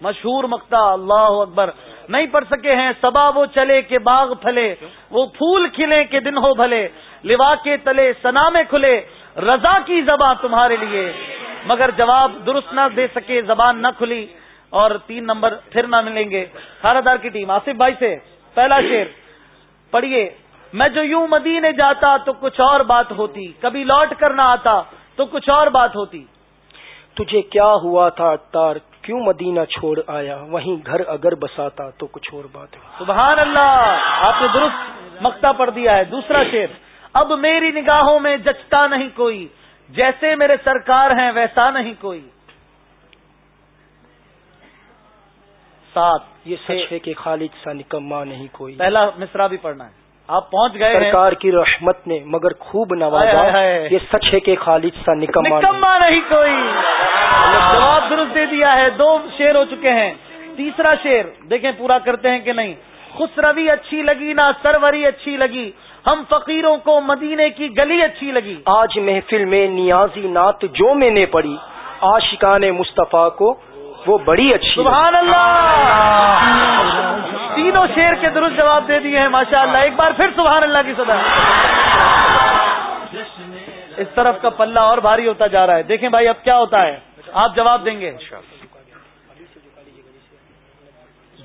مشہور مکتا اللہ اکبر۔ نہیں پڑھ سکے ہیں سبا وہ چلے کہ باغ پھلے، وہ پھول کھلے کے دن ہو بھلے، لوا کے تلے، سنا میں کھلے، رضا کی زباں تمہارے لیے۔ مگر جواب درست نہ دے سکے زبان نہ کھلی اور تین نمبر پھر نہ ملیں گے۔ خارہ دار کی ٹیم آصف بھائی سے پہلا شیر پڑھیے میں جو یوں مدینے جاتا تو کچھ اور بات ہوتی کبھی لوٹ کر نہ آتا تو کچھ اور بات ہوتی۔ تجھے کیا ہوا تھا تار کیوں مدینہ چھوڑ آیا؟ وہیں گھر اگر بساتا تو کچھ اور بات سبحان اللہ آپ نے درست مکتا پڑھ دیا ہے۔ دوسرا شیر اب میری نگاہوں میں جچتا نہیں کوئی۔ جیسے میرے سرکار ہیں ویسا نہیں کوئی۔ سات یہ سچ ہے کہ خالد سا نکما نہیں کوئی۔ پہلا مصرا بھی پڑھنا ہے۔ آپ پہنچ گئے سرکار کی رحمت نے مگر خوب نوازا۔ یہ سچ ہے کہ خالد سا نکما نکما نہیں۔ کوئی۔ جواب درست دے دیا ہے۔ دو شیر ہو چکے ہیں۔ تیسرا شیر دیکھیں پورا کرتے ہیں کہ نہیں۔ خسروی اچھی لگی نہ سروری اچھی لگی۔ ہم فقیروں کو مدینے کی گلی اچھی لگی۔ آج محفل میں نیازی نعت جو میں نے پڑھی آشقان مصطفیٰ کو وہ بڑی اچھی سبحان اللہ! تینوں شیر کے درست جواب دے دیے ہیں ماشاء اللہ ایک بار پھر سبحان اللہ کی سدا اس طرف کا پلہ اور بھاری ہوتا جا رہا ہے۔ دیکھیں بھائی اب کیا ہوتا ہے؟ آپ جواب دیں گے۔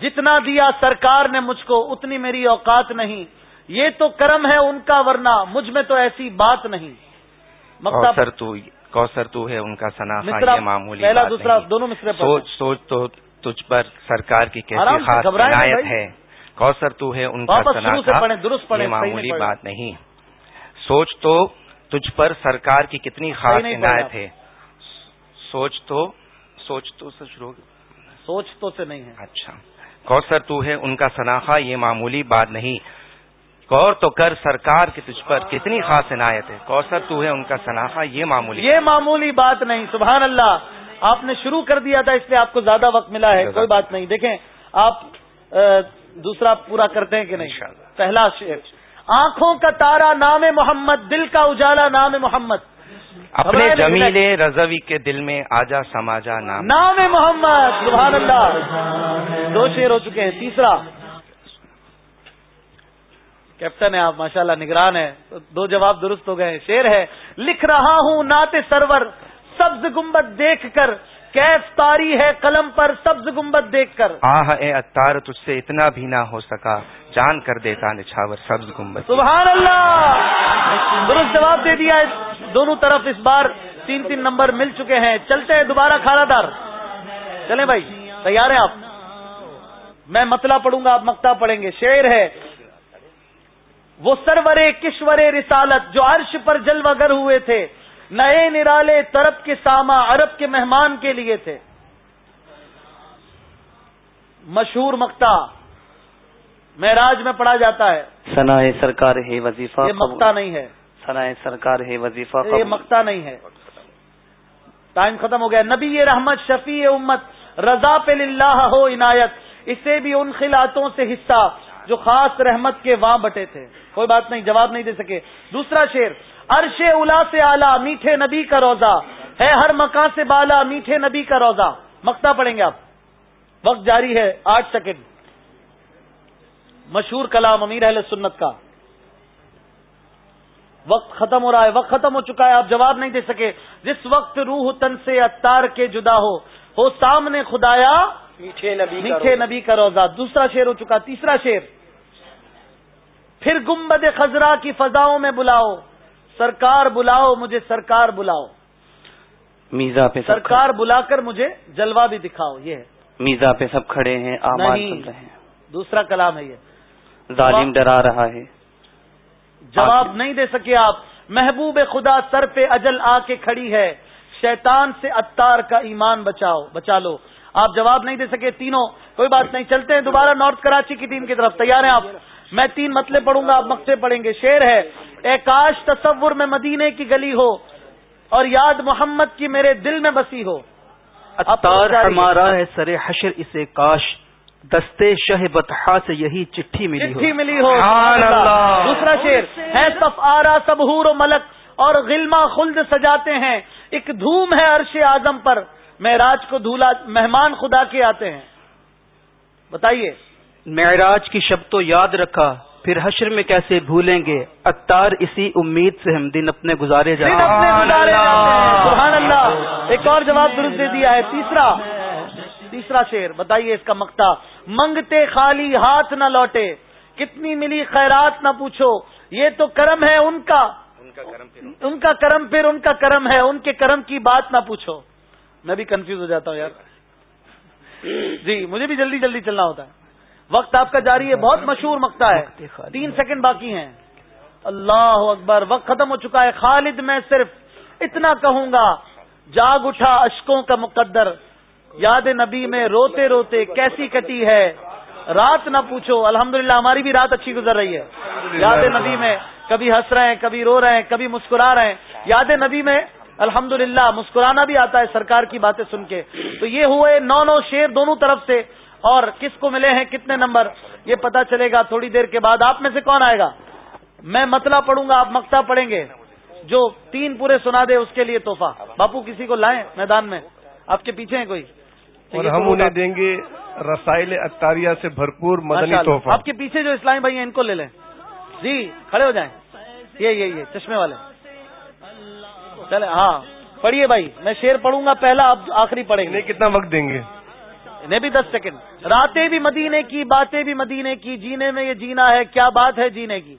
جتنا دیا سرکار نے مجھ کو اتنی میری اوقات نہیں۔ یہ تو کرم ہے ان کا ورنہ مجھ میں تو ایسی بات نہیں۔ کوثر تو کوثر تو ہے ان کا سنا معمولی پہلا دوسرا دونوں مصرے سوچ سوچ تو تجھ پر سرکار کی کیسی خاص عنایت ہے۔ کوثر تو ہے ان کا سنا درست معمولی بات نہیں۔ سوچ تو تجھ پر سرکار کی کتنی خاص عنایت ہے۔ سوچ تو سوچ تو سوچ تو سے نہیں ہے۔ اچھا۔ کوثر تو ہے ان کا سناخا یہ معمولی بات نہیں۔ غور تو کر سرکار کی تجھ پر کتنی خاص عنایت ہے۔ کوثر تو ہے ان کا سناخا یہ معمولی یہ معمولی بات نہیں سبحان اللہ۔ آپ نے شروع کر دیا تھا اس لیے آپ کو زیادہ وقت ملا ہے۔ کوئی بات نہیں دیکھیں آپ دوسرا پورا کرتے ہیں کہ نہیں؟ پہلا شعر۔ آنکھوں کا تارا نام محمد دل کا اجالا نام محمد۔ اپنے جمیل رضوی کے دل میں آجا سماجا نام۔ نام محمد سبحان اللہ۔ دو شیر ہو چکے ہیں تیسرا۔ کیپٹن ہے آپ ماشاءاللہ نگران ہے دو جواب درست ہو گئے شیر ہے لکھ رہا ہوں نات سرور سبز گمبد دیکھ کر۔ کیف تاری ہے قلم پر سبز گمبد دیکھ کر۔ آہ اے اتار تجھ سے اتنا بھی نہ ہو سکا۔ جان کر دیتا نچھاور سبز گمبد سبحان اللہ درست جواب دے دیا دونوں طرف اس بار تین تین نمبر مل چکے ہیں۔ چلتے ہیں دوبارہ کھانا دار چلیں بھائی تیار ہیں آپ؟ میں متلا پڑھوں گا آپ مکتا پڑھیں گے۔ شعر ہے وہ سرورے کشور رسالت جو عرش پر جلوہ گر ہوئے تھے نئے نرالے طرف کے ساما عرب کے مہمان کے لیے تھے۔ مشہور مکتا معراج میں پڑھا جاتا ہے۔ سنا سرکار ہے وظیفہ یہ مکتا نہیں ہے۔ سنا سرکار ہے وظیفہ یہ مکتا نہیں ہے۔ ٹائم ختم ہو گیا۔ نبی رحمت شفیع امت رضا پہ اللہ ہو عنایت اسے بھی ان خلاتوں سے حصہ جو خاص رحمت کے وہاں بٹے تھے۔ کوئی بات نہیں جواب نہیں دے سکے۔ دوسرا شیر عرش الا سے آلہ میٹھے نبی کا روزہ۔ ہے ہر مکان سے بالا میٹھے نبی کا روزہ۔ مکتا پڑیں گے آپ۔ وقت جاری ہے آٹھ سیکنڈ۔ مشہور کلام امیر اہل سنت کا۔ وقت ختم ہو رہا ہے وقت ختم ہو چکا ہے آپ جواب نہیں دے سکے۔ جس وقت روح تن سے اتار کے جدا ہو ہو سامنے خدایا میٹھے نبی میٹھے نبی کا روزہ۔ دوسرا شیر ہو چکا تیسرا شیر پھر گمبد خزرا کی فضاؤں میں بلاؤ۔ سرکار بلاؤ مجھے سرکار بلاؤ۔ میزا پہ سرکار بلا کر مجھے جلوہ بھی دکھاؤ یہ ہے۔ میزا پہ سب کھڑے ہیں نہیں دوسرا کلام ہے یہ۔ ظالم ڈرا رہا ہے۔ جواب نہیں دے سکے آپ۔ محبوب خدا سر پہ اجل آ کے کھڑی ہے۔ شیطان سے اتار کا ایمان بچاؤ بچا لو۔ آپ جواب نہیں دے سکے تینوں۔ کوئی بات نہیں چلتے ہیں دوبارہ نارتھ کراچی کی ٹیم کی طرف۔ تیار ہیں آپ؟ میں تین مطلب پڑھوں گا آپ مقصے پڑھیں گے۔ شیر ہے اے کاش تصور میں مدینے کی گلی ہو اور یاد محمد کی میرے دل میں بسی ہو۔ اتار ہمارا ہے سر حشر اسے کاش دستے شہ بتہا سے یہی چٹھی ملی چٹھی ملی ہو۔ دوسرا شیر ہے سف آرا سبہور و ملک اور غلما خلد سجاتے ہیں۔ ایک دھوم ہے عرش اعظم پر۔ معراج کو دھولا مہمان خدا کے آتے ہیں۔ بتائیے۔ معراج کی شب تو یاد رکھا پھر حشر میں کیسے بھولیں گے؟ اتار اسی امید سے ہم دن اپنے گزارے جائیں سبحان اللہ۔ ایک اور جواب درست دے دیا ہے۔ تیسرا۔ تیسرا شیر بتائیے اس کا مکتا منگتے خالی ہاتھ نہ لوٹے۔ کتنی ملی خیرات نہ پوچھو۔ یہ تو کرم ہے ان کا۔ ان کا کرم پھر ان کا۔ کرم ہے۔ ان کے کرم کی بات نہ پوچھو۔ میں بھی کنفیوز ہو جاتا ہوں یار۔ جی مجھے بھی جلدی جلدی چلنا ہوتا ہے۔ وقت آپ کا جاری ہے بہت مشہور مکتا ہے۔ تین سیکنڈ باقی ہیں۔ اللہ اکبر وقت ختم ہو چکا ہے۔ خالد میں صرف اتنا کہوں گا جاگ اٹھا اشکوں کا مقدر۔ یاد نبی میں روتے روتے کیسی کٹی ہے۔ رات نہ پوچھو الحمدللہ ہماری بھی رات اچھی گزر رہی ہے۔ یاد نبی میں کبھی ہنس رہے ہیں کبھی رو رہے ہیں کبھی مسکرا رہے ہیں۔ یاد نبی میں الحمدللہ مسکرانا بھی آتا ہے سرکار کی باتیں سن کے۔ تو یہ ہوئے نو نو شیر دونوں طرف سے۔ اور کس کو ملے ہیں کتنے نمبر یہ پتا چلے گا تھوڑی دیر کے بعد آپ میں سے کون آئے گا میں متلا پڑھوں گا آپ مکتا پڑھیں گے جو تین پورے سنا دے اس کے لیے توحفہ باپو کسی کو لائیں میدان میں آپ کے پیچھے ہیں کوئی اور ہم انہیں دیں گے رسائل اطاریہ سے بھرپور مدنی تحفہ۔ آپ کے پیچھے جو اسلامی بھائی ہیں ان کو لے لیں۔ جی کھڑے ہو جائیں۔ یہ یہ یہ چشمے والے۔ چلے ہاں پڑھیے بھائی میں شیر پڑھوں گا پہلا آپ آخری پڑھیں گے۔ کتنا وقت دیں گے؟ انہیں بھی دس سیکنڈ۔ راتیں بھی مدینے کی باتیں بھی مدینے کی جینے میں یہ جینا ہے کیا بات ہے جینے کی؟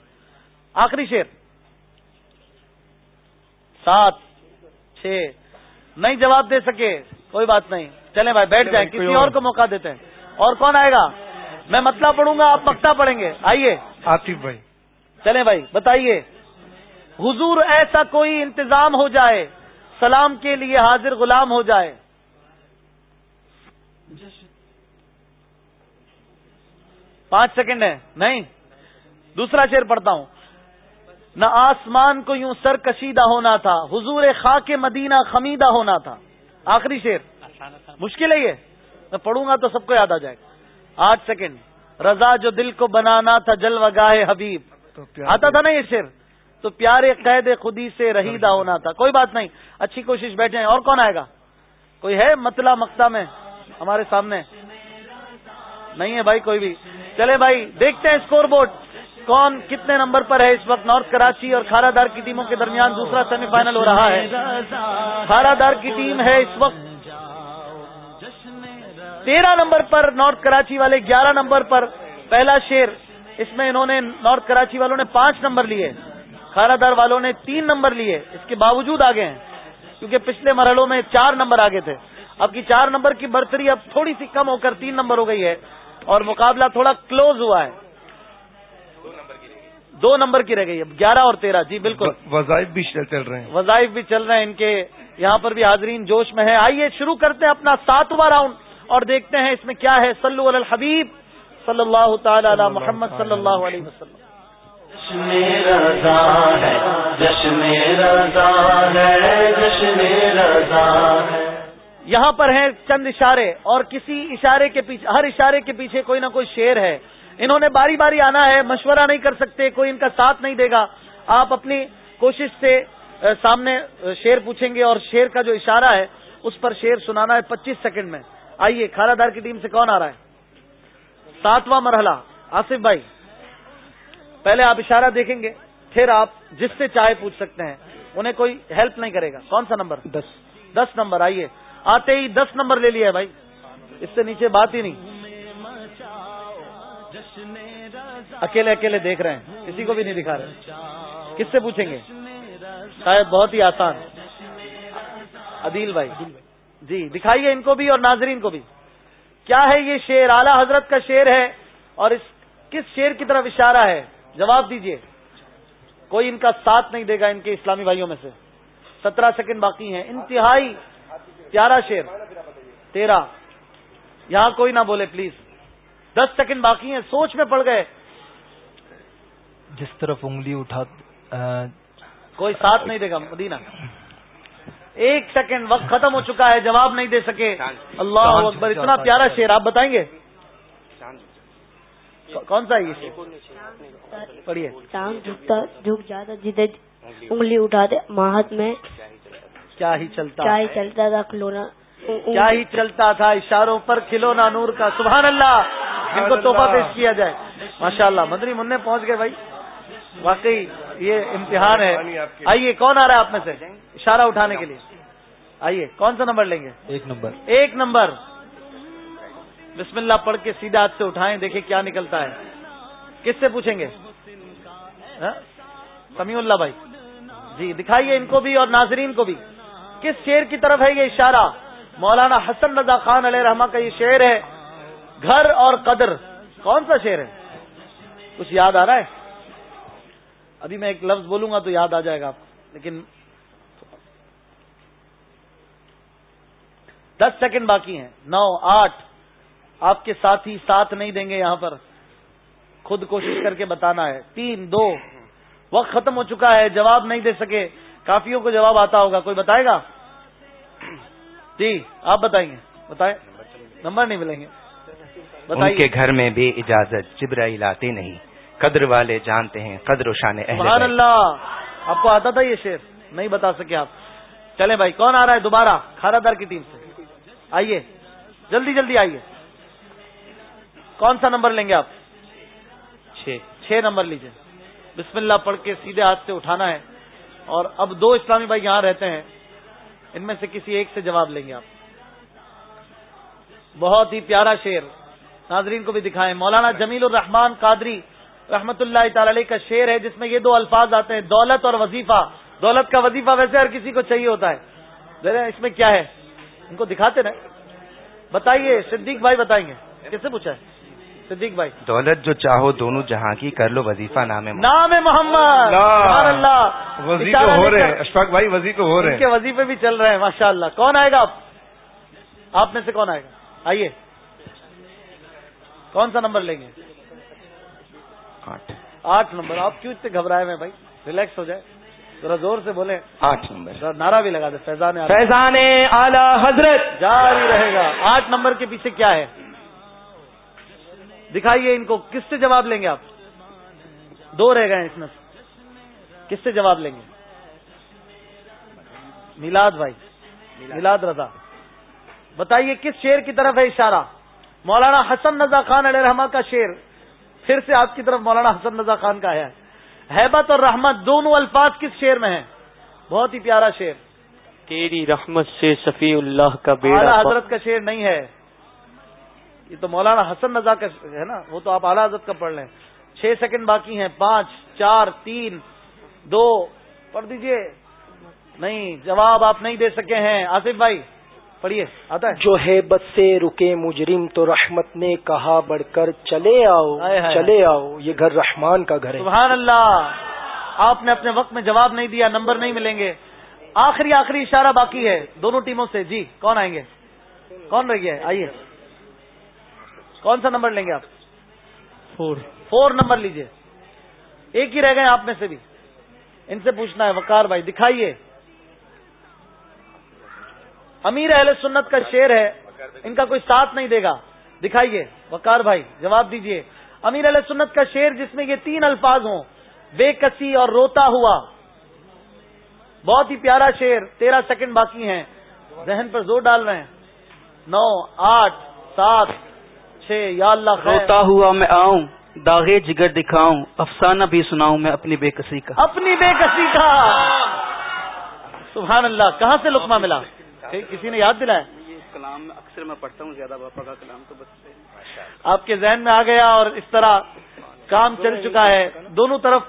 آخری شیر سات چھ۔ نہیں جواب دے سکے کوئی بات نہیں۔ چلیں بھائی بیٹھ جائیں کسی اور کو موقع دیتے ہیں۔ اور کون آئے گا؟ میں متلا پڑھوں گا آپ مکتا پڑھیں گے۔ آئیے۔ آصف بھائی۔ چلیں بھائی بتائیے۔ حضور ایسا کوئی انتظام ہو جائے سلام کے لیے حاضر غلام ہو جائے پانچ سیکنڈ ہے نہیں۔ دوسرا شیر پڑھتا ہوں۔ نہ آسمان کو یوں سر کشیدہ ہونا تھا حضور خاک مدینہ خمیدہ ہونا تھا۔ آخری شیر مشکل ہے یہ۔ میں پڑھوں گا تو سب کو یاد آ جائے گا۔ آٹھ سیکنڈ۔ رضا جو دل کو بنانا تھا جل وگاہ حبیب۔ آتا تھا نا یہ شیر تو پیارے قید خودی سے رہیدہ ہونا تھا۔ کوئی بات نہیں۔ اچھی کوشش بیٹھے ہیں۔ اور کون آئے گا؟ کوئی ہے متلا مکتا میں؟ ہمارے سامنے نہیں ہے بھائی کوئی بھی۔ چلے بھائی، دیکھتے ہیں اسکور بورڈ کون کتنے نمبر پر ہے اس وقت نارتھ کراچی اور کھارا دار کی ٹیموں کے درمیان دوسرا سیمی فائنل ہو رہا ہے۔ کھارا دار کی ٹیم ہے اس وقت تیرہ نمبر پر نارتھ کراچی والے، گیارہ نمبر پر پہلا شیر۔ اس میں انہوں نے نارتھ کراچی والوں نے پانچ نمبر لیے۔ کھارا دار والوں نے تین نمبر لیے۔ اس کے باوجود آگے ہیں۔ کیونکہ پچھلے مرحلوں میں چار نمبر آگے تھے۔ اب کی چار نمبر کی برتری اب تھوڑی سی کم ہو کر تین نمبر ہو گئی ہے اور مقابلہ تھوڑا کلوز ہوا ہے۔ دو نمبر کی رہ گئی اب گیارہ اور تیرہ۔ جی بالکل۔ وظائف بھی چل رہے ہیں۔ وظائف بھی چل رہے ہیں۔ ان کے یہاں پر بھی حاضرین جوش میں ہے آئیے شروع کرتے ہیں اپنا ساتواں راؤنڈ اور دیکھتے ہیں اس میں کیا ہے۔ سلو الحبیب صلی اللہ تعالی علی محمد صلی اللہ علیہ وسلم۔ یہاں پر ہیں چند اشارے اور کسی اشارے کے پیچھے ہر اشارے کے پیچھے کوئی نہ کوئی شیر ہے۔ انہوں نے باری باری آنا ہے مشورہ نہیں کر سکتے کوئی ان کا ساتھ نہیں دے گا۔ آپ اپنی کوشش سے سامنے شیر پوچھیں گے اور شیر کا جو اشارہ ہے اس پر شیر سنانا ہے پچیس سیکنڈ میں۔ آئیے کھارا دار کی ٹیم سے کون آ رہا ہے؟ ساتواں مرحلہ آصف بھائی۔ پہلے آپ اشارہ دیکھیں گے پھر آپ جس سے چاہے پوچھ سکتے ہیں۔ انہیں کوئی ہیلپ نہیں کرے گا۔ کون سا نمبر؟ دس۔ دس نمبر آئیے۔ آتے ہی دس نمبر لے لیا ہے بھائی۔ اس سے نیچے بات ہی نہیں۔ اکیلے اکیلے دیکھ رہے ہیں۔ کسی کو بھی نہیں دکھا رہے۔ کس سے پوچھیں گے؟ شاید بہت ہی آسان۔ عدیل بھائی۔ جی دکھائیے ان کو بھی اور ناظرین کو بھی۔ کیا ہے یہ شیر اعلی حضرت کا شیر ہے اور اس کس شیر کی طرف اشارہ ہے؟ جواب دیجیے۔ کوئی ان کا ساتھ نہیں دے گا ان کے اسلامی بھائیوں میں سے۔ سترہ سیکنڈ باقی ہیں۔ انتہائی پیارا شیر تیرہ۔ یہاں کوئی نہ بولے پلیز دس سیکنڈ باقی ہیں سوچ میں پڑ گئے۔ جس طرف انگلی اٹھا کوئی ساتھ نہیں دے گا مدینہ۔ ایک سیکنڈ وقت ختم ہو چکا ہے جواب نہیں دے سکے۔ اللہ اکبر اتنا پیارا شیر آپ بتائیں گے؟ کون سا یہ پڑھیے انگلی اٹھاتے ماہت میں کیا ہی چلتا کیا ہی چلتا تھا کھلونا؟ کیا ہی چلتا تھا؟ اشاروں پر کھلونا نور کا۔ سبحان اللہ! ان کو توحفہ پیش کیا جائے۔ ماشاء اللہ مدری منہ پہنچ گئے بھائی۔ واقعی یہ امتحان ہے۔ آئیے کون آ رہا ہے آپ میں سے؟ اشارہ اٹھانے کے لیے۔ آئیے کون سا نمبر لیں گے؟ ایک نمبر۔ ایک نمبر۔ بسم اللہ پڑھ کے سیدھا ہاتھ سے اٹھائیں دیکھیں کیا نکلتا ہے۔ کس سے پوچھیں گے؟ ہاں؟ سمیع اللہ بھائی۔ جی دکھائیے ان کو بھی اور ناظرین کو بھی۔ کس شیر کی طرف ہے یہ اشارہ؟ مولانا حسن رضا خان علیہ رحمہ کا یہ شعر ہے، گھر اور قدر۔ کون سا شعر ہے؟ کچھ یاد آ رہا ہے؟ ابھی میں ایک لفظ بولوں گا تو یاد آ جائے گا آپ لیکن دس سیکنڈ باقی ہیں۔ نو، آٹھ۔ آپ کے ساتھی ساتھ نہیں دیں گے یہاں پر۔ خود کوشش کر کے بتانا ہے۔ تین، دو۔ وقت ختم ہو چکا ہے، جواب نہیں دے سکے۔ کافیوں کو جواب آتا ہوگا کوئی بتائے گا؟ جی آپ بتائیں گے بتائیں۔ نمبر نہیں ملیں گے۔ ان کے گھر میں بے اجازت جبرائیل آتے نہیں۔ قدر والے جانتے ہیں قدر و شان سبحان اللہ آپ کو آتا تھا یہ شیر نہیں بتا سکے آپ۔ چلے بھائی کون آ رہا ہے دوبارہ؟ کھارا دار کی ٹیم سے۔ آئیے جلدی جلدی آئیے۔ کون سا نمبر لیں گے آپ؟ چھ۔ چھ نمبر لیجیے بسم اللہ پڑھ کے سیدھے ہاتھ سے اٹھانا ہے۔ اور اب دو اسلامی بھائی یہاں رہتے ہیں، ان میں سے کسی ایک سے جواب لیں گے آپ۔ بہت ہی پیارا شیر ناظرین کو بھی دکھائیں۔ مولانا جمیل الرحمان قادری رحمت اللہ تعالی علیہ کا شعر ہے، جس میں یہ دو الفاظ آتے ہیں، دولت اور وظیفہ۔ دولت کا وظیفہ ویسے ہر کسی کو چاہیے ہوتا ہے۔ اس میں کیا ہے؟ ان کو دکھاتے نا بتائیے، صدیق بھائی بتائیں گے۔ کس سے پوچھا ہے؟ صدیق بھائی. دولت جو چاہو دونوں جہاں کی کر لو وظیفہ نام نام محمد. اللہ وزیر ہو رہے ہیں اشفاق بھائی وزیر ہو رہے ہیں. وظیفے بھی چل رہے ہیں ماشاء اللہ کون آئے گا آپ؟ آپ میں سے کون آئے گا؟ آئیے. کون سا نمبر لیں گے؟ آٹھ. آٹھ نمبر. آپ کیوں اتنے گھبرائے ہوئے بھائی؟ ریلیکس ہو جائے. ذرا زور سے بولیں. آٹھ نمبر. ذرا نعرہ بھی لگا دے فیضان۔ فیضان اعلی حضرت. جاری رہے گا. آٹھ نمبر کے پیچھے کیا ہے؟ دکھائیے ان کو کس سے جواب لیں گے آپ؟ دو رہ گئے ہیں اس میں۔ کس سے جواب لیں گے؟ میلاد بھائی میلاد رضا۔ بتائیے کس شیر کی طرف ہے اشارہ؟ مولانا حسن رضا خان علیہ رحمہ کا شیر۔ پھر سے آپ کی طرف مولانا حسن رضا خان کا ہے۔ حیبت اور رحمت دونوں الفاظ کس شیر میں ہیں؟ بہت ہی پیارا شیر۔ تیری رحمت سے صفی اللہ کا بیڑا حضرت کا شیر نہیں ہے۔ یہ تو مولانا حسن رضا کا ہے نا وہ تو آپ اعلیٰ حضرت کا پڑھ لیں۔ چھ سیکنڈ باقی ہیں پانچ چار تین دو پڑھ دیجیے۔ نہیں جواب آپ نہیں دے سکے ہیں۔ آصف بھائی پڑھیے آتا ہے۔ جو ہے بد سے رکے مجرم تو رحمت نے کہا بڑھ کر چلے آؤ۔ چلے آؤ یہ گھر رحمان کا گھر ہے۔ سبحان اللہ۔ آپ نے اپنے وقت میں جواب نہیں دیا نمبر نہیں ملیں گے۔ آخری آخری اشارہ باقی ہے۔ دونوں ٹیموں سے۔ جی کون آئیں گے؟ کون رہ گیا ہے؟ آئیے۔ کون سا نمبر لیں گے آپ؟ فور. فور نمبر لیجیے۔ ایک ہی رہ گئے آپ میں سے بھی۔ ان سے پوچھنا ہے وقار بھائی دکھائیے۔ امیر اہل سنت کا شیر ہے ان کا کوئی ساتھ نہیں دے گا۔ دکھائیے وقار بھائی جواب دیجیے۔ امیر اہل سنت کا شیر جس میں یہ تین الفاظ ہوں بے کسی اور روتا ہوا۔ بہت ہی پیارا شیر تیرہ سیکنڈ باقی ہیں۔ ذہن پر زور ڈال رہے ہیں۔ نو آٹھ سات چھ یا اللہ خیر. روتا ہوا میں آؤں داغے جگر دکھاؤں افسانہ بھی سناؤں میں اپنی بے کسی کا۔ اپنی بے کسی کا۔ سبحان اللہ کہاں سے لقمہ ملا؟ کسی نے یاد دلایا؟ کلام اکثر میں پڑھتا ہوں زیادہ پڑھا کلام تو بس آپ کے ذہن میں آ گیا اور اس طرح کام چل چکا ہے۔ دونوں طرف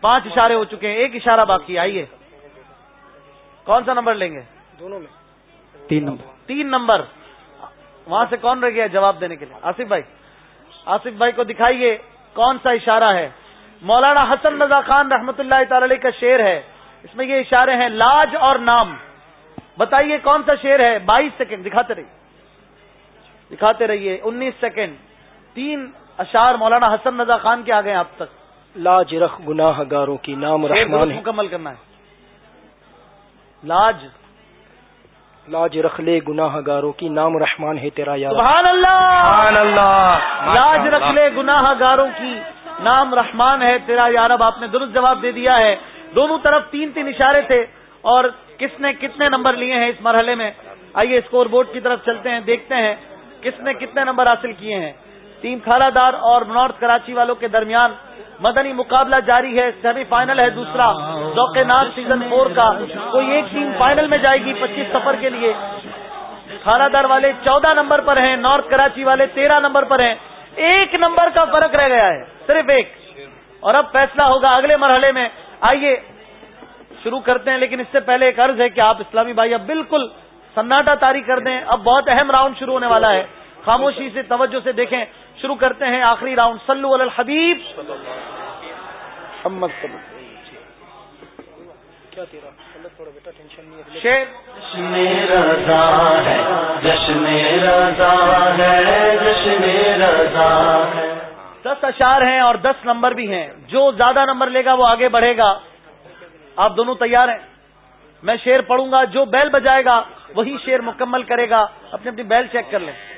پانچ اشارے ہو چکے ہیں۔ ایک اشارہ باقی۔ آئیے۔ کون سا نمبر لیں گے؟ دونوں میں۔ تین نمبر۔ تین نمبر۔ وہاں سے کون رہ گیا جواب دینے کے لیے؟ آصف بھائی۔ آصف بھائی کو دکھائیے کون سا اشارہ ہے۔ مولانا حسن رضا خان رحمت اللہ تعالی علیہ کا شعر ہے۔ اس میں یہ اشارے ہیں لاج اور نام۔ بتائیے کون سا شعر ہے؟ بائیس سیکنڈ دکھاتے رہیے۔ دکھاتے رہیے انیس سیکنڈ۔ تین اشار مولانا حسن رضا خان کے آ گئے اب تک۔ لاج رخ گناہ گاروں کی نام رحمان مکمل کرنا ہے۔ لاج۔ لاج رخ لے گناہ گاروں کی نام رحمان ہے تیرا یار سبحان اللہ سبحان اللہ لاج رکھ لے گناہ گاروں کی نام رحمان ہے تیرا یارب آپ نے درست جواب دے دیا ہے۔ دونوں طرف تین تین اشارے تھے اور کس نے کتنے نمبر لیے ہیں اس مرحلے میں؟ آئیے اسکور بورڈ کی طرف چلتے ہیں دیکھتے ہیں کس نے کتنے نمبر حاصل کیے ہیں۔ ٹیم کھالا دار اور نارتھ کراچی والوں کے درمیان مدنی مقابلہ جاری ہے سیمی فائنل ہے دوسرا۔ ذوق ناز سیزن فور کا۔ کوئی ایک ٹیم فائنل میں جائے گی پچیس سفر کے لیے۔ کھانا دار والے چودہ نمبر پر ہیں، نارتھ کراچی والے تیرہ نمبر پر ہیں۔ ایک نمبر کا فرق رہ گیا ہے، صرف ایک۔ اور اب فیصلہ ہوگا اگلے مرحلے میں۔ آئیے شروع کرتے ہیں، لیکن اس سے پہلے ایک عرض ہے کہ آپ اسلامی بھائی اب بالکل سناٹا تاری کر دیں۔ اب بہت اہم راؤنڈ شروع ہونے والا ہے۔ خاموشی سے، توجہ سے دیکھیں۔ شروع کرتے ہیں آخری راؤنڈ۔ سلو الحبیب۔ محمد صلی اللہ کیا تیرا؟ اللہ تھوڑا بیٹا ٹینشن نہیں ہے۔ شیر۔ جشن رضا ہے جشن رضا ہے جشن رضا ہے۔ دس اشار ہیں اور دس نمبر بھی ہیں۔ جو زیادہ نمبر لے گا وہ آگے بڑھے گا۔ آپ دونوں تیار ہیں؟ میں شیر پڑھوں گا۔ جو بیل بجائے گا وہی شیر مکمل کرے گا۔ اپنی اپنی بیل چیک کر لیں۔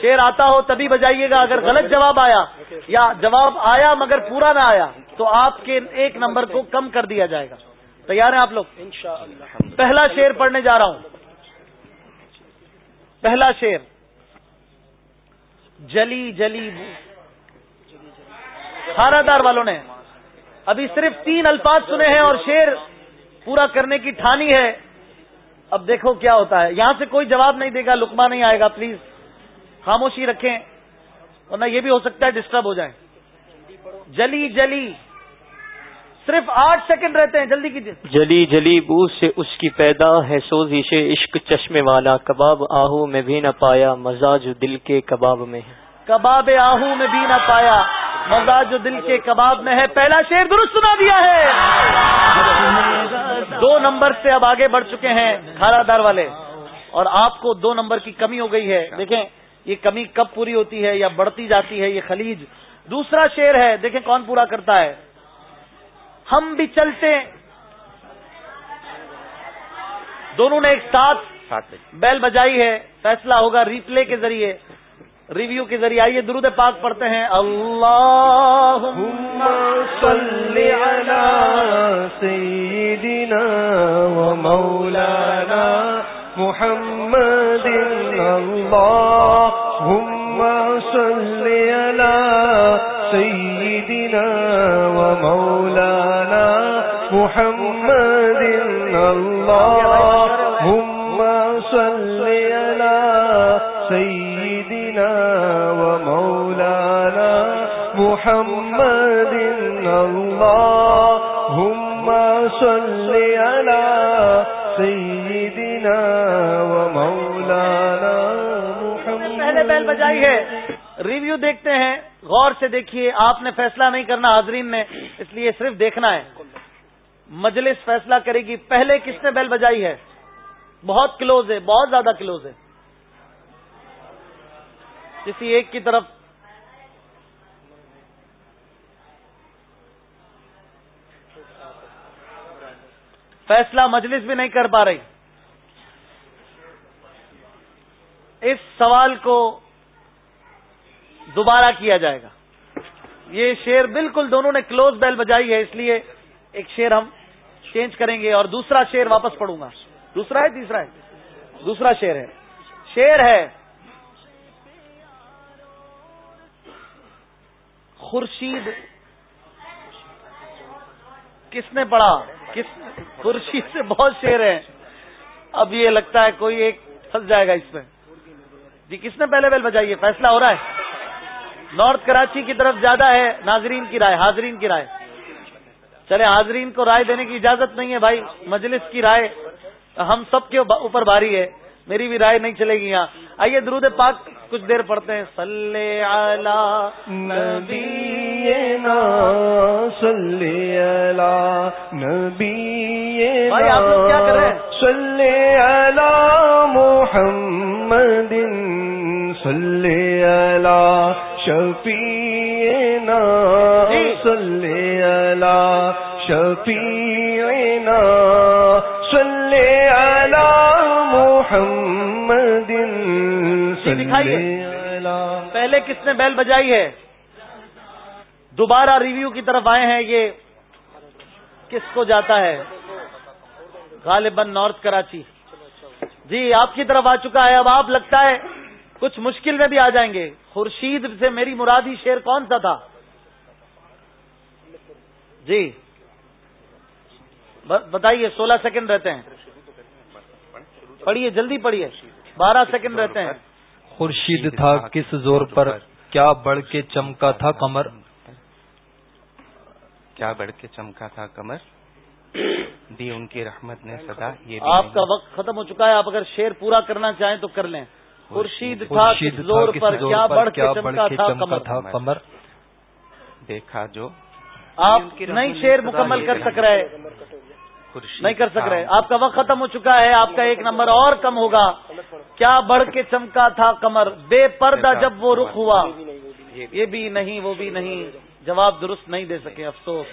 شیر آتا ہو تبھی بجائیے گا، اگر غلط جواب آیا یا جواب آیا مگر پورا نہ آیا، تو آپ کے ایک نمبر کو کم کر دیا جائے گا۔ تیار ہیں آپ لوگ؟ پہلا شیر پڑھنے جا رہا ہوں۔ پہلا شیر۔ جلی جلی۔ بو دار والوں نے ابھی صرف تین الفاظ سنے ہیں اور شیر پورا کرنے کی ٹھانی ہے۔ اب دیکھو کیا ہوتا ہے۔ یہاں سے کوئی جواب نہیں دے گا لکما نہیں آئے گا، پلیز۔ خاموشی رکھیں ورنہ یہ بھی ہو سکتا ہے ڈسٹرب ہو جائیں۔ جلی جلی۔ صرف آٹھ سیکنڈ رہتے ہیں جلدی کیجیے۔ جلی جلی بو سے اس کی پیدا ہے سوزش عشق چشمے والا۔ کباب آہو میں بھی نہ پایا مزاج دل کے کباب میں ہے۔ کباب آہو میں بھی نہ پایا مزہ جو دل کے کباب میں ہے۔ پہلا شیر درست سنا دیا ہے۔ دو نمبر سے اب آگے بڑھ چکے ہیں کھارا دار والے۔ اور آپ کو دو نمبر کی کمی ہو گئی ہے۔ دیکھیں یہ کمی کب پوری ہوتی ہے یا بڑھتی جاتی ہے یہ خلیج دوسرا شیر ہے، دیکھیں کون پورا کرتا ہے۔ ہم بھی چلتے۔ دونوں نے ایک ساتھ بیل بجائی ہے۔ فیصلہ ہوگا ریپلے کے ذریعے۔ ریویو کے ذریعے۔ آئیے درود پاک پڑھتے ہیں۔ اللہ سیدنا و مولانا محمد اللهم صل على سيدنا ومولانا محمد اللهم صل على سيدنا ومولانا محمد اللهم صل بیل بجائی ہے۔ ریویو دیکھتے ہیں۔ غور سے دیکھیے، آپ نے فیصلہ نہیں کرنا حاضرین نے اس لیے صرف دیکھنا ہے۔ مجلس فیصلہ کرے گی۔ پہلے کس نے بیل بجائی ہے؟ بہت کلوز ہے، بہت زیادہ کلوز ہے۔ کسی ایک کی طرف۔ فیصلہ مجلس بھی نہیں کر پا رہی۔ اس سوال کو دوبارہ کیا جائے گا۔ یہ شیر بالکل دونوں نے کلوز بیل بجائی ہے، اس لیے ایک شیر ہم چینج کریں گے اور دوسرا شیر واپس پڑوں گا۔ دوسرا ہے، تیسرا ہے۔ دوسرا شیر ہے۔ شیر ہے، خورشید۔ کس نے پڑھا؟ کس خورشید سے بہت شیر ہیں۔ اب یہ لگتا ہے کوئی ایک پھنس جائے گا اس میں۔ جی کس نے پہلے بیل بجائی ہے؟ فیصلہ ہو رہا ہے۔ نارتھ کراچی کی طرف زیادہ ہے ناظرین کی رائے حاضرین کی رائے۔ چلے حاضرین کو رائے دینے کی اجازت نہیں ہے بھائی مجلس کی رائے ہم سب کے اوپر باری ہے۔ میری بھی رائے نہیں چلے گی یہاں۔ آئیے درود پاک کچھ دیر پڑھتے ہیں۔ صلی نبی صلی نبی بھائی آپ لوگ کیا کر رہے ہیں؟ صلی علی محمد صلی علی شفیعنا صلی علی شفیعنا صلی علی محمد صلی علی پہلے کس نے بیل بجائی ہے؟ دوبارہ ریویو کی طرف آئے ہیں یہ کس کو جاتا ہے؟ غالباً نارتھ کراچی۔ جی آپ کی طرف آ چکا ہے اب آپ لگتا ہے کچھ مشکل میں بھی آ جائیں گے۔ خورشید سے میری مرادی شیر کون سا تھا؟ جی۔ بتائیے سولہ سیکنڈ رہتے ہیں۔ پڑھیے جلدی پڑھیے۔ بارہ سیکنڈ رہتے ہیں۔ خورشید تھا کس زور پر؟ کیا بڑھ کے چمکا تھا کمر؟ کیا بڑھ کے چمکا تھا کمر؟ دی ان کی رحمت نے سدا یہ آپ کا وقت ختم ہو چکا ہے آپ اگر شیر پورا کرنا چاہیں تو کر لیں۔ خورشید تھا کس زور پر کیا بڑھ کے چمکا تھا کمر دیکھا جو آپ نہیں شیر مکمل کر سک رہے۔ نہیں کر سک رہے۔ آپ کا وقت ختم ہو چکا ہے آپ کا ایک نمبر اور کم ہوگا۔ کیا بڑھ کے چمکا تھا کمر بے پردہ جب وہ رخ ہوا۔ یہ بھی نہیں وہ بھی نہیں۔ جواب درست نہیں دے سکے افسوس۔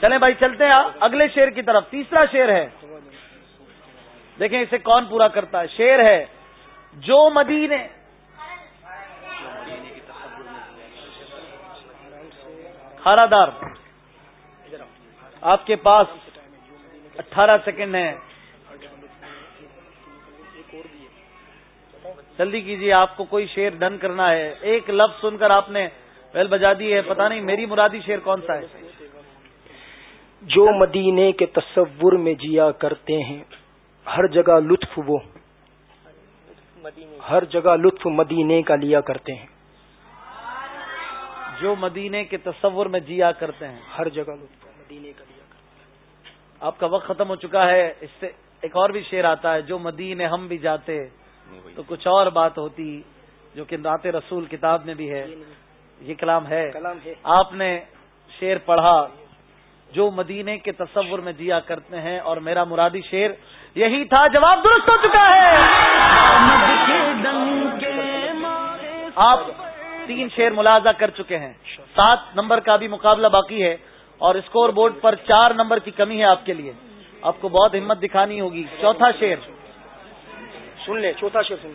چلیں بھائی چلتے ہیں اگلے شیر کی طرف۔ تیسرا شیر ہے۔ دیکھیں اسے کون پورا کرتا ہے۔ شیر ہے۔ جو مدینے کھارا دار آپ کے پاس اٹھارہ سیکنڈ ہے جلدی کیجیے آپ کو کوئی شیر ڈن کرنا ہے۔ ایک لفظ سن کر آپ نے ویل بجا دی ہے پتا نہیں میری مرادی شیر کون سا ہے۔ جو مدینے کے تصور میں جیا کرتے ہیں، ہر جگہ لطف وہ۔ ہر جگہ لطف مدینے کا لیا کرتے ہیں۔ جو مدینے کے تصور میں جیا کرتے ہیں۔ ہر جگہ لطف مدینے کا لیا کرتے ہیں۔ آپ کا وقت ختم ہو چکا ہے۔ اس سے ایک اور بھی شعر آتا ہے جو مدینے ہم بھی جاتے تو کچھ اور بات ہوتی جو کہ نعت رسول کتاب میں بھی ہے۔ یہ کلام ہے۔ آپ نے شعر پڑھا جو مدینے کے تصور میں جیا کرتے ہیں۔ اور میرا مرادی شعر یہی تھا جواب درست ہو چکا ہے۔ آپ تین شیر ملازہ کر چکے ہیں۔ سات نمبر کا بھی مقابلہ باقی ہے اور اسکور بورڈ پر چار نمبر کی کمی ہے آپ کے لیے۔ آپ کو بہت ہمت دکھانی ہوگی۔ چوتھا شیر سن لیں چوتھا شیر سن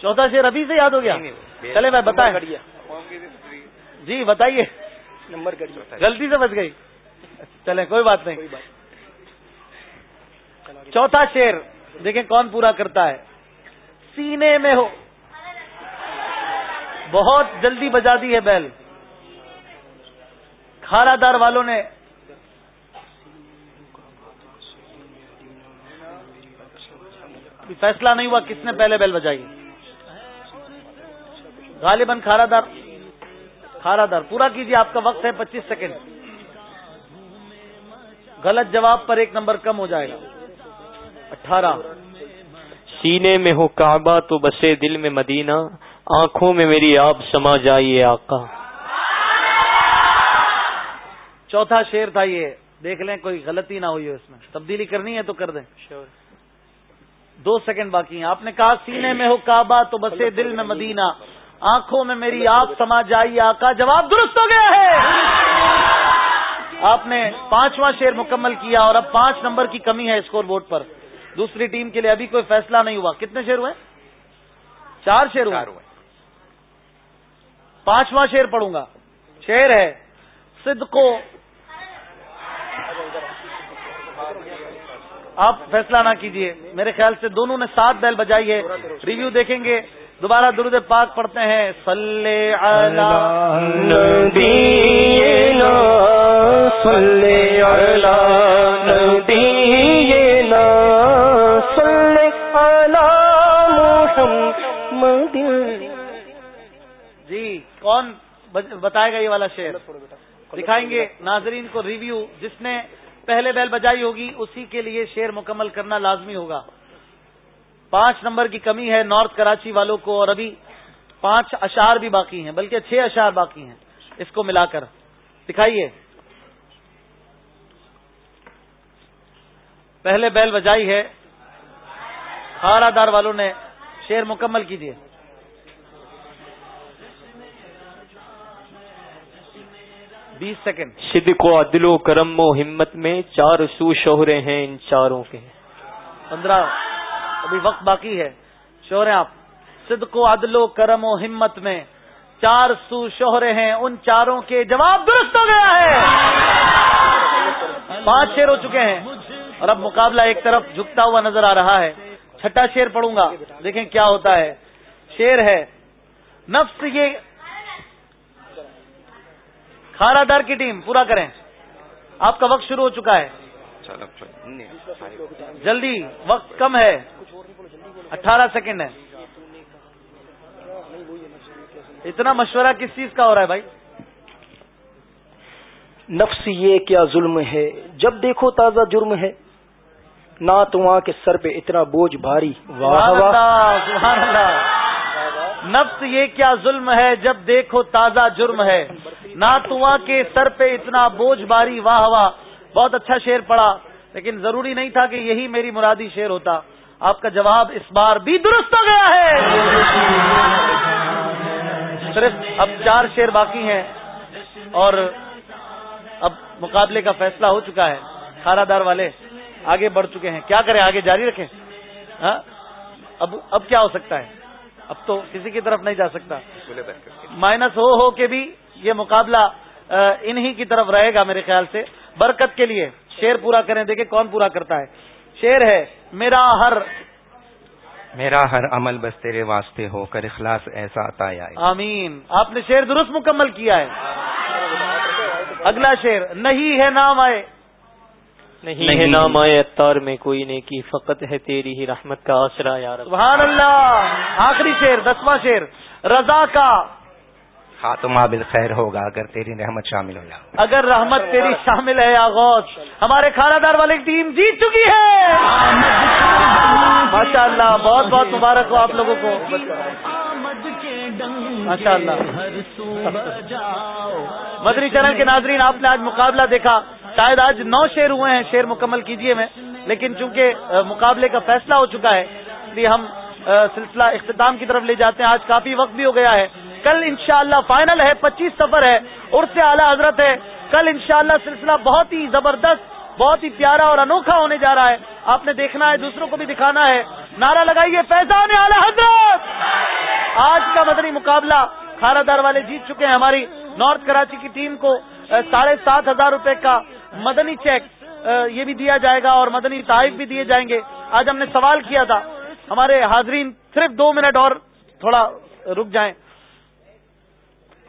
چوتھا شیر ابھی سے یاد ہو گیا؟ چلے بھائی بتائیں۔ جی بتائیے۔ نمبر غلطی سے بچ گئی۔ چلے کوئی بات نہیں۔ چوتھا شیر دیکھیں کون پورا کرتا ہے۔ سینے میں ہو۔ بہت جلدی بجا دی ہے بیل۔ کھارا دار والوں نے فیصلہ نہیں ہوا کس نے پہلے بیل بجائی۔ غالباً کھارا دار کھارا دار پورا کیجیے آپ کا وقت ہے پچیس سیکنڈ۔ غلط جواب پر ایک نمبر کم ہو جائے گا۔ اٹھارہ۔ سینے میں ہو کعبہ تو بسے دل میں مدینہ آنکھوں میں میری آپ سما جائیے آقا۔ چوتھا شیر تھا یہ دیکھ لیں کوئی غلطی نہ ہوئی اس میں۔ تبدیلی کرنی ہے تو کر دیں۔ دو سیکنڈ باقی ہیں۔ آپ نے کہا سینے میں ہو کعبہ تو بسے دل میں مدینہ آنکھوں میں میری آپ سما جائیے آقا۔ جواب درست ہو گیا ہے۔ آپ نے پانچواں شیر مکمل کیا اور اب پانچ نمبر کی کمی ہے اسکور بورڈ پر۔ دوسری ٹیم کے لیے ابھی کوئی فیصلہ نہیں ہوا۔ کتنے شیر ہوئے؟ چار شیر ہوئے۔ پانچواں شیر پڑوں گا۔ شیر ہے صدقو۔ آپ فیصلہ نہ کیجیے میرے خیال سے دونوں نے سات بیل بجائی ہے۔ ریویو دیکھیں گے۔ دوبارہ درود پاک پڑھتے ہیں۔ سلے جی بتائے گا یہ والا شعر۔ دکھائیں گے ناظرین کو ریویو جس نے پہلے بیل بجائی ہوگی اسی کے لیے شیر مکمل کرنا لازمی ہوگا۔ پانچ نمبر کی کمی ہے نارتھ کراچی والوں کو اور ابھی پانچ اشار بھی باقی ہیں بلکہ چھ اشار باقی ہیں۔ اس کو ملا کر۔ دکھائیے۔ پہلے بیل بجائی ہے۔ کھارا دار والوں نے شیر مکمل کیجیے۔ بیس سیکنڈ۔ صدق و عدل و کرم و ہمت میں چار سو شوہرے ہیں ان چاروں کے۔ پندرہ۔ ابھی وقت باقی ہے۔ شوہرے آپ صدق و عدل و کرم و ہمت میں چار سو شوہرے ہیں ان چاروں کے جواب درست ہو گیا ہے۔ پانچ شیر ہو چکے ہیں۔ اور اب مقابلہ ایک طرف جھکتا ہوا نظر آ رہا ہے۔ چھٹا شیر پڑوں گا دیکھیں کیا ہوتا ہے۔ شیر ہے نفس یہ کھارا دار کی ٹیم پورا کریں۔ آپ کا وقت شروع ہو چکا ہے۔ جلدی وقت کم ہے۔ اٹھارہ سیکنڈ ہے۔ اتنا مشورہ کس چیز کا ہو رہا ہے بھائی؟ نفس یہ کیا ظلم ہے جب دیکھو تازہ جرم ہے۔ نہ تو وہاں کے سر پہ اتنا بوجھ بھاری۔ سبحان اللہ۔ نفس یہ کیا ظلم ہے جب دیکھو تازہ جرم ہے۔ نہ تو وہاں کے سر پہ اتنا بوجھ باری واہ واہ بہت اچھا شیر پڑا لیکن ضروری نہیں تھا کہ یہی میری مرادی شیر ہوتا۔ آپ کا جواب اس بار بھی درست ہو گیا ہے۔ صرف اب چار شیر باقی ہیں اور اب مقابلے کا فیصلہ ہو چکا ہے۔ کھارا دار والے آگے بڑھ چکے ہیں۔ کیا کریں؟ آگے جاری رکھیں؟ ہاں؟ اب اب کیا ہو سکتا ہے؟ اب تو کسی کی طرف نہیں جا سکتا۔ مائنس ہو ہو کے بھی یہ مقابلہ انہی کی طرف رہے گا میرے خیال سے۔ برکت کے لیے شیر پورا کریں۔ دیکھیں کون پورا کرتا ہے۔ شیر ہے میرا ہر۔ میرا ہر عمل بس تیرے واسطے ہو کر اخلاص ایسا عطا آئے۔ آمین۔ آپ نے شیر درست مکمل کیا ہے۔ اگلا شیر نہیں ہے نام آئے۔ نہیں ہے نام آئے اتار میں کوئی نیکی فقط ہے تیری ہی رحمت کا آسرا یار سبحان اللہ۔ آخری شیر دسواں شیر رضا کا۔ خاتمہ بالخیر ہوگا اگر تیری رحمت شامل ہو جائے۔ اگر رحمت تیری شامل ہے، آغوش، ہمارے کھانا دار والے ٹیم جیت چکی ہے۔ ماشاء اللہ بہت بہت مبارک ہو آپ لوگوں کو۔ ماشاء اللہ مدری چینل کے ناظرین، آپ نے آج مقابلہ دیکھا۔ شاید آج نو شیر ہوئے ہیں، شیر مکمل کیجیے میں۔ لیکن چونکہ مقابلے کا فیصلہ ہو چکا ہے، اس لیے ہم سلسلہ اختتام کی طرف لے جاتے ہیں۔ آج کافی وقت بھی ہو گیا ہے۔ کل انشاءاللہ فائنل ہے، پچیس سفر ہے عرص اعلیٰ حضرت ہے، کل انشاءاللہ سلسلہ بہت ہی زبردست، بہت ہی پیارا اور انوکھا ہونے جا رہا ہے۔ آپ نے دیکھنا ہے، دوسروں کو بھی دکھانا ہے۔ نعرہ لگائیے، فیضان اعلی حضرت! آج کا مدنی مقابلہ کھارا دار والے جیت چکے ہیں ہماری نارتھ کراچی کی ٹیم کو۔ ساڑھے سات ہزار روپے کا مدنی چیک یہ بھی دیا جائے گا اور مدنی تحائف بھی دیے جائیں گے۔ آج ہم نے سوال کیا تھا، ہمارے حاضرین صرف دو منٹ اور تھوڑا رک جائیں۔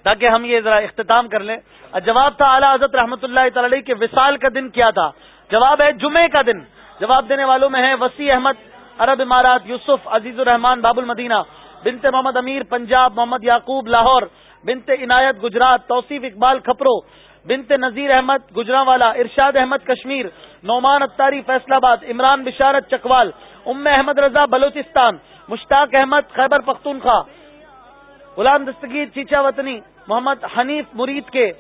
تاکہ ہم یہ ذرا اختتام کر لیں۔ جواب تھا اعلیٰ حضرت رحمۃ اللہ تعالی کے وصال کا دن کیا تھا؟ جواب ہے جمعے کا دن۔ جواب دینے والوں میں ہیں وسیع احمد، عرب امارات، یوسف، عزیز الرحمان باب المدینہ، بنت محمد امیر، پنجاب، محمد یعقوب، لاہور، بنت عنایت، گجرات، توصیف اقبال، کھپرو، بنت نذیر احمد گجرا والا ارشاد احمد، کشمیر، نعمان اتاری فیصلہ آباد، عمران بشارت چکوال، ام احمد رضا، بلوچستان، مشتاق احمد، خیبر پختونخوا غلام دستگیر چیچا وطنی محمد حنیف مرید کے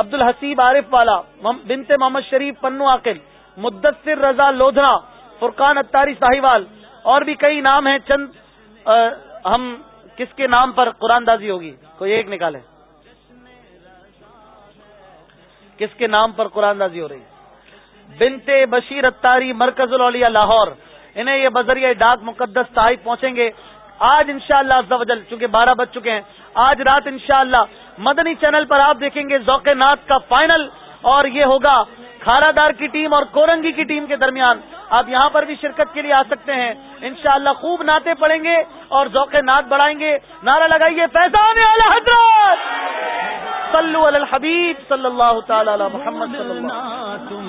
عبد الحسیب عارف والا بنت محمد شریف پنو عاقل، مدثر رضا لودھنا فرقان اتاری ساہیوال، اور بھی کئی نام ہیں، چند ہم کس کے نام پر قرآن دازی ہوگی؟ کوئی ایک نکالے کس کے نام پر قرآن دازی ہو رہی؟ بنت بشیر اتاری مرکز الولیا لاہور۔ انہیں یہ بذریعہ ڈاک مقدس صاحب پہنچیں گے۔ آج انشاءاللہ شاء اللہ چونکہ بارہ بج چکے ہیں، آج رات انشاءاللہ مدنی چینل پر آپ دیکھیں گے ذوق نات کا فائنل، اور یہ ہوگا کھارا دار کی ٹیم اور کورنگی کی ٹیم کے درمیان۔ آپ یہاں پر بھی شرکت کے لیے آ سکتے ہیں۔ انشاءاللہ خوب ناطے پڑیں گے اور ذوق نات بڑھائیں گے۔ نعرہ لگائیے فیضان حضرت۔ صلو علی الحبیب صلی اللہ تعالی علی محمد صلی اللہ